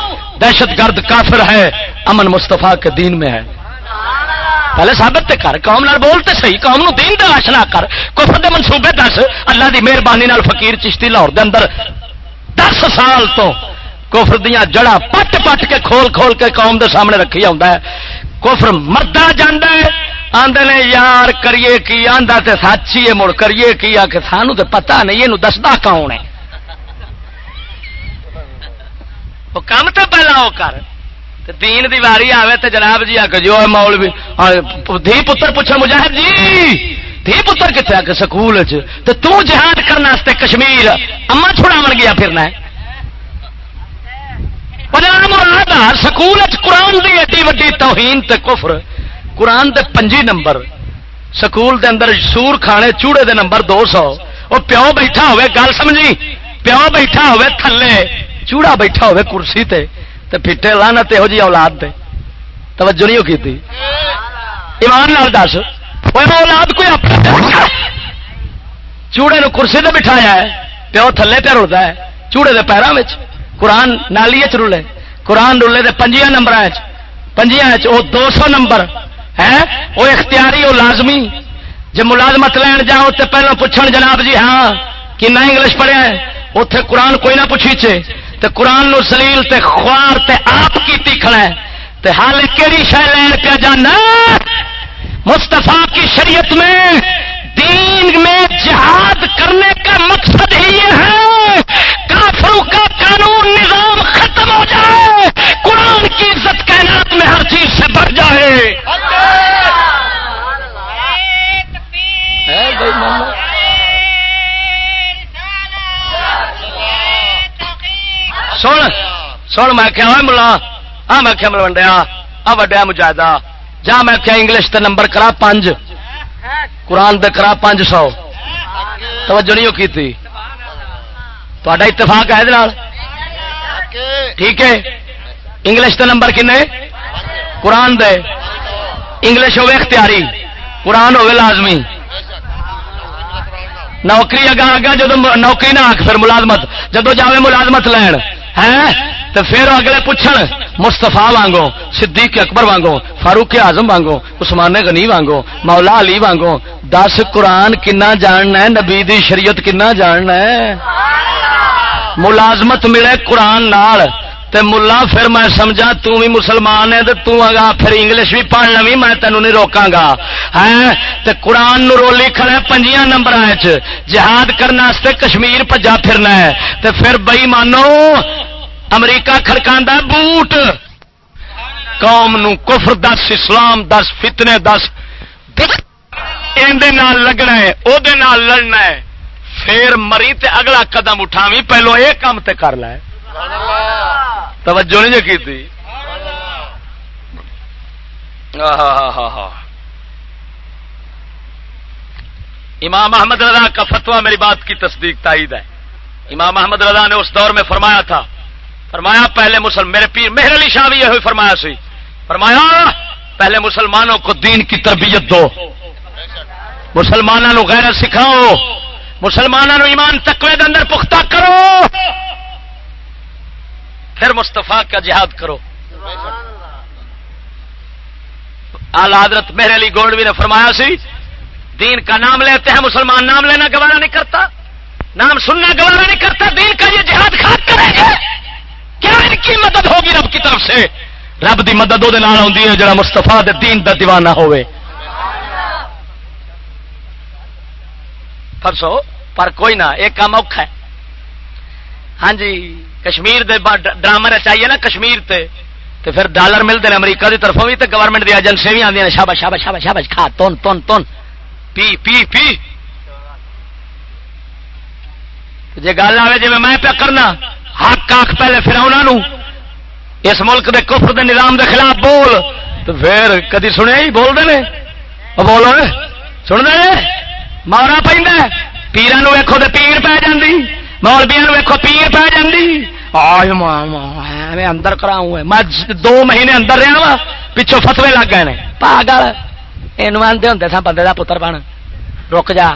دہشت گرد کافر ہے، امن مستفا کے دین میں ہے۔ پہلے سابت تے کر، قوم نال بولتے صحیح، قوم نو دین دلاش نہ کر۔ کفر دے منصوبے دس، اللہ دی مہربانی نال فقیر چشتی لاہور دے اندر دس سال تو کفر دیا جڑا پٹ پٹ کے کھول کھول کے قوم دے سامنے رکھی آ کفر مردا جانا ہے آدھے نے، یار کریے کی آدھا تے سچی ہے، مڑ کریے کی آ کے سانو تے پتہ نہیں یہ دستا کون ہے؟ وہ کام تو پہلا وہ کر۔ دین دی واری آوے تے جناب جی, جی، آ جو مول بھی دھی پتر پوچھا، مجاہد جی دھی پتر کتنے آ کے سکول تو تو جہاد کرنے کشمیر اما چھوڑا من گیا پھرنا ہے۔ سکول قرآن دی ایڈی وڈی توہین تے کفر، قرآن دے پنجی نمبر، سکول دے اندر سور کھانے، چوڑے دے نمبر دو سو۔ وہ پیو بیٹھا ہوئے گل سمجھی، پیو بیٹھا ہوئے تھلے، چوڑا بیٹھا ہوئے کرسی تے۔ تے پھٹے لانا یہو جی اولاد دے۔ توجہ نہیں کی تھی ایمان نال دس۔ اولاد کوئی اپنا چوڑے نو کرسی تے بٹھایا ہے پیو تھلے پہ رلتا ہے۔ چوڑے دے پیروں میں قرآن نالی چ رلے۔ قرآن رلے دے پنجیا نمبر پنجیا دو سو نمبر ہے۔ وہ اختیاری وہ لازمی۔ جی ملازمت لین جاؤ تو پہلو پوچھن جناب جی ہاں کن انگلش پڑھیا ہے؟ اتے قرآن کوئی نہ پوچھیچے تے قرآن نو سلیل تے خوار تے آپ کیتی کھڑا ہے۔ تے حال کیڑی شے لین پہ جانا مصطفیٰ کی شریعت میں دین میں جہاد کرنے کا مقصد ہی یہ ہے۔ کافروں کا قانون نظام ختم ہو جائے۔ قرآن کی عزت کائنات میں ہر چیز سے بڑھ جائے۔ سن سن میں کیا ملا ہاں میں کیا ملوڈیا آ وڈیا مجاہدہ، جا میں کیا انگلش تے نمبر کرا پانچ قرآن دے کرا پانچ سو۔ توجہ نہیں کی تھی تا اتفاق ہے ٹھیک ہے۔ انگلش تے نمبر کنے؟ قرآن دے۔ انگلش ہوے اختیاری، قرآن ہوے لازمی۔ نوکری اگا اگا جب نوکری نہ آخ پھر ملازمت جب جاوے ملازمت لین۔ تو پھر اگلے پوچھن مستفا وانگو صدیق اکبر وانگو فاروق اعظم وانگو عثمان غنی وانگو مولا علی وانگو دس قرآن کنا جاننا ہے؟ نبی دی شریعت کنا جاننا ہے؟ ملازمت ملے قرآن نال۔ تے ملا پھر میں سمجھا تو بھی مسلمان ہے تو اگا پھر انگلش بھی پڑھنا بھی میں تینوں نہیں روکاں گا ہے تے قرآن نو رولی کھڑا پنجیاں نمبر جہاد کرنے کشمیر پجا پھرنا ہے۔ تے پھر بئی مانو امریکہ کھڑکاندا بوٹ۔ قوم نو کفر دس، اسلام دس، فتنے دس۔ نال لگنا ہے وہ لڑنا ہے۔ پھر مری تے اگلا قدم اٹھاوی پہلو یہ کام تے کر لے۔ توجہ نہیں جی کی تھی امام احمد رضا کا فتوا میری بات کی تصدیق تائید ہے۔ امام احمد رضا نے اس دور میں فرمایا تھا۔ فرمایا، پہلے مسلم، میرے پیر مہر علی شاہ بھی یہ فرمایا سی۔ فرمایا، پہلے مسلمانوں کو دین کی تربیت دو۔ مسلمانوں غیرت سکھاؤ۔ مسلمانوں ایمان تقوی اندر پختہ کرو۔ پھر مستفا کا جہاد کرو۔ آل حضرت میرے علی گولڈوی نے فرمایا سی، دین کا نام لیتے ہیں، مسلمان نام لینا گوارا نہیں کرتا۔ نام سننا گوارا نہیں کرتا، دین کا یہ جہاد خاط کریں گے۔ کیا ان کی مدد ہوگی رب کی طرف سے؟ رب دی مدد وہ آتی ہے، جڑا مستفا دین دا دیوانہ ہوئے پرسو پر کوئی نہ، ایک کام اوکھا ہے۔ ہاں جی کشمیر دے ڈرامے رچائیے نا، کشمیر تے۔ تے پھر ڈالر ملتے ہیں امریکہ کی طرفوں بھی گورنمنٹ دی ایجنسی بھی آدی شابا شابا شابا شابا کھا تون تون تون پی پی پی۔ جی گل آئے جی میں پیا کرنا۔ حق آخ پہلے پھر انہوں اس ملک دے کفر دے نظام دے خلاف بول۔ تو پھر کدی سنیا ہی بول دے بولو سن دے مارا پہ پیران ویکو تو پیر پی جی مولبیا ویکو پیر پی جی اندر کراؤں میں دو مہینے اندر رہا وا پچھو فتوے لگ گئے پاگل یہ آدھے ہوں سا بندے کا پتر بن۔ رک جا۔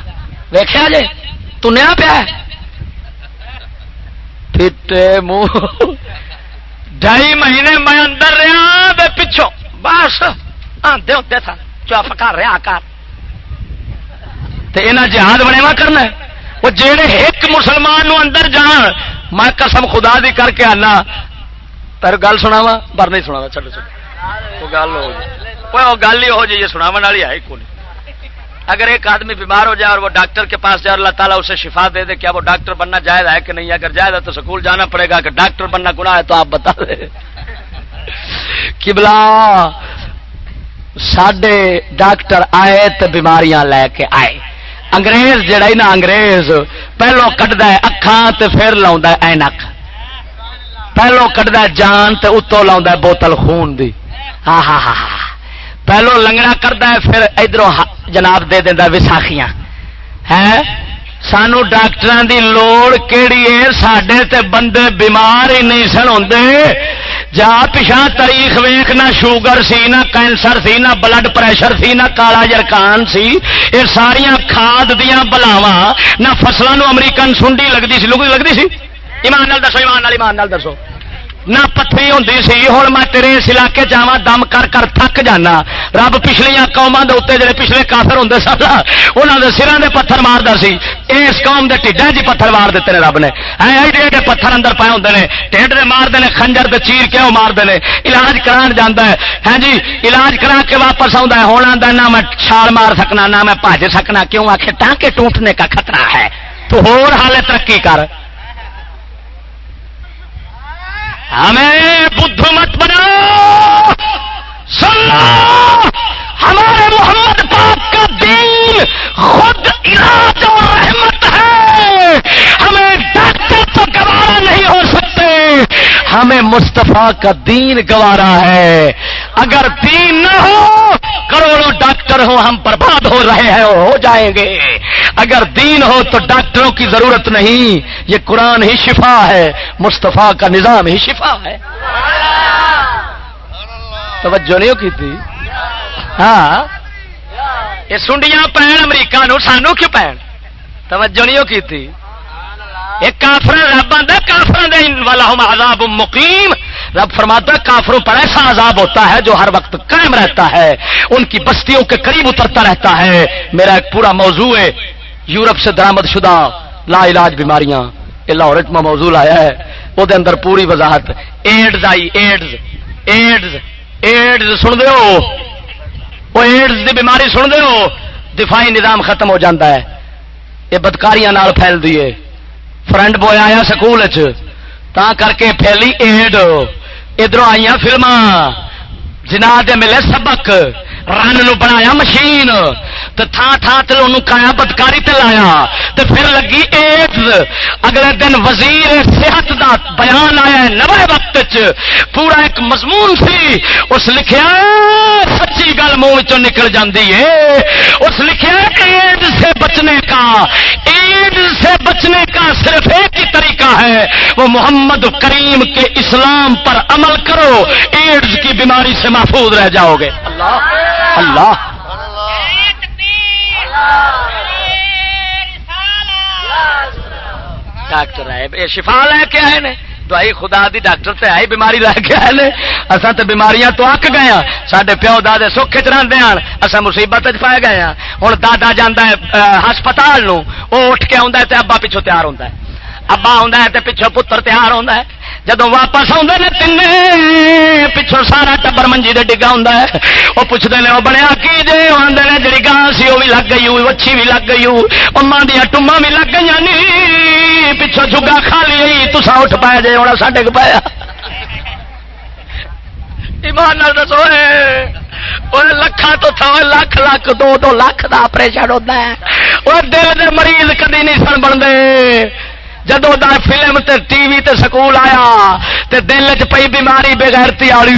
ویخیا جی تنیا پیا منہ۔ ڈائی مہینے میں اندر رہا پچھو بس آدھے ہوتے تھا چپ کر رہا کر۔ جہاد بنے کرنا وہ جہے ایک مسلمان نو اندر جان میں قسم خدا دی کر کے آنا۔ پر گل سنا وا پر نہیں سنا چلو چلو گل ہو جی۔ گل ہی ہو جی، جائے والی ہے کو نہیں اگر ایک آدمی بیمار ہو جائے اور وہ ڈاکٹر کے پاس جائے اللہ تعالیٰ اسے شفا دے دے کیا وہ ڈاکٹر بننا جائز ہے کہ نہیں، اگر جائز ہے تو سکول جانا پڑے گا کہ ڈاکٹر بننا گناہ ہے تو آپ بتا دیں کبلا سڈے ڈاکٹر آئے تو بیماریاں لے کے آئے۔ انگریز جڑا نا انگریز، پہلو کٹتا ہے اکھان تے پھر لا اینک۔ پہلو کٹتا جان تے اتو لا بوتل خون دی۔ ہاں ہاں ہاں ہاں۔ پہلو لنگڑا کرتا ہے پھر ادھر جناب دے دینا وساخیاں ہے؟ سانو ڈاکٹر دی لوڑ کیڑی ہے؟ سڈے تے بندے بیمار ہی نہیں سن ہوں جا پچھا تاریخ ویخ نہ شوگر سی نہ، کینسر سی نہ، بلڈ پریشر سی نہ، کالا جرکان سی یہ ساریا کھاد دیا بلاوا نہ فصلوں امریکن سنڈی لگتی سی لوگ لگتی سی؟ ایمان نال دسو، ایمان نال ایمان نال دسو۔ نہ پتھری ہوں سی۔ ہوں میں تیرے اس علاقے جا دم کر کر تھک جانا۔ رب پچھلیا قوما کے اتنے جڑے پچھلے کافر ہوں سن انہوں نے سرا دے پتھر مارتا سی۔ اس قوم کے ٹھڈا جی پتھر مار دیتے ہیں رب نے۔ ایڈے ایڈے پتھر اندر پائے ہوں نے۔ ٹھنڈ دے مارتے ہیں خنجر دے چیر کیوں مارتے ہیں علاج کران جانا ہے۔ ہاں جی علاج کرا کے واپس آتا ہے۔ ہونا آتا نہ میں چھال مار سکنا، نہ میں بھج سکنا۔ کیوں؟ آخر ٹانکے ٹوٹنے کا خطرہ ہے۔ تو ہور حال ترقی کر۔ ہمیں بدھ مت بنا سننا ہمارے محمد پاک کا دین خود علاج اور رحمت ہے۔ ہمیں ڈاکٹر تو گوارا نہیں ہو سکتے۔ ہمیں مصطفیٰ کا دین گوارا ہے۔ اگر دین نہ ہو، کروڑوں ڈاکٹر ہو ہم برباد ہو رہے ہیں، ہو جائیں گے۔ اگر دین ہو تو ڈاکٹروں کی ضرورت نہیں یہ قرآن ہی شفا ہے، مصطفیٰ کا نظام ہی شفا ہے۔ توجہ نہیں کی تھی؟ ہاں۔ یہ سنڈیاں پین امریکہ نو، سانو کیوں پین توجہ نہیں کی تھی؟ ایک کافر رب آتا کافر والا ہم عذاب مقیم۔ رب فرماتا ہے، کافروں پر ایسا عذاب ہوتا ہے جو ہر وقت قائم رہتا ہے۔ ان کی بستیوں کے قریب اترتا رہتا ہے۔ میرا ایک پورا موضوع ہے۔ یورپ سے درامد شدہ لا علاج بیماریاں۔ یہ لاہور میں موضوع آیا ہے۔ وہ اندر پوری وضاحت۔ ایڈز آئی، ایڈز ایڈز ایڈز سن دو وہ ایڈز دی بیماری سن دو دفاعی نظام ختم ہو جاتا ہے۔ یہ بدکاریاں نال پھیل دیے فرنڈ بوائے آیا سکول تا کر کے پھیلی ایڈ۔ ادھر آئی فلما جنا ملے سبق۔ رن نو بنایا مشین تو تھان تھان تے انہوں کھایا بدکاری تے لایا۔ تے پھر لگی ایڈز۔ اگلے دن وزیر صحت دا بیان آیا نوے وقت چ پورا ایک مضمون سی۔ اس لکھیا سچی گل منہ چ نکل جاندی ہے۔ اس لکھیا ایڈز سے بچنے کا، ایڈز سے بچنے کا صرف ایک ہی طریقہ ہے۔ وہ محمد کریم کے اسلام پر عمل کرو، ایڈز کی بیماری سے محفوظ رہ جاؤ گے۔ اللہ اللہ। ڈاکٹر آئے شفا لے کے آئے نے۔ دوائی خدا دی، ڈاکٹر تے آئی بیماری لے کے آئے نے۔ اصا تو بیماریاں تو اک گئے ہیں سارے پیو دادے سکھ چ رہتے ہیں اصا مصیبت پائے گئے ہیں ہوں دادا جانا ہے ہسپتال وہ اٹھ کے آتا ہے ابا پیچھوں تیار ہوتا ہے۔ ابا آ پچھوں پتر تیار ہوتا ہے۔ جدو واپس آدھے تین پچھوں سارا ٹبر منجی دے ڈگا ہوں وہ پوچھتے ہیں وہ بنیا کی جی آدھے نے جی گاہ سی وہ بھی لگ گئی وچھی بھی لگ گئی اما دیا ٹوما بھی لگ گئی نی۔ پچھوں جگا کھا لی تسا اٹھ پایا جی ہونا ساڈے کو پایا ایمان دسو لکھا تو تھا لکھ لکھ، دو دو لکھ کا آپریشن ہوتا ہے۔ وہ دل دے مریض کدی نہیں سن بنتے جدو فلم تے ٹی وی تے سکول آیا تے دل چ پئی بیماری بغیرتی والی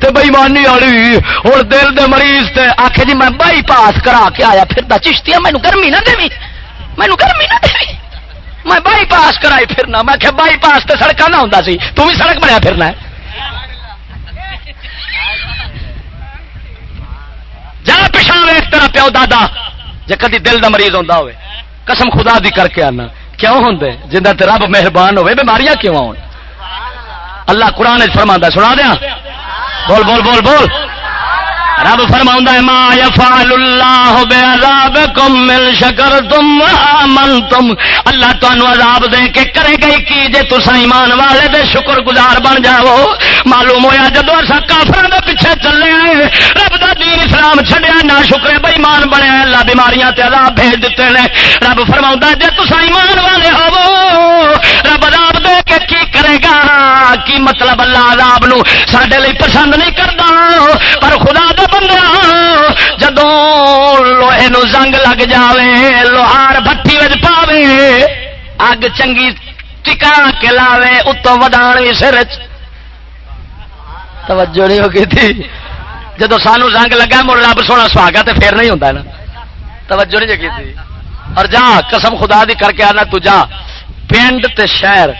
تے بےمانی والی ہوں دل دے مریض تے آخ جی میں بائی پاس کرا کے آیا، پھر چشتی مینو گرمی نہ دے مینو گرمی نہ دے میں بائی پاس کرائی پھرنا، میں کہ بائی پاس تے سڑک نہ ہوں سی تم بھی سڑک بنیا پھرنا ہے۔ جا پچھا ویس تیرا پیو دادا جی کدی دل دا مریض ہوتا ہوئے، قسم خدا دی کر کے آنا۔ کیوں ہوں جنہ تے رب مہربان ہوئے، بیماریاں کیوں آن اللہ قرآن فرما سنا دیا؟ بول بول بول بول۔ رب فرما ما یفعل اللہ بعذابکم من شکرتم وآمنتم۔ اللہ تانوں عذاب دے کے کرے گئی کی جے تساں ایمان والے دے شکر گزار بن جاؤ۔ معلوم ہویا جدو اسا کافراں دے پیچھے چلے آئے، رب دا دین اسلام چھڈیا نہ شکر بے ایمان بنیا اللہ بیماریاں تے عذاب بھیج دتے نے رب فرماوندا جے تساں ایمان والے ہوو، رب عذاب دے کے کی کرے گا کی مطلب اللہ عذاب نو ساڈے لئی پسند نہیں کردا پر خدا دا بندہ جدو لوہے نو زنگ لگ جاوے لوہار بٹی وج پاوے اگ چنگی ٹکا کے لاوے اتوں وڈانی سر توجہ نہیں ہوگی تھی جدو سانو زنگ لگا مڑ رب سونا سواگا تو پھر نہیں ہوتا نا توجہ نہیں جگی تھی اور جا قسم خدا دی کر کے آنا تو جا پنڈ تے شہر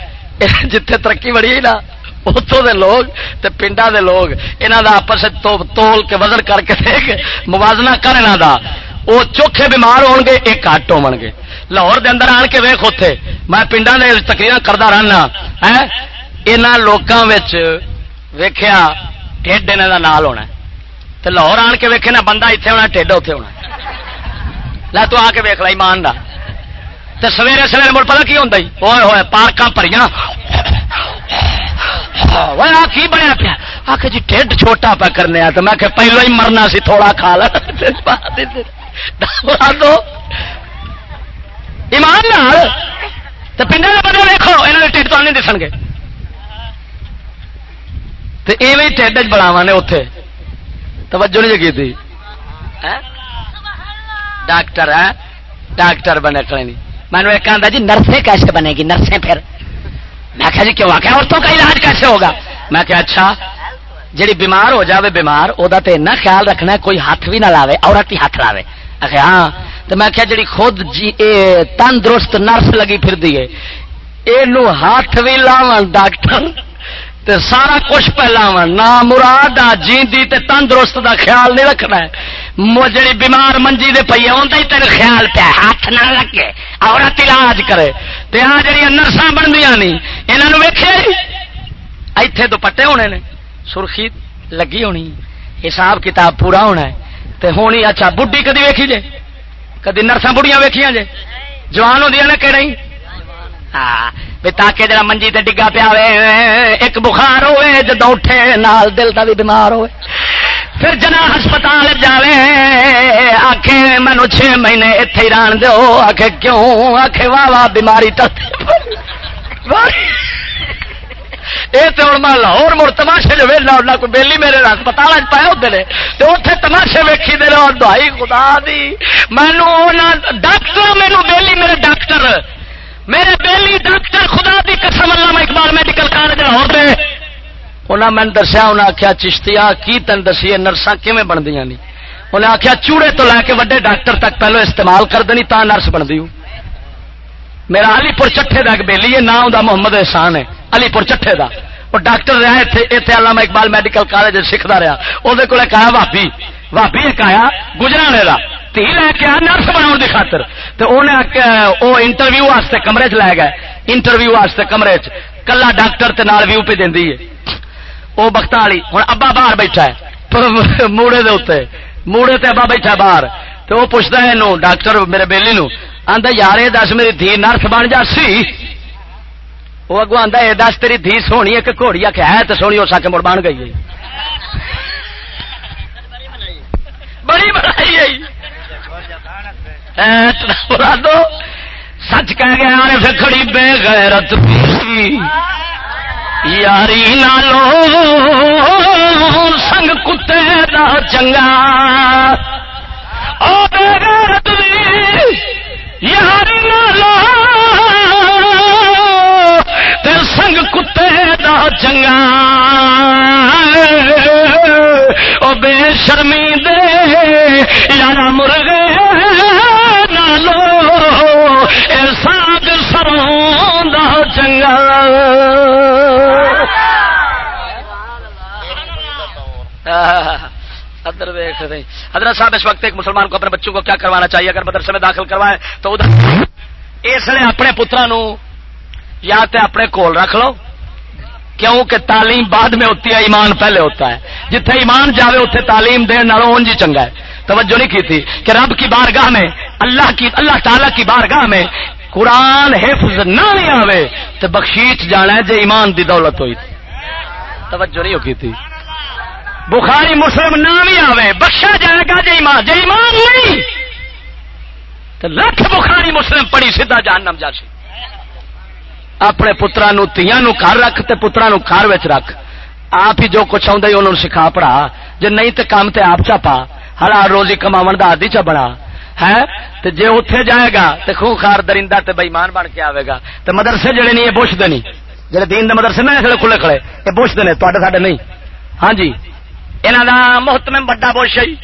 جتھے ترقی بڑی نا اتوں دے لوگ تے پنڈا دے لوگ یہاں دا آپس تول کے وزن کر کے دیکھ موازنہ کر یہاں دا وہ چوکھے بیمار ہو گے ایک کٹ ہو گے لاہور دے اندر آن کے ویخ اتے میں پنڈا دے تقریر کرتا رہنا ہے یہاں لوگوں ویخیا ٹھڈ یہاں کا نال ہونا تو لاہور آن کے ویکھے نا بندہ اتنے ہونا ٹھڈ اتنے ہونا لا تو آ کے ویک لا ایمان تو سویرے سویرے مڑ پتا کی ہوتا ہوئے ہوئے پارک پڑیاں کی بنیا پیا؟ آ کے جی ٹھڈ چھوٹا پا کرنے تو میں کہ پہلو ہی مرنا سی، تھوڑا کھا لا۔ دو ایمان تو پنڈے میں بندے دیکھو یہاں کے ٹھڈ تو نہیں دسن گے۔ تو ایویں ٹھڈ بڑاوا نے اتے توجہ نہیں جگی تھی۔ ہاں؟ ڈاکٹر ہے ڈاکٹر بنے کھڑے نہیں۔ میں نے ایک آدھا جی نرسیں کیسے بنے گی؟ نرسیں پھر۔ میں کہا جی کیوں آ عورتوں کا علاج کیسے ہوگا؟ میں کہا اچھا جی بیمار ہو جاوے بیمار وہ اتنا خیال رکھنا کوئی ہاتھ بھی نہ لاوے، عورت ہی ہاتھ لاوے۔ آخر ہاں۔ تو میں کہا جی خود جی تندرست نرس لگی پھر دیے یہ ہاتھ بھی لاو ڈاکٹر۔ تے سارا کچھ پہلا نہ مراد آ جی تندرست دا خیال نہیں رکھنا۔ ہے جی بیمار منجی دے پی آ تین خیال پہ ہاتھ نہ لگے عورت علاج کرے۔ تے آ جڑی نرساں بنیا نہیں یہاں ویخے ایتھے دوپٹے ہونے نے، سرخی لگی ہونی۔ حساب کتاب پورا ہونا ہے۔ تے ہونی اچھا بڈی کدی ویکھی جے؟ کدی نرساں بڑیاں ویکھیاں جے؟ جوان ہوندیاں نے کہ نہیں؟ ہاں۔ ہاں تاکہ جڑا منجی تے ڈگا پیا ایک بخار ہوئے جدو اٹھے نال دل کا بھی بیمار ہوئے۔ پھر جنا ہسپتال جائے آخ مینو چھ مہینے اتے ہی ران دو آخ کیوں؟ آخ واہ واہ بیماری تک یہ تو ہوں میں لاہور مڑ تماشے جو ویلا ہونا کوئی بہلی میرے ہسپتال پائے ہوتے ہیں تو اتنے تماشے ویکھی دے رہے دہائی خدا دی مینو ڈاکٹر مینو بہلی میرے ڈاکٹر۔ میرے بہلی ڈاکٹر خدا دی قسم اللہ میں اقبال میڈیکل کالج لاہور دے۔ انہیں میں دسیا انہیں آخیا چشتیا کی تین دسی؟ نرساں کیون بنتی نہیں انہیں آخیا چوڑے تو لے کے وڈے ڈاکٹر تک پہلو استعمال کر دینی تا نرس بنتی ہوں۔ میرا علی پور چٹھے کا ایک بےلی ہے، نام محمد احسان ہے علی پور چٹھے کا وہ ڈاکٹر رہا اتنے اتنے علامہ اقبال میڈیکل کالج سیکھتا رہا۔ وہ کہا بھابی بھابی ایک آیا، گجرانے کا تھی لے کے آیا نرس بنا کی خاطر تو وہ انٹرویو واسطے کمرے چ لے گئے۔ انٹرویو واسطے کمرے چ۔ کلا ڈاکٹر تے نال ویو پہ دینی ہے۔ وہ بخت والی ہوں ابا باہر بیٹھا ہے۔ موڑے دے اتنے موڑے تے ابا بیٹھا باہر۔ تو وہ پوچھتا ہے نو ڈاکٹر میرے بیلی نو آدھا یار یہ دس میری دھی نرس بن جا سی۔ وہ اگو آدھا یہ دس تیری دھی سونی ایک گھوڑی آ کے ہے تو سونی اس کے مڑ بن گئی بڑی بڑائی دو سچ کہہ گیا پھر کھڑی بے غیرت یاری نالو سنگ کتے دا چنگا۔ او بے غیرت یاری سنگ کتے دا چنگا۔ او بے شرمی دے یار مرغے چنگا ادھر ویخ رہے حضرت صاحب، اس وقت ایک مسلمان کو اپنے بچوں کو کیا کروانا چاہیے؟ اگر مدرسے میں داخل کروائے تو ادھر اس لیے اپنے پترا یا تے اپنے کول رکھ لو کیوں کہ تعلیم بعد میں ہوتی ہے، ایمان پہلے ہوتا ہے۔ جتھے ایمان جاوے اتنے تعلیم دین اون جی چنگا ہے۔ توجہ نہیں کی تھی کہ رب کی بارگاہ میں، اللہ کی، اللہ تعالی کی بارگاہ میں قرآن حفظ نہ آوے تو بخشیچ جانا ہے جی ایمان دی دولت ہوئی تھی توجہ نہیں ہوگی تھی۔ بخاری مسلم نہ بھی آوے، بخشا جائے گا جی ایمان جی ایمان نہیں۔ تو لکھ بخاری مسلم پڑھی سیدھا جہنم جا سی اپنے پترا نو تیا نو گھر رکھ تے پترا نو گھر رکھ۔ آپ ہی جو کچھ آدھا انہوں سکھا پڑھا۔ جی نہیں تو کام تے آپ چاپا ہلا روزی کما دا آدھی چا بنا۔ ہے، تے جے اتے جائے گا تو خون خار درندہ تے بےمان بن کے آئے گا۔ تو مدرسے جڑے نہیں یہ بوش دے نہیں جڑے دین دے مدرسے میں کھلے کھڑے، یہ بوش دے تے ساڈے نہیں۔ ہاں جی یہاں کا محتم بڑا بوش ہے جی۔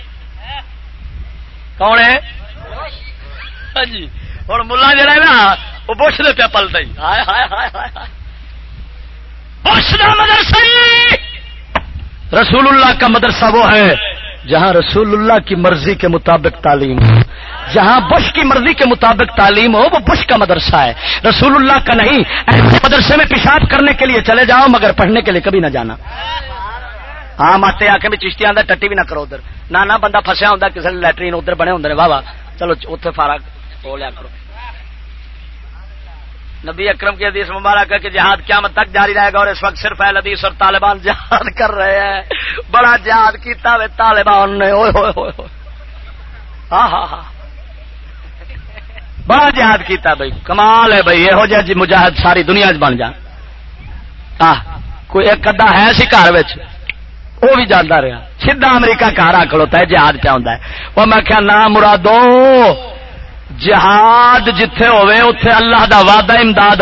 کون ہے؟ ہاں جی ہوں ملا جڑا ہے نا، وہ بش دے پیا پلتا ہی بش کا مدرسہ جی۔ رسول اللہ کا مدرسہ وہ ہے۔ جہاں رسول اللہ کی مرضی کے مطابق تعلیم ہو، جہاں بش کی مرضی کے مطابق تعلیم ہو، وہ بش کا مدرسہ ہے۔ رسول اللہ کا نہیں ایسے مدرسے میں پیشاب کرنے کے لیے چلے جاؤ، مگر پڑھنے کے لیے کبھی نہ جانا۔ ہاں ماتے آ کے بھی چشتی آدھا ٹٹی بھی نہ کرو ادھر۔ نہ بندہ فسیا ہوں کسی لٹرین ادھر بنے ہوں واہ واہ، چلو اتنے فارا ہو لیا کرو۔ نبی اکرم کی حدیث مبارک ہے کہ جہاد قیامت تک جاری رہے گا اور اس وقت صرف اہل حدیث اور طالبان جہاد کر رہے ہیں۔ بڑا جہاد کیتا وے طالبان نے۔ ہاں ہاں ہاں بڑا جہاد کیتا بھائی۔ کمال ہے بھائی یہ جہ جی مجاہد ساری دنیا چ بن جان۔ کوئی ایک ادا ہے سی گھر وہ بھی جانا رہا۔ سیدا امریکہ گھر آ کھڑوتا ہے، جہاد کیا ہوتا ہے۔ وہ میں کیا نام مرادو۔ جہاد جتھے ہوئے اتے اللہ دا وعدہ امداد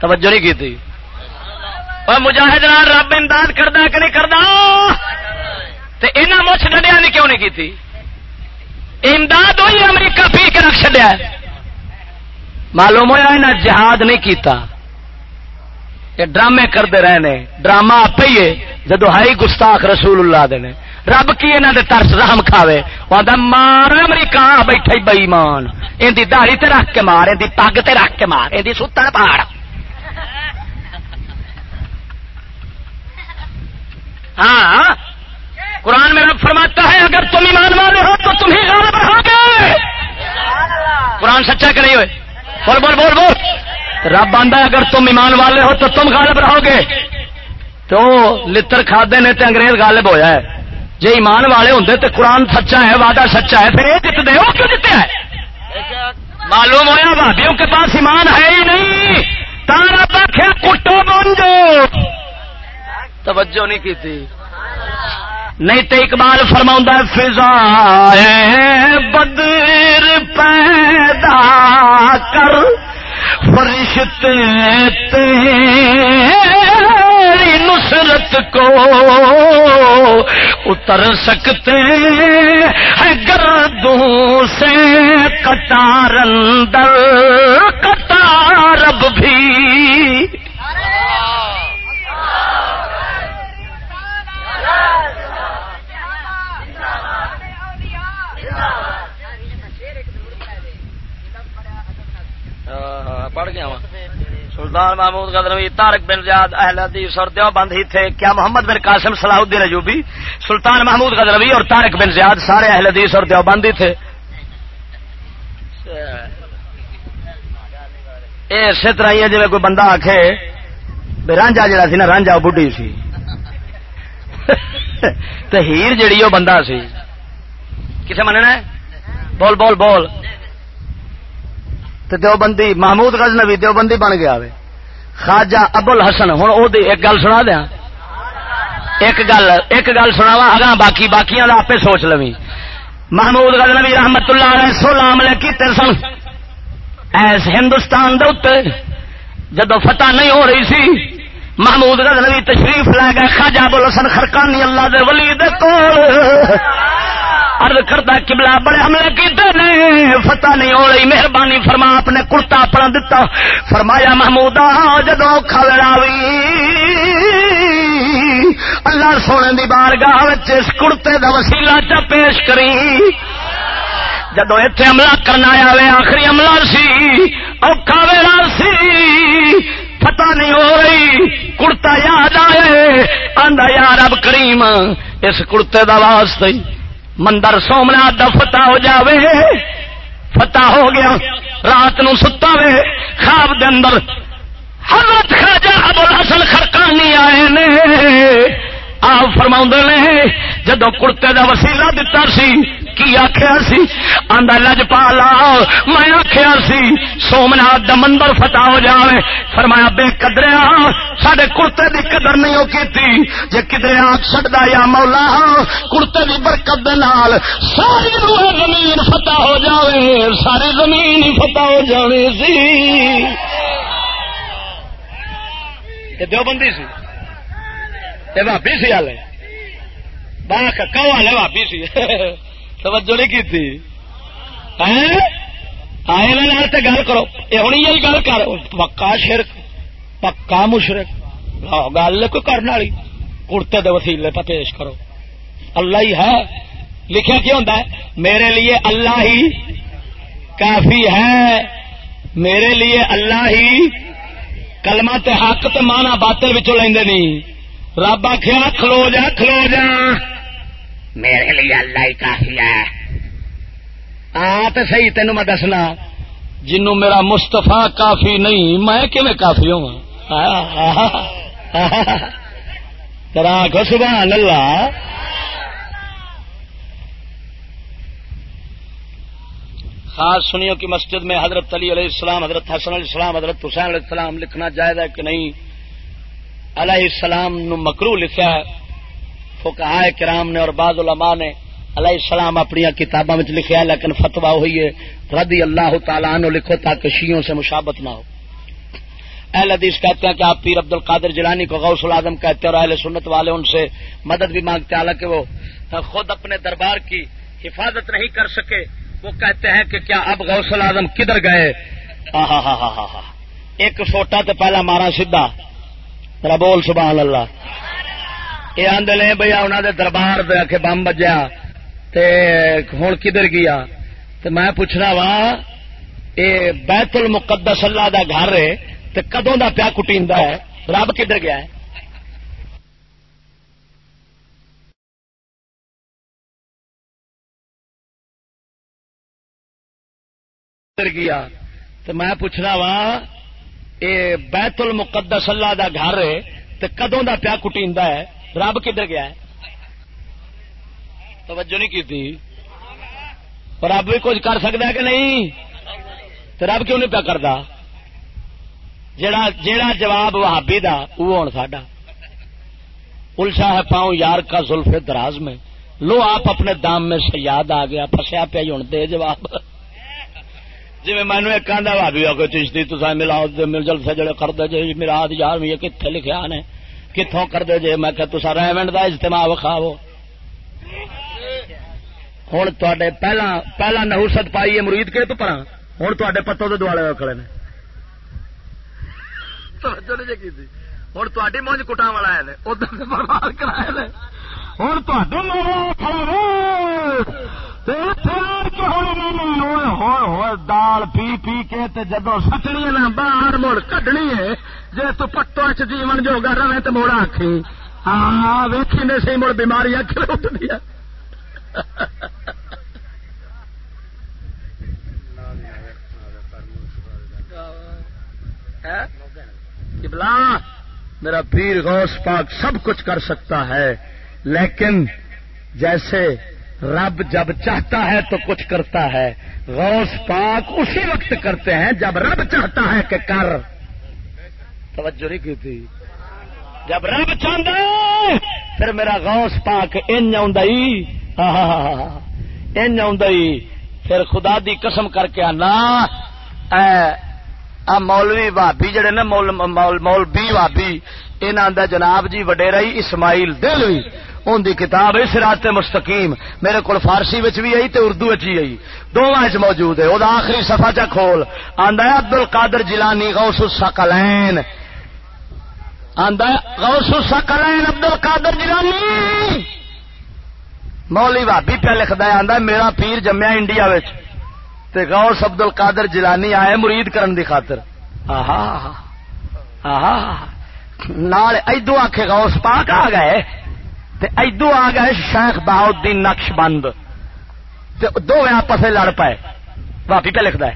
توجہ نہیں کی تھی اور مجاہد رب امداد کرتا کہ نہیں کرتا مچھ ڈڈیا نے کیوں نہیں کی امداد ہوئی امریکہ پی کے رکھ چڈیا معلوم ہوا انہیں جہاد نہیں کیتا۔ یہ ڈرامے کرتے رہے ڈرامہ آپ ہی ہے، جدو ہائی گستاخ رسول اللہ دے رب کی انہوں نے ترس رحم کھاوے؟ وہ مار امریکہ بیٹھے بئی مان ان کی دہڑی تے رکھ کے مار ان پگ تے رکھ کے مار ان ستن پاڑ ہاں قرآن میں رب فرماتا ہے، اگر تم ایمان والے ہو تو تم ہی غالب رہو گے قرآن سچا کہ نہیں ہوئے۔ بول بول بول بول۔ رب آدھا اگر تم ایمان والے ہو تو تم غالب رہو گے۔ تو لتر کھادے نے تے انگریز غالب ہویا ہے۔ جی ایمان والے ہوں تو قرآن سچا ہے وعدہ سچا ہے پھر یہ جیتے وہ کیوں جیتے ہے معلوم ہوا بھابیوں کے پاس ایمان ہے ہی نہیں۔ تارا پاکھے کٹو بنجو توجہ نہیں کی تھی نہیں تو اقبال فرما فضا بدر پیدا کر۔ فرشتے تیری نصرت کو اتر سکتے ہیں گردوں سے کٹار اندر کٹارب بھی۔ پڑھ گیا سلطان محمود غزنوی تارک بن زیاد، اہل حدیث اور دیوبند ہی تھے۔ کیا محمد بن قاسم صلاح الدین ایوبی، سلطان محمود غزنوی اور تارک بن زیاد سارے اہل حدیث اور دیوبند ہی تھے۔ اسی طرح ہی جی کوئی بندہ آخے رانجا جڑا سی نا، رانجا بڈھی سی۔ تو ہیر جڑی وہ بندہ سی۔ کسے مننا ہے؟ بول بول بول۔ تو دیوبندی محمود غزنوی دیوبندی بن گیا وے۔ خواجہ ابل حسن ہوں وہ ایک گل سنا دیا ایک گل ایک گل سناوا اگاں باقی باقی آپ سوچ لو محمود غزنوی رحمت اللہ علیہ سولہ عملے کیتے سن۔ ایس ہندوستان دے جدو فتح نہیں ہو رہی سی، محمود غزنوی تشریف لے گئے۔ خواجہ ابل حسن خرکانی اللہ دے ولی دے کول۔ ارد کرتا کبلا بڑے حملے کیتے نے۔ فتح نہیں ہو رہی، مہربانی فرما، اپنے کرتا اپنا دتا۔ فرمایا محمود جدو کھلاوی اللہ سونے دی بار گاہ اس کڑتے کا وسیلہ چ پیش کری۔ جدو اتے حملہ کرنا آیا، وے آخری عملہ سی اوکھا ویلا سی۔ فتح نہیں ہو رہی کڑتا یاد آئے آدھا یار اب کریم، اس کڑتے کا واسطے۔ مندر سومنا دا فتح ہو جاوے، فتح ہو گیا، رات نو ستا وے خواب دے اندر حضرت خواجہ ابو الحسن خرکانی آئے نے۔ آپ فرما نے جدو کڑتے دا وسیلہ دتا سی کی آخیا سی؟ آدھا لج پالا میں آخیا سی، سومنات دا مندر فتح ہو جائے فرمایا، بے قدریا سڈے کڑتے دی قدر نہیں ہو کی جی کدھر آگ چڑھتا یا مولا کڑتے دی برکت دے نال ساری روح زمین فتح ہو جائے ساری زمین ہی فتح ہو جائے سی۔ دیوبندی سی۔ بھابی سی ہال باہ کہ بھابی سی؟ توجہ نہیں کی آئے گل کرو۔ یہ ہونی گل کر۔ پکا شرک، پکا مشرک۔ گل کوئی کرنے والی۔ کڑتے دے وسیلے پہ پیش کرو۔ اللہ ہی ہے۔ لکھا کیا ہوتا ہے؟ میرے لیے اللہ ہی کافی ہے۔ میرے لیے اللہ ہی کلمہ تے حق تے مانا باطل بچوں لیندے نہیں رب آخیا کھلو جا کھلو جا۔ میرے لیے اللہ ہی کافی ہے۔ آ تو سی تین میں دسنا، جنوں میرا مستفا کافی نہیں، میں کیون کافی ہوں سبحان اللہ۔ خاص سنیوں کی مسجد میں حضرت علی علیہ السلام، حضرت حسن علیہ السلام، حضرت حسین علیہ السلام لکھنا جائز ہے کہ نہیں؟ علیہ السلام نو مکرو لکھا ہے۔ فکا کرام نے اور بعض علماء نے علیہ السلام اپنی کتابوں میں لکھا لیکن فتوا ہوئی ہے، رضی اللہ تعالیٰ نو لکھو تاکہ شیوں سے مشابت نہ ہو۔ اہل حدیث کہتے ہیں کہ آپ پیر عبد القادر جیلانی کو غوث العظم کہتے ہیں اور اہل سنت والے ان سے مدد بھی مانگتے ہیں، حالانکہ وہ خود اپنے دربار کی حفاظت نہیں کر سکے، وہ کہتے ہیں کہ کیا اب غوث العظم کدھر گئے؟ ہاں ہاں ہاں ہاں ایک سوٹا تو پہلا مارا سیدا بول سبحان اللہ۔ یہ آدھے لے بھائی انہوں نے دربار دے کے بم بجیا ہوں کدھر گیا؟ تو میں پوچھنا وا، یہ بیت المقدس اللہ دا گھر ہے تو کدوں دا پیا کٹی ہے؟ رب کدھر گیا ہے؟ گیا؟ تو میں پوچھنا وا، یہ بیت المقدس اللہ دا گھر ہے تو کدوں دا پیا کٹی ہے؟ رب کدھر گیا ہے؟ توجہ نہیں کی تھی رب بھی کچھ کر سکتا ہے کہ نہیں؟ تو رب کیوں نہیں پیا کرتا؟ جڑا جواب وہابی دا وہ ہوں ساڈا۔ الشا ہے پاؤں یار کا زلف دراز میں۔ لو آپ اپنے دام میں سے یاد آ گیا پسیا پیا ہوں دے جواب۔ جی مینو ایک آدھا بھابی آ کے چشتی تو ملاؤ مل جل سے جڑے کر دے جی میرا یار بھی کتنے لکھا نے؟ کتوں کر دے جی میں کہ تصا ریمنڈ کا اجتماع وکھاو ہوں تے پہلا پہلا نہوست پائی ہے مرید کے تو پر ہوں تے پتوں کے دوالے کھڑے نے۔ ہوں تاری مونج کٹا والا ہے ادھر برباد کرائے ہوں دال پی پی کے جدو سچنی ہے نا، باہر مڑ کڈنی ہے۔ جی تو پٹو چ جیون جو گھر رہے تو موڑا آخی ہاں ویکھی نے سی مڑ بیماری کھڑ اٹھتی ہے؟ میرا پیر غوث پاک سب کچھ کر سکتا ہے لیکن جیسے رب جب چاہتا ہے تو کچھ کرتا ہے۔ غوث پاک اسی وقت کرتے ہیں جب رب چاہتا ہے کہ کر۔ توجہ نہیں کی تھی۔ جب رب چاہتا پھر میرا غوث پاک ان آئی ان پھر خدا دی قسم کر کے آنا۔ آ مولوی بھابی جڑے نا، مول بی بھابی انہوں یہ جناب جی وڈیرائی اسماعیل دلوی ان دی کتاب ہے سرات مستقیم۔ میرے کو فارسی بھی آئی تے اردو بھی آئی۔ دونوں موجود ہے۔ وہ آخری سفا چا کھول۔ آندا ہے عبد القادر جیلانی غوث السقلین آندا غوث السقلین عبد القادر جیلانی۔ مولی بھابی پہ لکھدا ہے، آندا میرا پیر جمیا انڈیا وچ۔ تے غوث عبد القادر جیلانی آئے مرید کرن دی خاطر۔ آہا آہا نال ایدو آکھے غوث پاک آ گئے۔ ادو آ گئے شیخ بہاؤدین نقش بند۔ دو آپس لڑ پائے۔ واپی پہ لکھتا ہے۔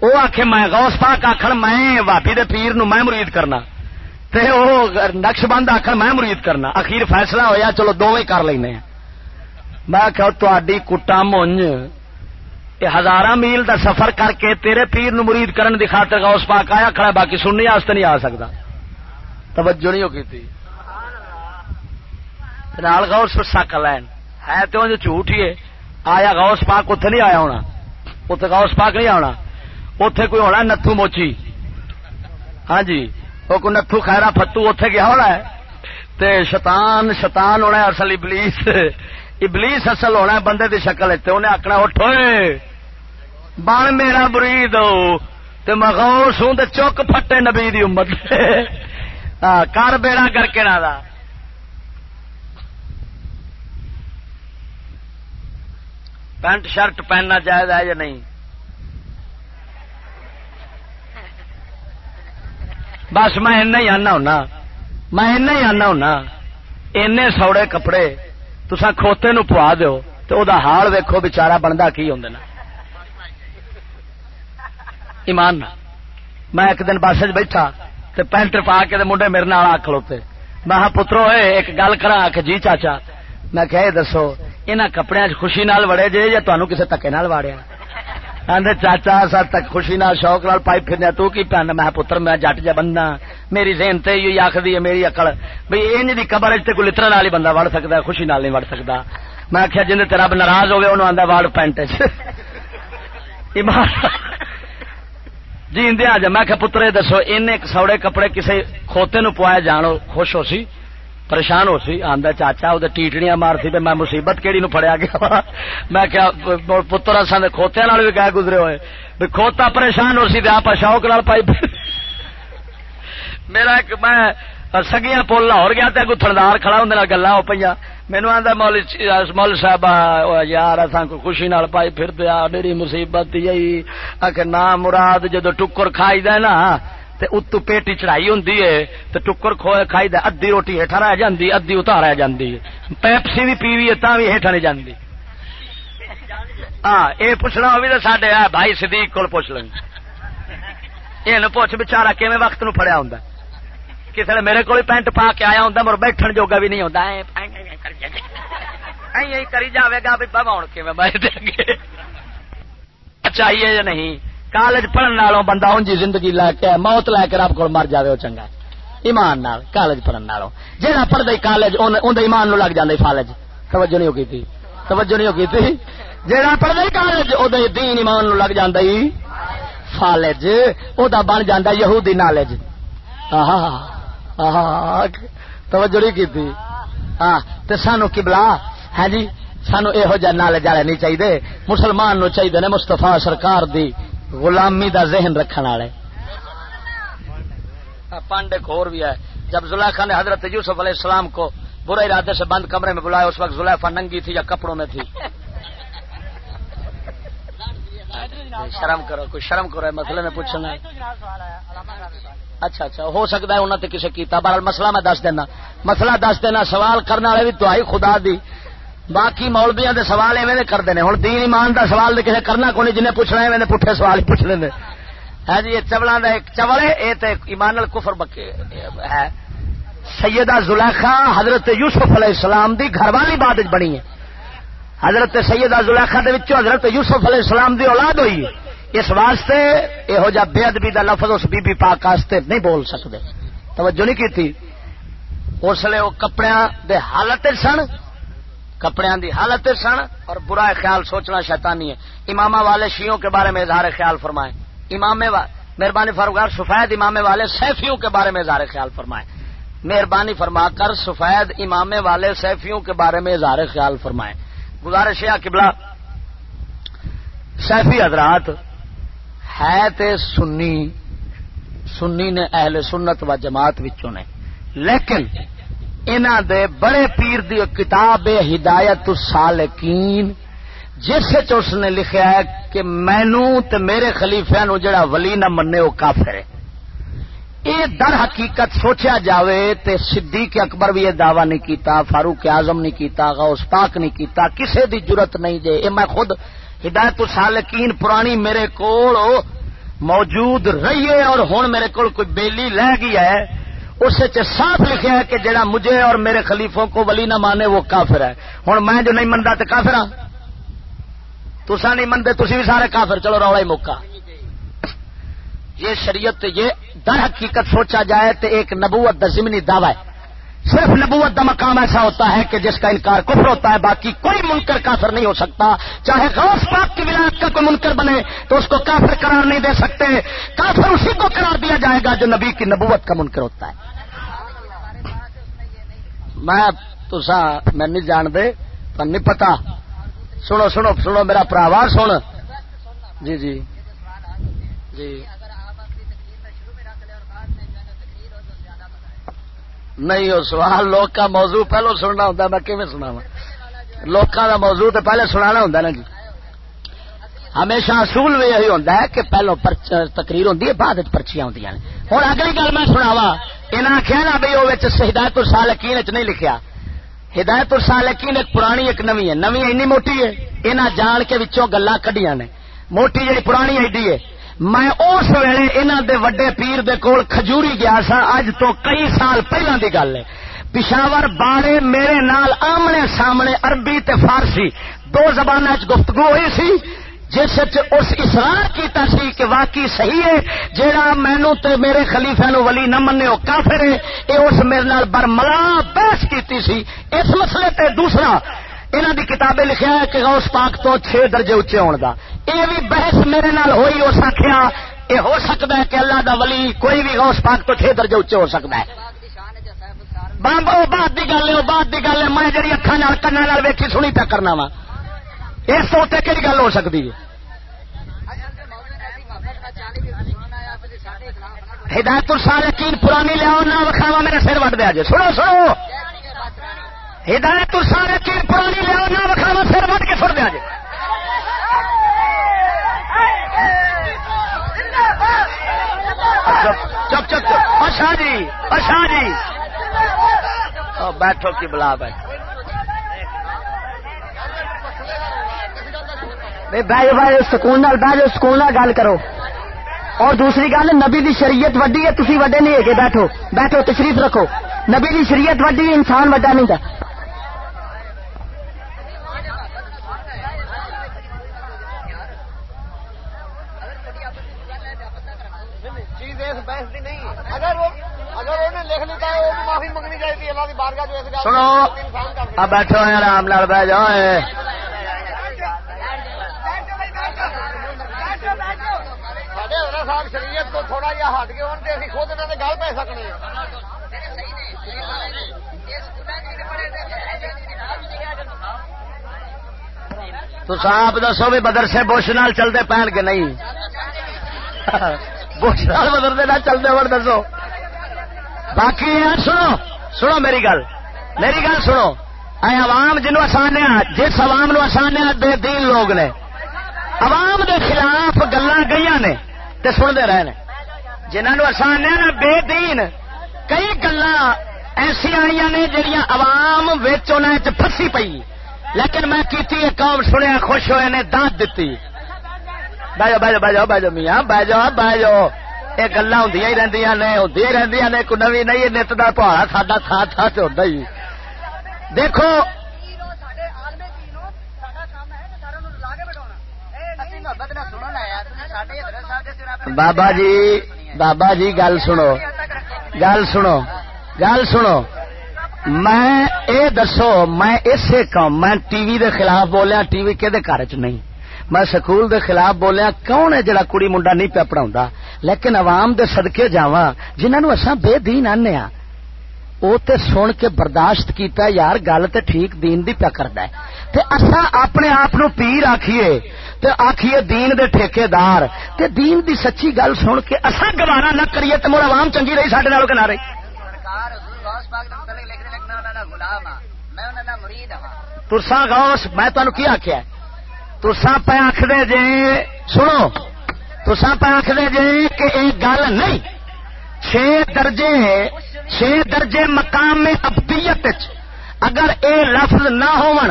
وہ آخ میں غوث پاک آخر میں واپی دے پیر نو میں مرید کرنا۔ تے وہ نقش بند آخر میں مرید کرنا۔ اخیر فیصلہ ہویا، چلو دو کر لینا میں کہ تھی کٹا مونج ہزار میل دا سفر کر کے تیرے پیر نو مرید کرن دی خاطر غوث پاک آیا، کھڑا باقی سننے واسطے نہیں آ سکتا توجہ نہیں ہوگی تھی غوث سک لین۔ ہے تو جھوٹ ہی ہے۔ آیا غوث پاک اتنے نہیں آیا ہونا؟ اتنے غوث پاک نہیں آنا۔ اتے کوئی ہونا نتھو موچی۔ ہاں جی۔ وہ کوئی نتھو خیرا فتو اتے گیا ہونا ہے تے شیطان شیطان ہونا اصل ابلیس ابلیس اصل ہونا بندے دی شکل انہیں آخنا اٹھو بن میرا بری دو میں غوث ہوں چک پھٹے نبی دی امت کر بیڑا کر کے نہ پینٹ شرٹ پہننا جائز ہے یا نہیں بس میں ہی آنا ہونا۔ میں ہی آنا ہونا۔ این سوڑے کپڑے۔ تسا کھوتے نو پوا دو تو دا حال ویکو بچارا بنتا کی ہوں ایمان میں ایک دن بس بیٹھا تے پینٹ پا کے منڈے میرے آ کھلوتے۔ میں پترو ایک گل کرا۔ کہ جی چاچا۔ میں کہ دسو ان کپڑے خوشی نال وڑے جے یا تہن کسی تکے نال واڑیا؟ آدھے چاچا، سر تک خوشی نال شوق نال پائی پھرنے، تو کی پہن؟ میں پتر، میں جٹ جا بندہ، میری ذہن تے یہ آخری ہے، میری اکل بھائی انج دی قبر تے کوئی لتر نال ہی بندہ وڑ سکتا ہے، خوشی نال نہیں وڑ سکتا میں آخیا جن تے رب ناراض ہوگا انہوں آدھا واڑ پینٹ جی دیا جا، میں پترے، دسو ان سوڑے کپڑے کسی کھوتے نو پوایا جان خوش ہو سی۔ پریشان ہو سی آدھا چاچا وہ ٹیٹڑیاں مار سی میں مصیبت کہڑی نو فڑیا گیا میں کیا، پتر سن کھوتیا بھی کہ گزرے ہوئے۔ کھوتا پریشان ہو سی آپ شوق نال پائی میرا ایک میں سگیاں پول لاہور گیا تو تھندار کھڑا ہوں گلا ہو پہ مینو آدھا مول مول صاحب یار اصا کو خوشی نال پائی پھر دیا میری مصیبت یہی آخر نہ مراد جدو ٹکر کھائی دے نا اتو پیٹی چڑھائی ہوں تو ٹکر کھوئے کھائی دے ادی روٹی ہیٹھا رہ جاندی ادی اتار رہ جاندی پیپسی بھی پیوی ہے تا بھی ہیٹھا نہیں جاندی ہاں یہ پوچھنا ہوگی تو سڈے بھائی صدیق کو پوچھ لیں یہ پوچھ بچارا کیون وقت نو پڑیا ہوں کسی نے میرے کو پینٹ پا کے آیا ہوں مر بیٹھن جوگا بھی نہیں ہوتا کری جائے گا بھی بہن کے چاہیے یا نہیں کالج پڑھنے والوں بندہ انجی زندگی لے کے موت لے کے رب کو مر جائے وہ چنگا ایمان نال، کالج پڑھنے والوں جہاں پڑھتا کالج اندر ایمان نو لگ جائے فالج۔ توجہ نہیں ہوگی تھی توجہ نہیں ہوگی تھی جہاں پڑھتا کالج وہ دین ایمان نو لگ جانا فالج۔ وہ بن جا یہودی نالج۔ توجہ نہیں کی ہاں سانو کبلا ہے ہاں جی سانو یہو جہ نالج والے نہیں چاہیے مسلمان نو چاہیے نے مستفا سرکار دی۔ غلامی دا ذہن رکھنے والے۔ ہاں، پانڈے کور بھی ہے۔ جب زلیخا نے حضرت یوسف علیہ السلام کو برے ارادے سے بند کمرے میں بلایا، اس وقت زلیفا ننگی تھی یا کپڑوں میں تھی۔ شرم کرو، کوئی شرم کرو مسئلے میں پوچھنا۔ اچھا اچھا ہو سکتا ہے انہوں نے کسی کیتا۔ بہرحال مسئلہ میں دس دینا۔ مسئلہ دس دینا، سوال کرنے والے بھی تو آئی، خدا دی۔ باقی مولبیا کے سوال ایویں کرتے ہیں۔ ہوں دین ایمان کا سوال کسی کرنا کو نہیں جنہیں پوچھنا ایویں پٹھے سوال ہی پوچھ لیں ہے جی یہ چبل کا ایک چبل ہے، یہ تو ایمان کفر بکے ہے۔ سیدہ زلیخا حضرت یوسف علیہ السلام دی گھر والی بات بنی ہے۔ حضرت سیدہ زلیخا دے حضرت یوسف علیہ السلام دی اولاد ہوئی اس واسطے یہو جہ بے ادبی کا لفظ اس بی بی پاک واسطے نہیں بول سکتے۔ توجہ نہیں کی تھی اس لیے وہ کپڑے دے حالت سن کپڑے دی حالت سن اور برا خیال سوچنا شیطانی ہے۔ امام والے شیوں کے بارے میں اظہار خیال فرمائے امام مہربانی فروغار سفید امام والے سیفیوں کے بارے میں اظہار خیال فرمائے مہربانی فرما کر سفید امام والے سیفیوں کے بارے میں اظہار خیال فرمائے گزارش ہے قبلہ۔ سیفی حضرات ہے تے سنی سنی نے اہل سنت و جماعت وچوں نے۔ لیکن انہ دے بڑے پیر دی کتاب ہدایت السالکین، جس اس نے لکھا ہے کہ مینو تے میرے خلیفے نو جڑا ولی نہ منے وہ کافر ہے۔ یہ در حقیقت سوچا جاوے تے صدیق اکبر بھی یہ دعوی نہیں کیتا، فاروق اعظم نہیں کیتا، غوث پاک نہیں کیتا، کسے دی جرت نہیں دے۔ اے میں خود ہدایت سالکین پرانی میرے کول موجود رہی ہے اور ہوں میرے کو کوئی بیلی لہ گیا ہے۔ اس صاف لکھا ہے کہ جڑا مجھے اور میرے خلیفوں کو ولی نہ مانے وہ کافر ہے۔ ہوں میں جو نہیں منتا تو کافر ہاں۔ تسا نہیں منتے تھی بھی سارے کافر۔ چلو رولا ہی موقع۔ یہ شریعت یہ در حقیقت سوچا جائے تو ایک نبوت ضمنی دعوی ہے۔ صرف نبوت کا مقام ایسا ہوتا ہے کہ جس کا انکار کفر ہوتا ہے، باقی کوئی منکر کافر نہیں ہو سکتا۔ چاہے غوث پاک کی ولایت کا کوئی منکر بنے، تو اس کو کافر قرار نہیں دے سکتے۔ کافر اسی کو قرار دیا جائے گا جو نبی کی نبوت کا منکر ہوتا ہے۔ میں تو میں نہیں جان دے پر نہیں پتا۔ سنو سنو سنو میرا پراواز، سن۔ جی جی۔ جی۔ نہیں وہ سوال لوگ کا موضوع پہلو سننا ہوں میں کیون سنا لوگ کا موضوع تو پہلے سنا ہوں نا جی؟ ہمیشہ اصول بھی یہی ہوتا ہے کہ پہلو تقریر ہوں بعد پرچیاں ہوں ہوں اگلی گل میں سناوا یہاں آخیا نا بھائی وہ ہدایت السالکین چ نہیں لکھیا۔ ہدایت السالکین ایک پرانی، ایک نوی ہے۔ نوی اینی موٹی ہے یہاں جان کے گلا کڈیاں نے۔ موٹی جی پرانی ایڈی ہے میں اس ویلے انہوں دے وڈے پیر دے کول کھجوری گیا سا، اج تو کئی سال پہلے دی گل ہے۔ پشاور بارے میرے نال آمنے سامنے عربی تے فارسی دو زبان گفتگو ہوئی سی، جس اس اصرار کیتا سی کہ واقعی صحیح ہے، جیڑا مینو تے میرے خلیفے نو ولی نہ منے کافر ہے، اے اس میرے نال برملا بحث کیتی سی۔ اس مسئلے تے دوسرا انہوں دی کتابیں لکھا ہے کہ غوث پاک تو چھ درجے اچے ہونے کا یہ بھی بحث میرے نال ہوئی، اس آخیا یہ ہو سکتا ہے کہ اللہ دا ولی کوئی بھی غوث پاک تو چھ درجے اچے ہو سکتا ہے۔ بامب بات کی گل ہے بات کی گل ہے، میں جی اکھان کنا ویکھی سنی پیا کرنا وا۔ اس تو کہڑی گل ہو سکتی ہے؟ ہدایت السالکین پرانی لیاؤ نہ وکھاوا میرا سر وٹ دیا جی سنو سنو! ہدایت السالکین پرانی لیاؤ نہ وکھاوا سر وٹ کے سٹ دیا جی چپ چپ چپ اچھا جی اچھا جی۔ بیٹھو کی بلا بیٹھو۔ بہ بھائی سکون بہ جاؤ سکون گل کرو۔ اور دوسری گل، نبی دی شریعت وڈی ہے تھی وڈے نہیں ہے بیٹھو۔ بیٹھو، تشریف رکھو۔ نبی دی شریعت وڈی، انسان وڈا نہیں تھا سنو بیٹھو آرام لال بہ جاؤ صاحب شریعت کو تھوڑا جہا ہٹ کے ہونے اسی خود انہوں نے گل پہ سکنے تو صاحب دسو بھی مدرسے بوش نال چلتے پہن کے نہیں؟ بوش نال نہ چلتے ہو دسو۔ باقی سنو سنو میری گل میری گل سنو۔ اے عوام جنوب آسانے جس عوام نو آسانے بے دین لوگ نے۔ عوام دے خلاف گلا گئی نے تے سنتے رہے جنہوں آسان نا بے دین۔ کئی گلا ایسی آئی نے جہیا عوام پسی پئی۔ لیکن میں کیتی قوم سنیا، خوش ہوئے نے دانت دیتی بہ جاؤ بہ جاؤ بہ جاؤ بہ جاؤ میاں بہ جاؤ بہ جاؤ یہ گلا ہوں ہی رہی نے ہوں رہی نے کوئی نوی نہیں نت کا پہاڑا ساڈا تھا تھا تو ہوتا ہی دیکھو بابا جی بابا جی گل سنو گل سنو گل سنو میں اے دسو میں اسے کام میں ٹی وی دے خلاف بولیا ٹی وی کہ نہیں میں سکول دے خلاف بولیا کون ہے جڑا کڑی منڈا نہیں پیا پڑھا لیکن عوام دے صدقے جاوا جنہوں اصا بے دین آنے وہ تے سن کے برداشت کیتا یار گل تے ٹھیک دین دی پیا کردا ہے۔ تے اسا اپنے آپ نو پیر آکھیے تے آکھیے دین دے ٹھیکے دار تے دین دی سچی گل سن کے اسا گوارا نہ کریے تے مڑ عوام چنگی رہی ساڈے نال کہ نہ رہی ترسا غوث میں تانوں کی آکھیا ترسا پہ آکھدے جے سنو ترسا پہ آکھدے جے کہ ایک گل نہیں چھ درجے چھ درجے مقام میں ابدیت اگر اے لفظ نہ ہون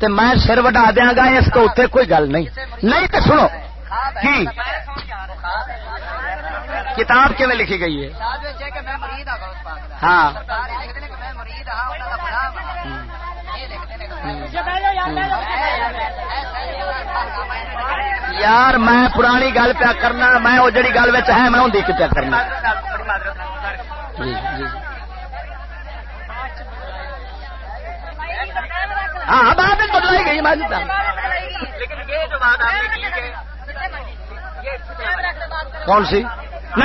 تو میں سر وڈا دیا گا اس کو اتنے کوئی گل نہیں نہیں تو سنو کی کتاب کی لکھی گئی ہے ہاں یار میں پرانی گل پیا کرنا، میں وہ جڑی گل ہے، میں ہوں پیا کرنا۔ ہاں بات بدلائی گئی، میں کون سی؟ نہ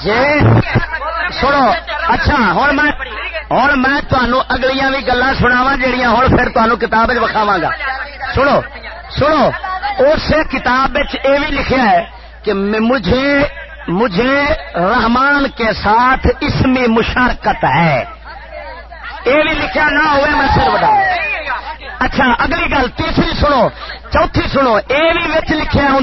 جی سنو اچھا ہوں میں ہوں میں تمہوں اگلیاں بھی گلا سناوا جہیا ہوں پھر تمہوں کتاب وکھاوا گا سنو سنو اس کتاب یہ بھی لکھا ہے کہ مجھے مجھے رحمان کے ساتھ اس میں مشارکت ہے۔ یہ بھی لکھا نہ ہوئے میں سر بتا اچھا اگلی گل تیسری سنو، چوتھی سنو یہ بھی لکھا ہوں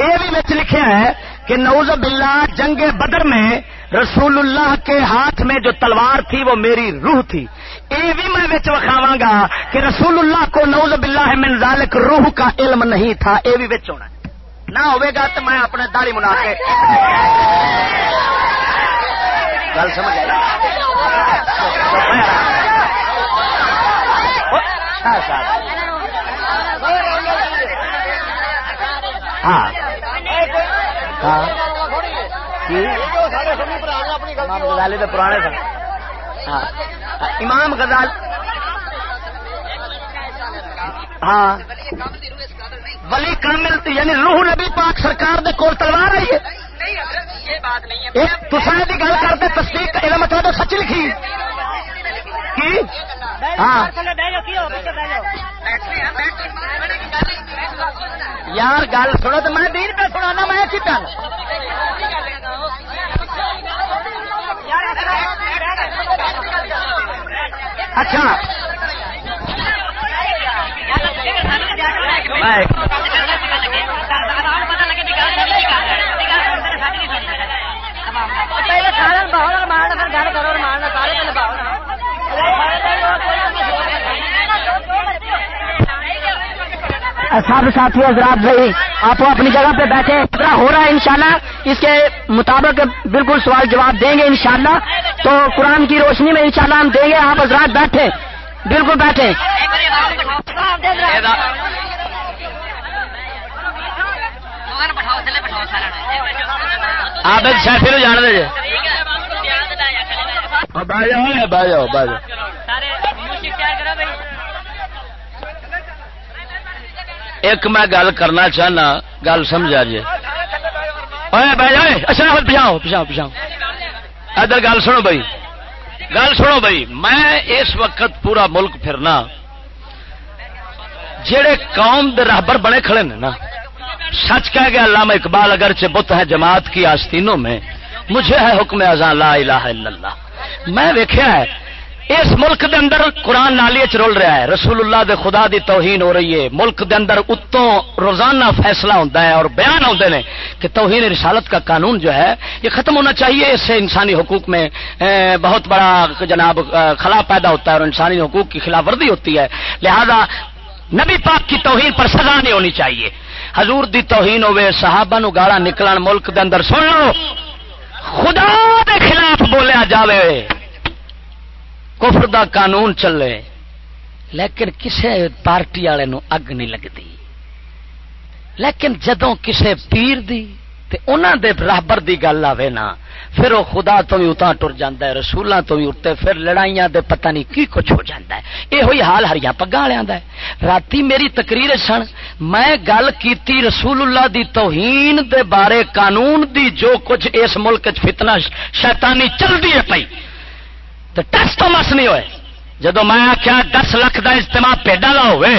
یہ بھی لکھا ہے کہ نوز باللہ جنگ بدر میں رسول اللہ کے ہاتھ میں جو تلوار تھی وہ میری روح تھی۔ یہ بھی میں وکھاوا گا کہ رسول اللہ کو نوز باللہ من ذالک روح کا علم نہیں تھا۔ یہ بھی ہونا نہ ہوگا تو میں اپنے داڑی منا کے گل سمجھ آئی؟ ہاں۔ ہاں پرانے سن ہاں امام غزال ہاں ولی کامل یعنی روح نبی پاک سرکار دے کول تلوار آئی ہے تصاویر کی گل کرتے تصدیق یہ مطلب سچ لکھی ہاں۔ یار گل سنو تو میں دین پہ سنا میں کی پہ اچھا۔ سب ساتھی حضرات بھائی، آپ اپنی جگہ پہ بیٹھے ہو رہا ہے انشاءاللہ، اس کے مطابق بالکل سوال جواب دیں گے انشاءاللہ، تو قرآن کی روشنی میں انشاءاللہ ہم دیں گے، آپ حضرات بیٹھے، بالکل بیٹھے۔ آپ سیفی جان دے بہ جاؤ بہ جاؤ بہ جاؤ ایک میں گل کرنا چاہنا گل سمجھا جی۔ اچھا پچھاؤ پچھاؤ پچھاؤ ادھر گل سنو بھائی۔ گل سنو بھائی میں اس وقت پورا ملک پھرنا۔ جڑے قوم دے رہبر بنے کھڑے نے نا سچ کہہ گیا علامہ اقبال اگرچہ بت ہے جماعت کی آستینوں میں مجھے ہے حکم ازاں لا الہ الا اللہ۔ میں ویکھیا ہے، اس ملک دے اندر قرآن نالی چرول رہا ہے۔ رسول اللہ دے خدا دی توہین ہو رہی ہے۔ ملک دے اندر اتوں روزانہ فیصلہ ہوتا ہے اور بیان ہوتے ہیں کہ توہین رسالت کا قانون جو ہے، یہ ختم ہونا چاہیے۔ اس سے انسانی حقوق میں بہت بڑا جناب خلا پیدا ہوتا ہے اور انسانی حقوق کی خلاف ورزی ہوتی ہے۔ لہذا نبی پاک کی توہین پر سزا نہیں ہونی چاہیے۔ حضور دی توہین ہوے صحابہ نو گالا نکلن، ملک دے اندر سن لو۔ خدا دے خلاف بولیا جاوے، کفر دا قانون چلے، لیکن کسے پارٹی والے نو اگ نہیں لگتی۔ لیکن جدوں کسے پیر دی تے انہاں دے راہبر دی گل آوے نا، پھر وہ خدا تو بھی اتنا ٹر جاتا ہے رسولوں تو بھی اتنے پھر لڑائیاں دے پتہ نہیں کی کچھ ہو جاتا ہے۔ یہ ہوئی حال ہریا پگا والوں کا رات میری تقریر سن، میں گل کیتی رسول اللہ دی توہین دے بارے قانون دی جو کچھ اس ملک فتنہ شیطانی چلتی ہے پئی۔ تو ٹس تو مس نہیں ہوئے۔ جدو میں آخیا دس لاکھ کا اجتماع پیڈا کا ہوئے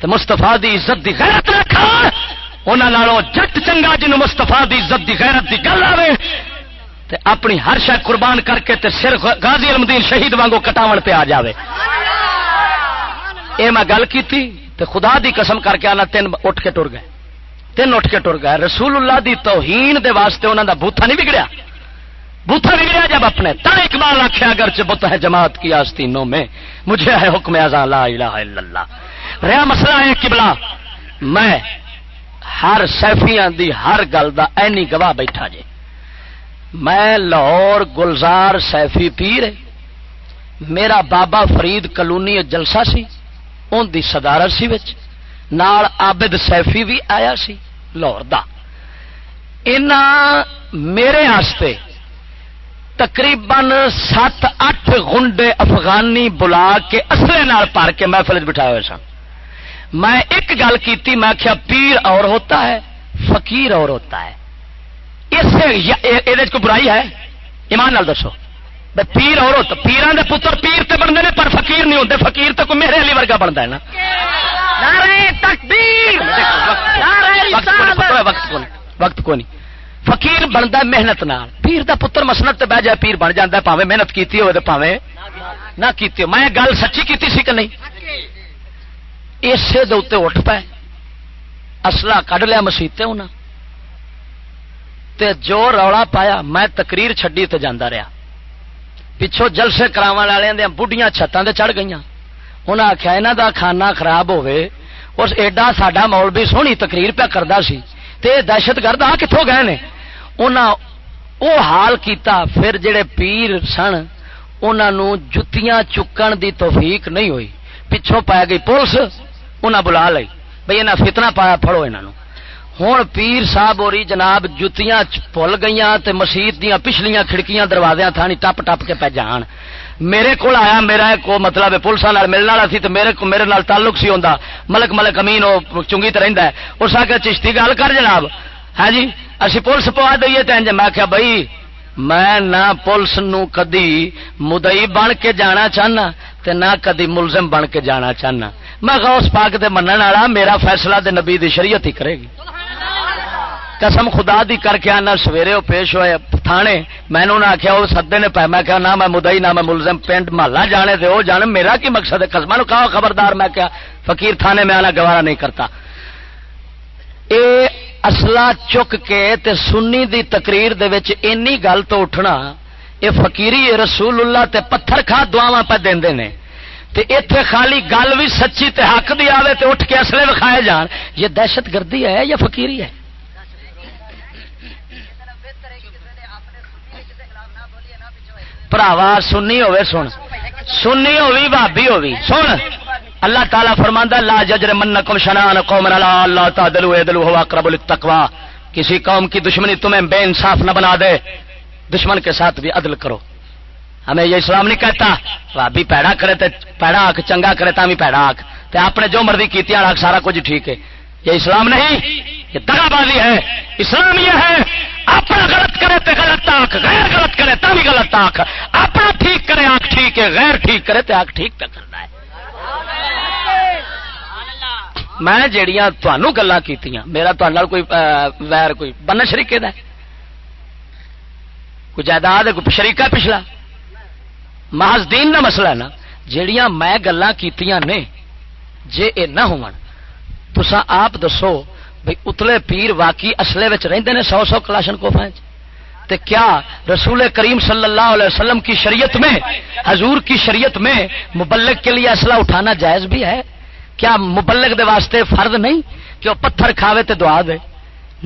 تو مستفا دی عزت دی غیرت رکھا۔ انہوں جٹ چنگا جن مستفا دی عزت دی غیرت دی گل آئے تے اپنی ہر شہ قربان کر کے تے سر غازی المدین شہید وانگو کٹاون پہ آ جاوے۔ اے میں گل کی تے خدا دی قسم کر کے آنا، تین اٹھ کے ٹر گئے۔ تین اٹھ کے ٹر گئے۔ رسول اللہ دی توہین دے واسطے انہوں دا بوتھا نہیں بگڑیا۔ بوتھا بگڑیا جب اپنے۔ تا اقبال آخیا اگر بت ہے جماعت کی آستینوں میں، مجھے ہے حکم ازاں لا الہ الا اللہ۔ رہا مسئلہ ہے قبلہ۔ میں ہر سیفیاں دی ہر گل دا اینی گواہ بیٹھا جے۔ میں لاہور گلزار سیفی پیر میرا بابا فرید کلونی جلسہ سی ان دی صدارت سی وچ۔ نال عابد سیفی بھی آیا سی لاہور دا۔ میرے آستے تقریباً سات اٹھ گنڈے افغانی بلا کے اصلے نال پار کے محفل بٹھائے ہوئے سن۔ میں ایک گل کی میں کیا پیر اور ہوتا ہے فقیر اور ہوتا ہے۔ اس سے کو برائی ہے؟ ایمان نال دسو۔ پیر اور ہوتا پیران دے پتر پیر تے بنتے ہیں پر فقیر نہیں ہوتے فقیر تو کوئی میرے علی ورگا بنتا ہے نا۔ وقت کو نہیں۔ فقیر بنتا محنت نال۔ پیر دا پتر مسنت بہ جائے پیر بن جاتا پاوے محنت کیتی ہوئے پاوے نہ کیتی ہو میں گل سچی کیتی سی کہ نہیں؟ اسے اٹھ پائے اصلا کڈ لیا مسیطے ہونا تے جو رولا پایا، میں تقریر چڈی تے جانا رہا پچھوں جلسے کرا والے بڑھیاں چھتاں چڑھ گئی انہیں آخیا یہاں دا کھانا خراب ہوے اس ایڈا ساڈا مول بھی سونی تقریر پہ کرتا سی۔ تے دہشت گرد آ کتوں گئے نے؟ او حال کیتا، پھر جڑے پیر سن انہوں جتیاں چکن دی توفیق نہیں ہوئی۔ پچھوں پا گئی پولیس۔ انہیں بلا لی بھائی انہیں فتنا پایا پڑو انہوں ہوں پیر صاحب اور جناب جتیاں پل گئی مسیت دیا پچھلیاں کھڑکیاں دروازے تھانی ٹپ ٹپ کے پہ جان۔ میرے کو آیا، میرا ایک مطلب پولیس ملنے والا سی تو میرے کو میرے نال تعلق سی ہوں ملک ملک امین، وہ چنگی تو رہتا ہے۔ اس آ کے چشتی گل کر جناب۔ ہے ہاں جی اسی پولیس پوا دئیے تو میں کیا بھائی میں نہ پولیس نو کدی مدئی بن کے جانا چاہنا تے نہ کدی ملزم بن کے جانا چاہنا۔ میں غوث پاک دے منن والا، میرا فیصلہ دے نبی دی شریعت ہی کرے گی۔ قسم خدا دی کر کے آنا، سویرے وہ پیش ہوئے تھانے۔ میں نے آخیا وہ سدے نے پہ میں کہا، نہ میں مدئی نہ میں ملزم پنڈ محلہ جانے دے وہ جان میرا کی مقصد ہے؟ قسم کہا خبردار۔ میں کیا فقیر تھانے میں آنا گوارا نہیں کرتا۔ اے اصلا چک کے تے سنی دی تقریر دے وچ اینی گل تو اٹھنا، اے فقیری رسول اللہ تے پتھر کھا دعوا پہ دے نے۔ تے ایتھے خالی گل بھی سچی تے حق دی آوے تے اٹھ کے اصلے وکھائے جان۔ یہ دہشت گردی ہے یا فقیری ہے؟ پراوا، سنی ہوے سن۔ سنی ہوئی بھابی ہوئی سن۔ اللہ تعالیٰ فرماندہ، لا ججر من کم شنان قوم اللہ تعدلو ادلو ہوا اقرب التقوا کسی قوم کی دشمنی تمہیں بے انصاف نہ بنا دے، دشمن کے ساتھ بھی عدل کرو۔ ہمیں یہ اسلام نہیں کہتا بھابی پیڑا کرے تے پیڑا آک چنگا کرے تا بھی پیڑا آک تے آپ نے جو مرضی کی آگ سارا کچھ ٹھیک ہے۔ یہ اسلام نہیں، یہ دگا بازی ہے۔ اسلام یہ ہے، اپنا غلط کرے تے غلط آنکھ، غیر غلط کرے تا بھی غلط آنکھ۔ اپنا ٹھیک کرے، آنکھ ٹھیک ہے، غیر ٹھیک کرے تے آنکھ ٹھیک پہ کرنا ہے میں جہیا گلا کی میرا کوئی ویر کوئی بن شریقے کا کوئی جائیداد کوئی شریقہ پچھلا؟ محض دین کا مسئلہ ہے نا جہیا میں گلا کی نے، جے اے نہ ہو تسا آپ دسو بھائی اتلے پیر واقعی اصلے رہتے ہیں سو سو کلاشن کوفا تے کیا رسول کریم صلی اللہ علیہ وسلم کی شریعت میں، حضور کی شریعت میں مبلک کے لیے اسلحہ اٹھانا جائز بھی ہے؟ کیا مبلک دے واسطے فرد نہیں کہ وہ پتھر کھاوے تے دعا دے؟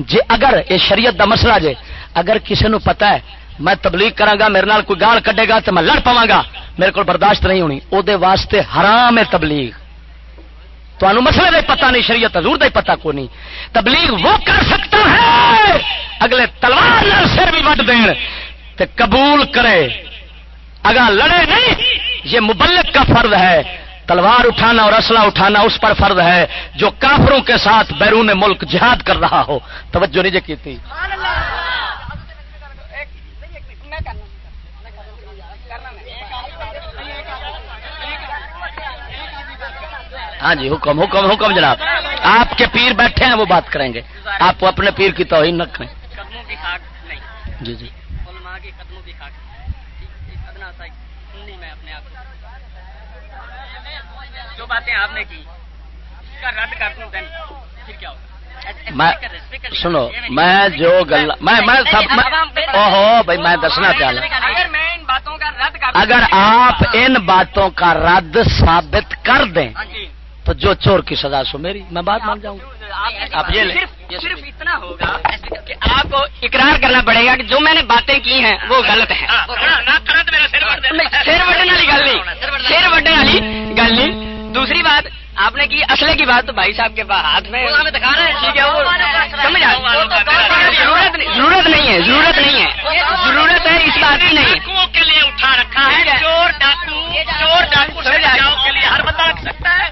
جی اگر یہ شریعت دا مسئلہ جے، اگر کسی نو پتا ہے، میں تبلیغ کرا گا میرے نال کوئی گال کڈے گا تو میں لڑ پوا گا میرے کو برداشت نہیں ہونی، او دے واسطے حرام ہے تبلیغ۔ تو مسئلے دے پتہ نہیں، شریعت حضور دے پتہ کو نہیں۔ تبلیغ وہ کر سکتا ہے، اگلے تلوار سر بھی وٹ دین تے قبول کرے۔ اگر لڑے نہیں، یہ مبلک کا فرض ہے۔ تلوار اٹھانا اور اسلحہ اٹھانا اس پر فرض ہے جو کافروں کے ساتھ بیرون ملک جہاد کر رہا ہو۔ توجہ نہیں کی تھی۔ ہاں جی حکم حکم حکم جناب۔ آپ کے پیر بیٹھے ہیں، وہ بات کریں گے۔ آپ اپنے پیر کی توہین نہ کریں۔ جی جی۔ باتیں آپ نے کی رد کر دوں پھر کیا ہوگا میں سنو میں جو گل میں میں سب اوہو بھائی میں دسنا پیالا اگر آپ ان باتوں کا رد ثابت کر دیں ہاں جی۔ تو جو چور کی سزا سو میری میں بات مان جاؤں آپ یہ صرف اتنا ہوگا کہ آپ کو اقرار کرنا پڑے گا کہ جو میں نے باتیں کی ہیں وہ غلط ہے سر وڈن والی گل نہیں سر وڈن والی گل نہیں دوسری بات آپ نے کی اصلے کی بات تو بھائی صاحب کے پاس ہاتھ میں ضرورت نہیں ہے ضرورت نہیں ہے۔ ضرورت ہے اس بات کی نہیں۔ کے لیے اٹھا رکھا ہے چور ڈاکو چور ڈاکو کے لیے ہر بندہ رکھ سکتا ہے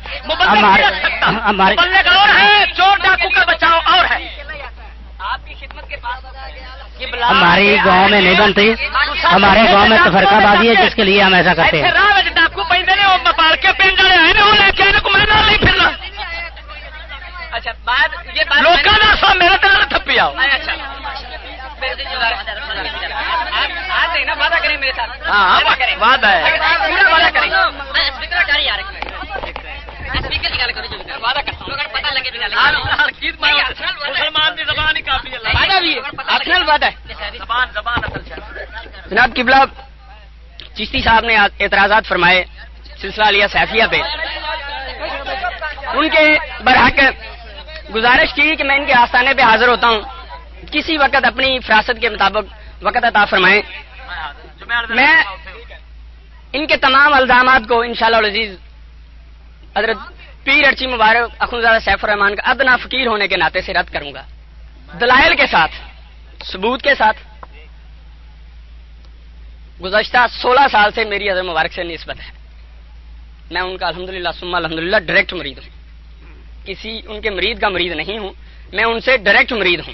اور ہے چور ڈاکو کا بچاؤ اور ہے۔ آپ کی خدمت کے پاس ہماری گاؤں میں نہیں بنتی۔ ہمارے گاؤں میں تو فرقہ بازی ہے جس کے لیے ہم ایسا کرتے ہیں۔ جناب کی بلا چشتی صاحب نے اعتراضات فرمائے سلسلہ لیا سیفیا پہ۔ ان کے برحق گزارش کی کہ میں ان کے آستانے پہ حاضر ہوتا ہوں۔ کسی وقت اپنی فراست کے مطابق وقت عطا فرمائیں۔ میں ان کے تمام الزامات کو انشاءاللہ العزیز حضرت پیر ارچی مبارک اخنزادہ سیف الرحمان کا ادنا فقیر ہونے کے ناطے سے رد کروں گا۔ دلائل کے ساتھ، ثبوت کے ساتھ۔ گزشتہ سولہ سال سے میری حضرت مبارک سے نسبت ہے۔ میں ان کا الحمد للہ سما الحمد للہ ڈائریکٹ مریض ہوں۔ کسی ان کے مریض کا مریض نہیں ہوں، میں ان سے ڈائریکٹ مریض ہوں۔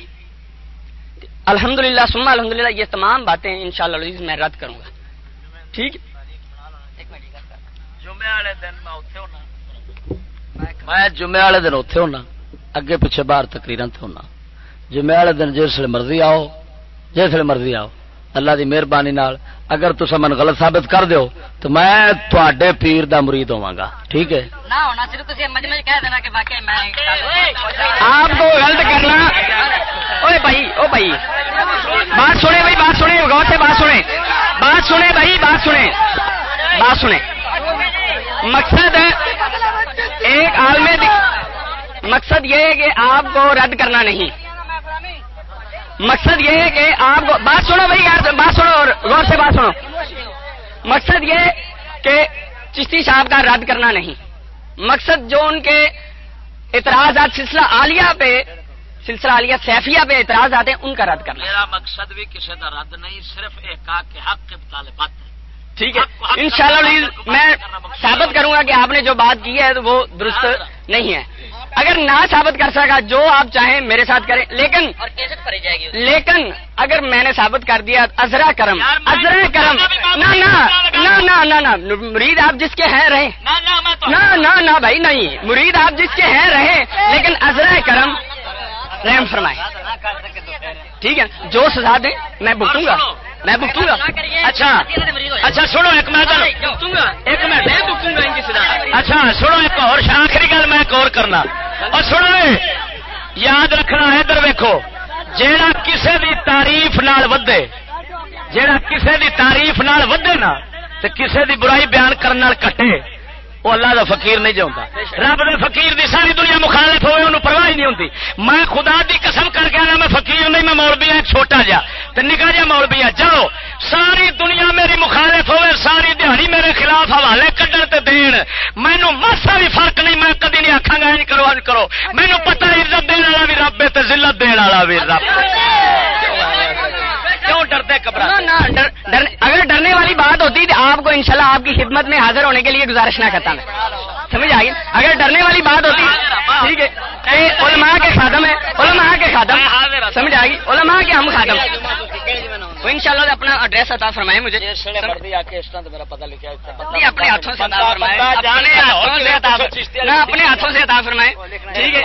الحمد للہ سما الحمد للہ یہ تمام باتیں ان شاء اللہ میں رد کروں گا۔ ٹھیک؟ میں جمعے والے دن اتے ہونا اگے پیچھے باہر تقریر ہونا۔ جمعے والے دن جس مرضی آؤ جس مرضی آؤ اللہ دی مہربانی اگر تسا من غلط ثابت کر دیو تو میں تھوڑے پیر دا مرید ہوا گا۔ ٹھیک ہے؟ آپ کو غلط کرنا۔ بھائی او بھائی۔ بات سنے بھائی بات سنے غور سے بات سنے بات سنے بھائی بات سنے بات سنے مقصد ایک عالم مقصد یہ ہے کہ آپ کو رد کرنا نہیں۔ مقصد یہ ہے کہ آپ کو بات سنو بھائی یار، بات سنو اور غور سے بات سنو۔ مقصد یہ کہ چشتی صاحب کا رد کرنا نہیں۔ مقصد جو ان کے اعتراضات سلسلہ عالیہ پہ سلسلہ عالیہ سیفیہ پہ اعتراض آتے ہیں، ان کا رد کرنا۔ میرا مقصد بھی کسی کا رد نہیں، صرف ایک کے حق کے طالبات ہے ٹھیک ہے۔ ان شاء اللہ میں ثابت کروں گا کہ آپ نے جو بات کی ہے تو وہ درست نہیں ہے۔ اگر نہ ثابت کر سکا جو آپ چاہیں میرے ساتھ کریں۔ لیکن لیکن اگر میں نے ثابت کر دیا ازرا کرم ازرا کرم۔ نہ نہ مرید آپ جس کے ہیں رہے نہ نہ بھائی نہیں۔ مرید آپ جس کے ہیں رہے لیکن ازرا کرم رحم فرمائے۔ ٹھیک ہے جو سزا دیں میں بکوں گا۔ میں بکوں گا اچھا اچھا سنو ایک میں ایک میں بکوں گا اچھا سنو ایک اور آخری گل میں ایک اور کرنا۔ اور سنو یاد رکھنا ادھر ویکو جیڑا کسے دی تعریف نال ودے جیڑا کسے دی تعریف نال ودے نا تے کسے دی برائی بیان کرنے کٹے وہ اللہ دا فقیر نہیں جاؤں رب دے فقیر دی ساری دنیا مخالف ہوئے، انہوں پرواہ نہیں ہوتی میں خدا دی قسم کر کے آنا، میں فقیر نہیں، میں مولوی ہوں چھوٹا جا۔ تو نکا جا مولوی ہوں جاؤ۔ ساری دنیا میری مخالف ہوئے، ساری دیہی میرے خلاف حوالے کڈن تے دین۔ مینو ماسا بھی فرق نہیں، میں کدی نہیں آخا گا کرو کرو۔ مینو پتہ عزت دن والا بھی رب ہے ضلعت دن والا بھی رب کیوں ڈرتے اگر ڈرنے والی بات ہوتی تو آپ کو انشاءاللہ آپ کی خدمت میں حاضر ہونے کے لیے گزارش نہ کرتا میں۔ سمجھ آئی؟ اگر ڈرنے والی بات ہوتی ٹھیک ہے۔ علماء کے خادم ہے علماء کے خادم۔ سمجھ آئے گی علماء کے ہم خادم۔ وہ ان شاء اللہ اپنا ایڈریس عطا فرمائے مجھے۔ اپنے ہاتھوں سے اپنے ہاتھوں سے عطا فرمائے ٹھیک ہے۔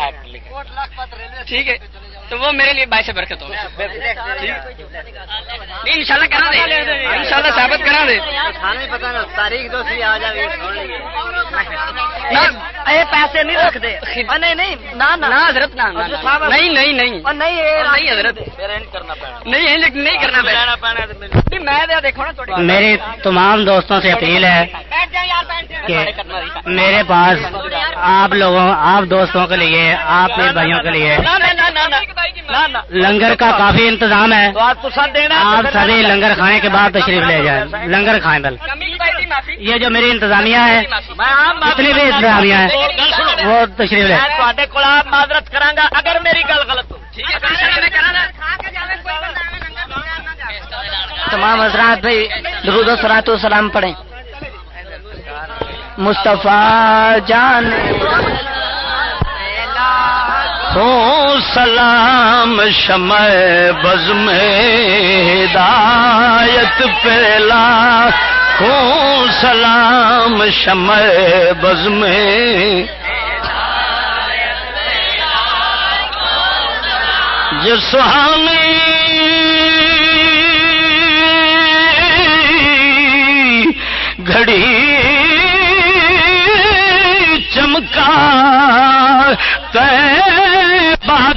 ٹھیک ہے۔ تو وہ میرے لیے باعث برکت ہو ان شاء اللہ کرا دے ان شاء اللہ ثابت کرا دے تاریخ دو پیسے نہیں رکھ دے نہیں نہیں حضرت نہیں نہیں نہیں۔ حضرت۔ نہیں۔ نہیں کرنا میں میری تمام دوستوں سے اپیل ہے کہ میرے پاس آپ لوگوں آپ دوستوں کے لیے آپ میرے بھائیوں کے لیے لنگر کا کافی انتظام ہے۔ آپ سبھی لنگر کھانے کے بعد تشریف لے جائیں۔ لنگر کھائیں بل یہ جو میری انتظامیہ ہے اتنی بھی انتظامیہ ہے وہ تشریف لے۔ معذرت کرا اگر میری گل غلط تمام حضرات بھائی درود و سرات و سلام پڑھیں۔ مصطفیٰ جان۔ ہوں سلام شمع بز میں ہدایت پہلا ہوں سلام شمع بز میں سہانی گھڑی چمکا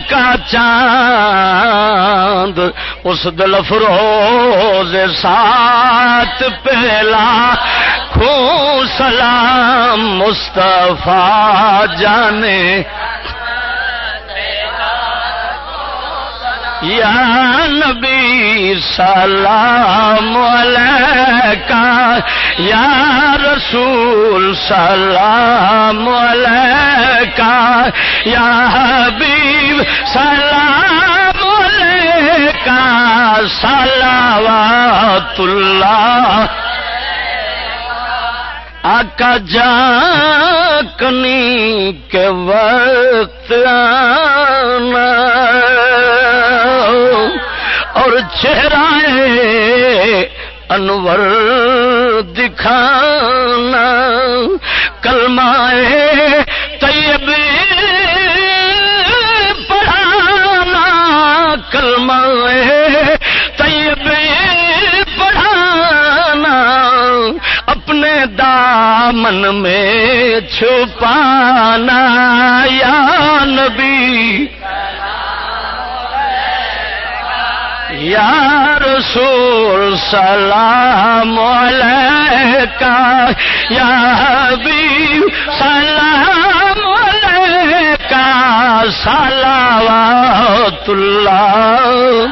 کا چاند اس دل فروز سات پہلا خو سلام مصطفیٰ جانے۔ یا نبی سلام علیکہ، یا رسول سلام علیکہ، یا حبیب سلام علیکہ، صلوات اللہ۔ آقا جاکنی کے وقت آنا۔ اور چہرہ انور دکھانا، کلمائے طیب پڑھانا، کلمائے طیب پڑھانا، اپنے دامن میں چھپانا، یا نبی یا رسول سلام علیکہ، یا حبیب، سلام علیکہ، صلوات اللہ۔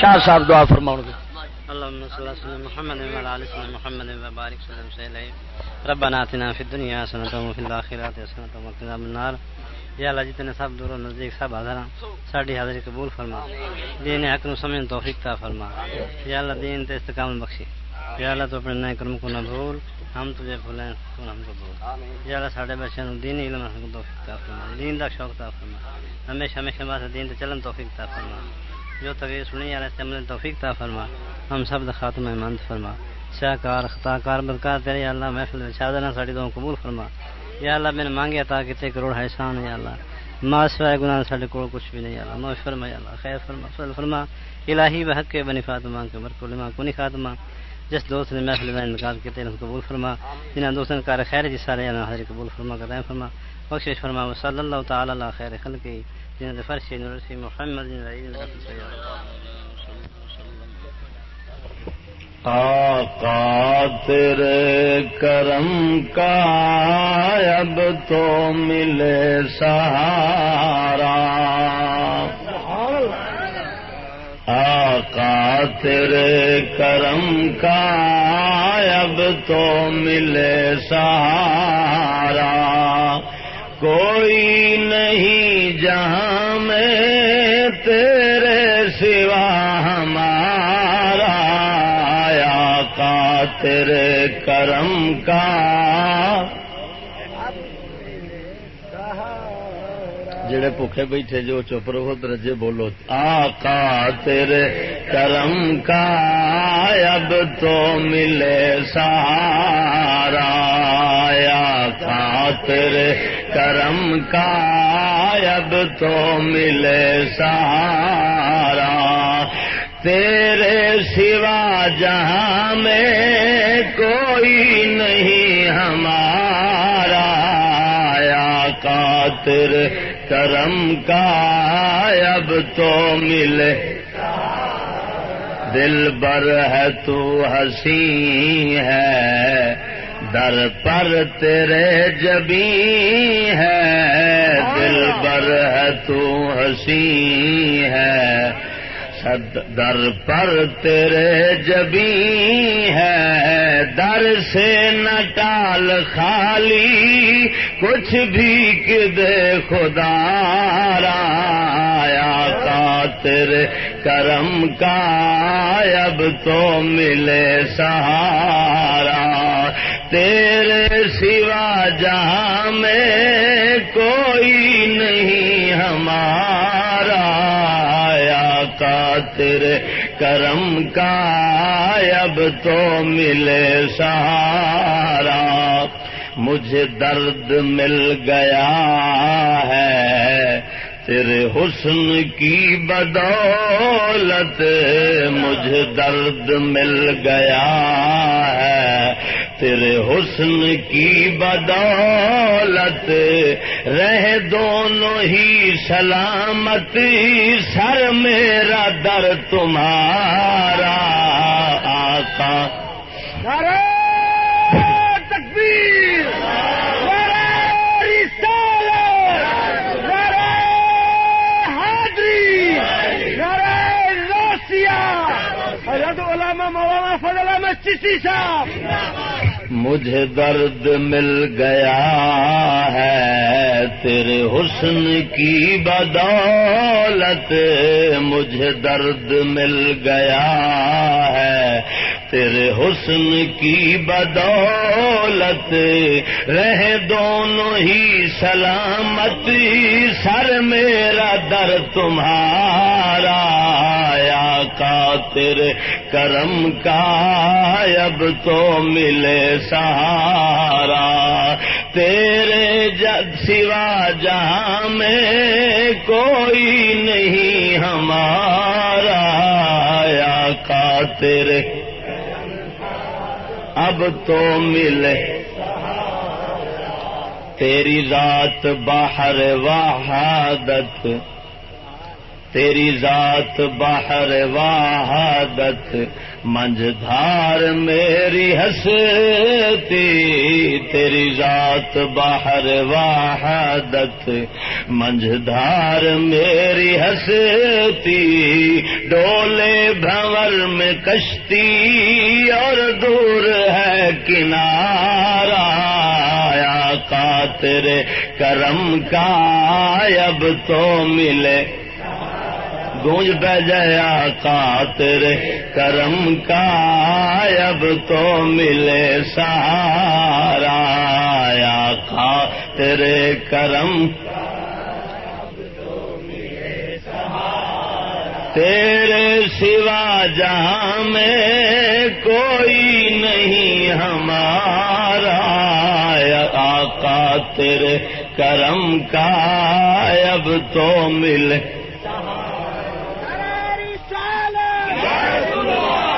شاہ صاحب دعا فرماؤ گے اللهم صل على سيدنا محمد وعلى ال سيدنا محمد وبارك وسلم ربنا اتنا في الدنيا حسنه وفي الاخره حسنه وقنا عذاب النار۔ یا اللہ جی جتنے سب دور و نزدیک سب حاضر ساری حاضری قبول فرما۔ دین حق نو سمجھن توفیق عطا فرما۔ یا اللہ دین تے استقامت بخشی۔ یا اللہ تو اپنے نئے کرم کو نہ بھول، ہم تجھے بھولیں تو ہم کو بھول۔ یا اللہ ساڈے بچوں نو دین علم کو توفیق عطا فرما۔ دین دا شوق عطا فرما۔ ہمیشہ ہمیشہ واسطے دین تے چلن توفیق عطا فرما۔ جو تقریر سنی یا اللہ عمل توفیق عطا فرما۔ ہم سب دا خاتمہ ایمان فرما۔ شاہکار خطا کار بدکار، تیرے یا اللہ محفل وچ حاضر شادنا ساڈی دعا قبول فرما۔ یا اللہ، میں نے مانگے عطا کتے کروڑ احسان ہے یا اللہ۔ ما سوائے گناہ ساڈے کول کچھ بھی نہیں یا اللہ۔ معاف فرما یا اللہ، خیر فرما فضل فرما۔ الہی بحق کے بنی فاطمہ کے برکو لما کونی خاتمہ جس دوست نے محفل میں انتقال کیتے ہیں قبول فرما۔ جنہاں دوستوں نے کار خیر جس سارے یا حاضر قبول فرما کرتا ہے فرما۔ بخشش فرما۔ صلی اللہ تعالی علی خیر خلقی، جنہاں فرش نور محمد رسول آقا تیرے کرم کا اب تو ملے سہارا۔ آقا تیرے کرم کا اب تو ملے سہارا۔ کوئی نہیں جہاں میں تیرے سوا تیرے کرم کا جڑے بھوکے بیٹھے جو چپ رہو درجے بولو، آقا تیرے کرم کا اب تو ملے سارا آقا تیرے کرم کا اب تو ملے سارا تیرے سوا جہاں میں کوئی نہیں ہمارا آقا تیرے کرم کا اب تو ملے دل بر ہے تو ہنسی ہے در پر تیرے جبی ہے دل بر ہے تو ہنسی ہے در پر تیرے جبی ہے، در سے نہ ٹال خالی، کچھ بھی دے خدا رایا کا تیرے کرم کا، اب تو ملے سہارا۔ تیرے سوا جہاں میں کوئی نہیں ہمارا۔ تیرے کرم کا اب تو ملے سہارا۔ مجھے درد مل گیا ہے تیرے حسن کی بدولت مجھے درد مل گیا ہے۔ تیرے حسن کی بدولت رہ دونوں ہی سلامت، سر میرا در تمہارا آقا۔ سر علامہ مولانا فضل احمد چیسی صاحب مجھے درد مل گیا ہے تیرے حسن کی بدولت مجھے درد مل گیا ہے۔ تیرے حسن کی بدولت رہے دونوں ہی سلامتی سر میرا در تمہارا یا کا تیرے کرم کا اب تو ملے سہارا۔ تیرے جگ سوا جہاں میں کوئی نہیں ہمارا یا کا تیرے اب تو ملے۔ تیری ذات باہر وحادت تیری ذات باہر وحادت منجھار میری ہستی، تیری ذات باہر وحادت منجھار میری ہستی، ڈولے بھور میں کشتی اور دور ہے کنارا کا تیرے کرم کا، اب تو ملے گونج بہ جیا کا تیرے کرم کا، اب تو ملے سارا۔ یا کا تیرے کرم تیرے سوا جہاں میں کوئی نہیں ہمارا۔ آقا تیرے کرم کا، اب تو ملے رسول اللہ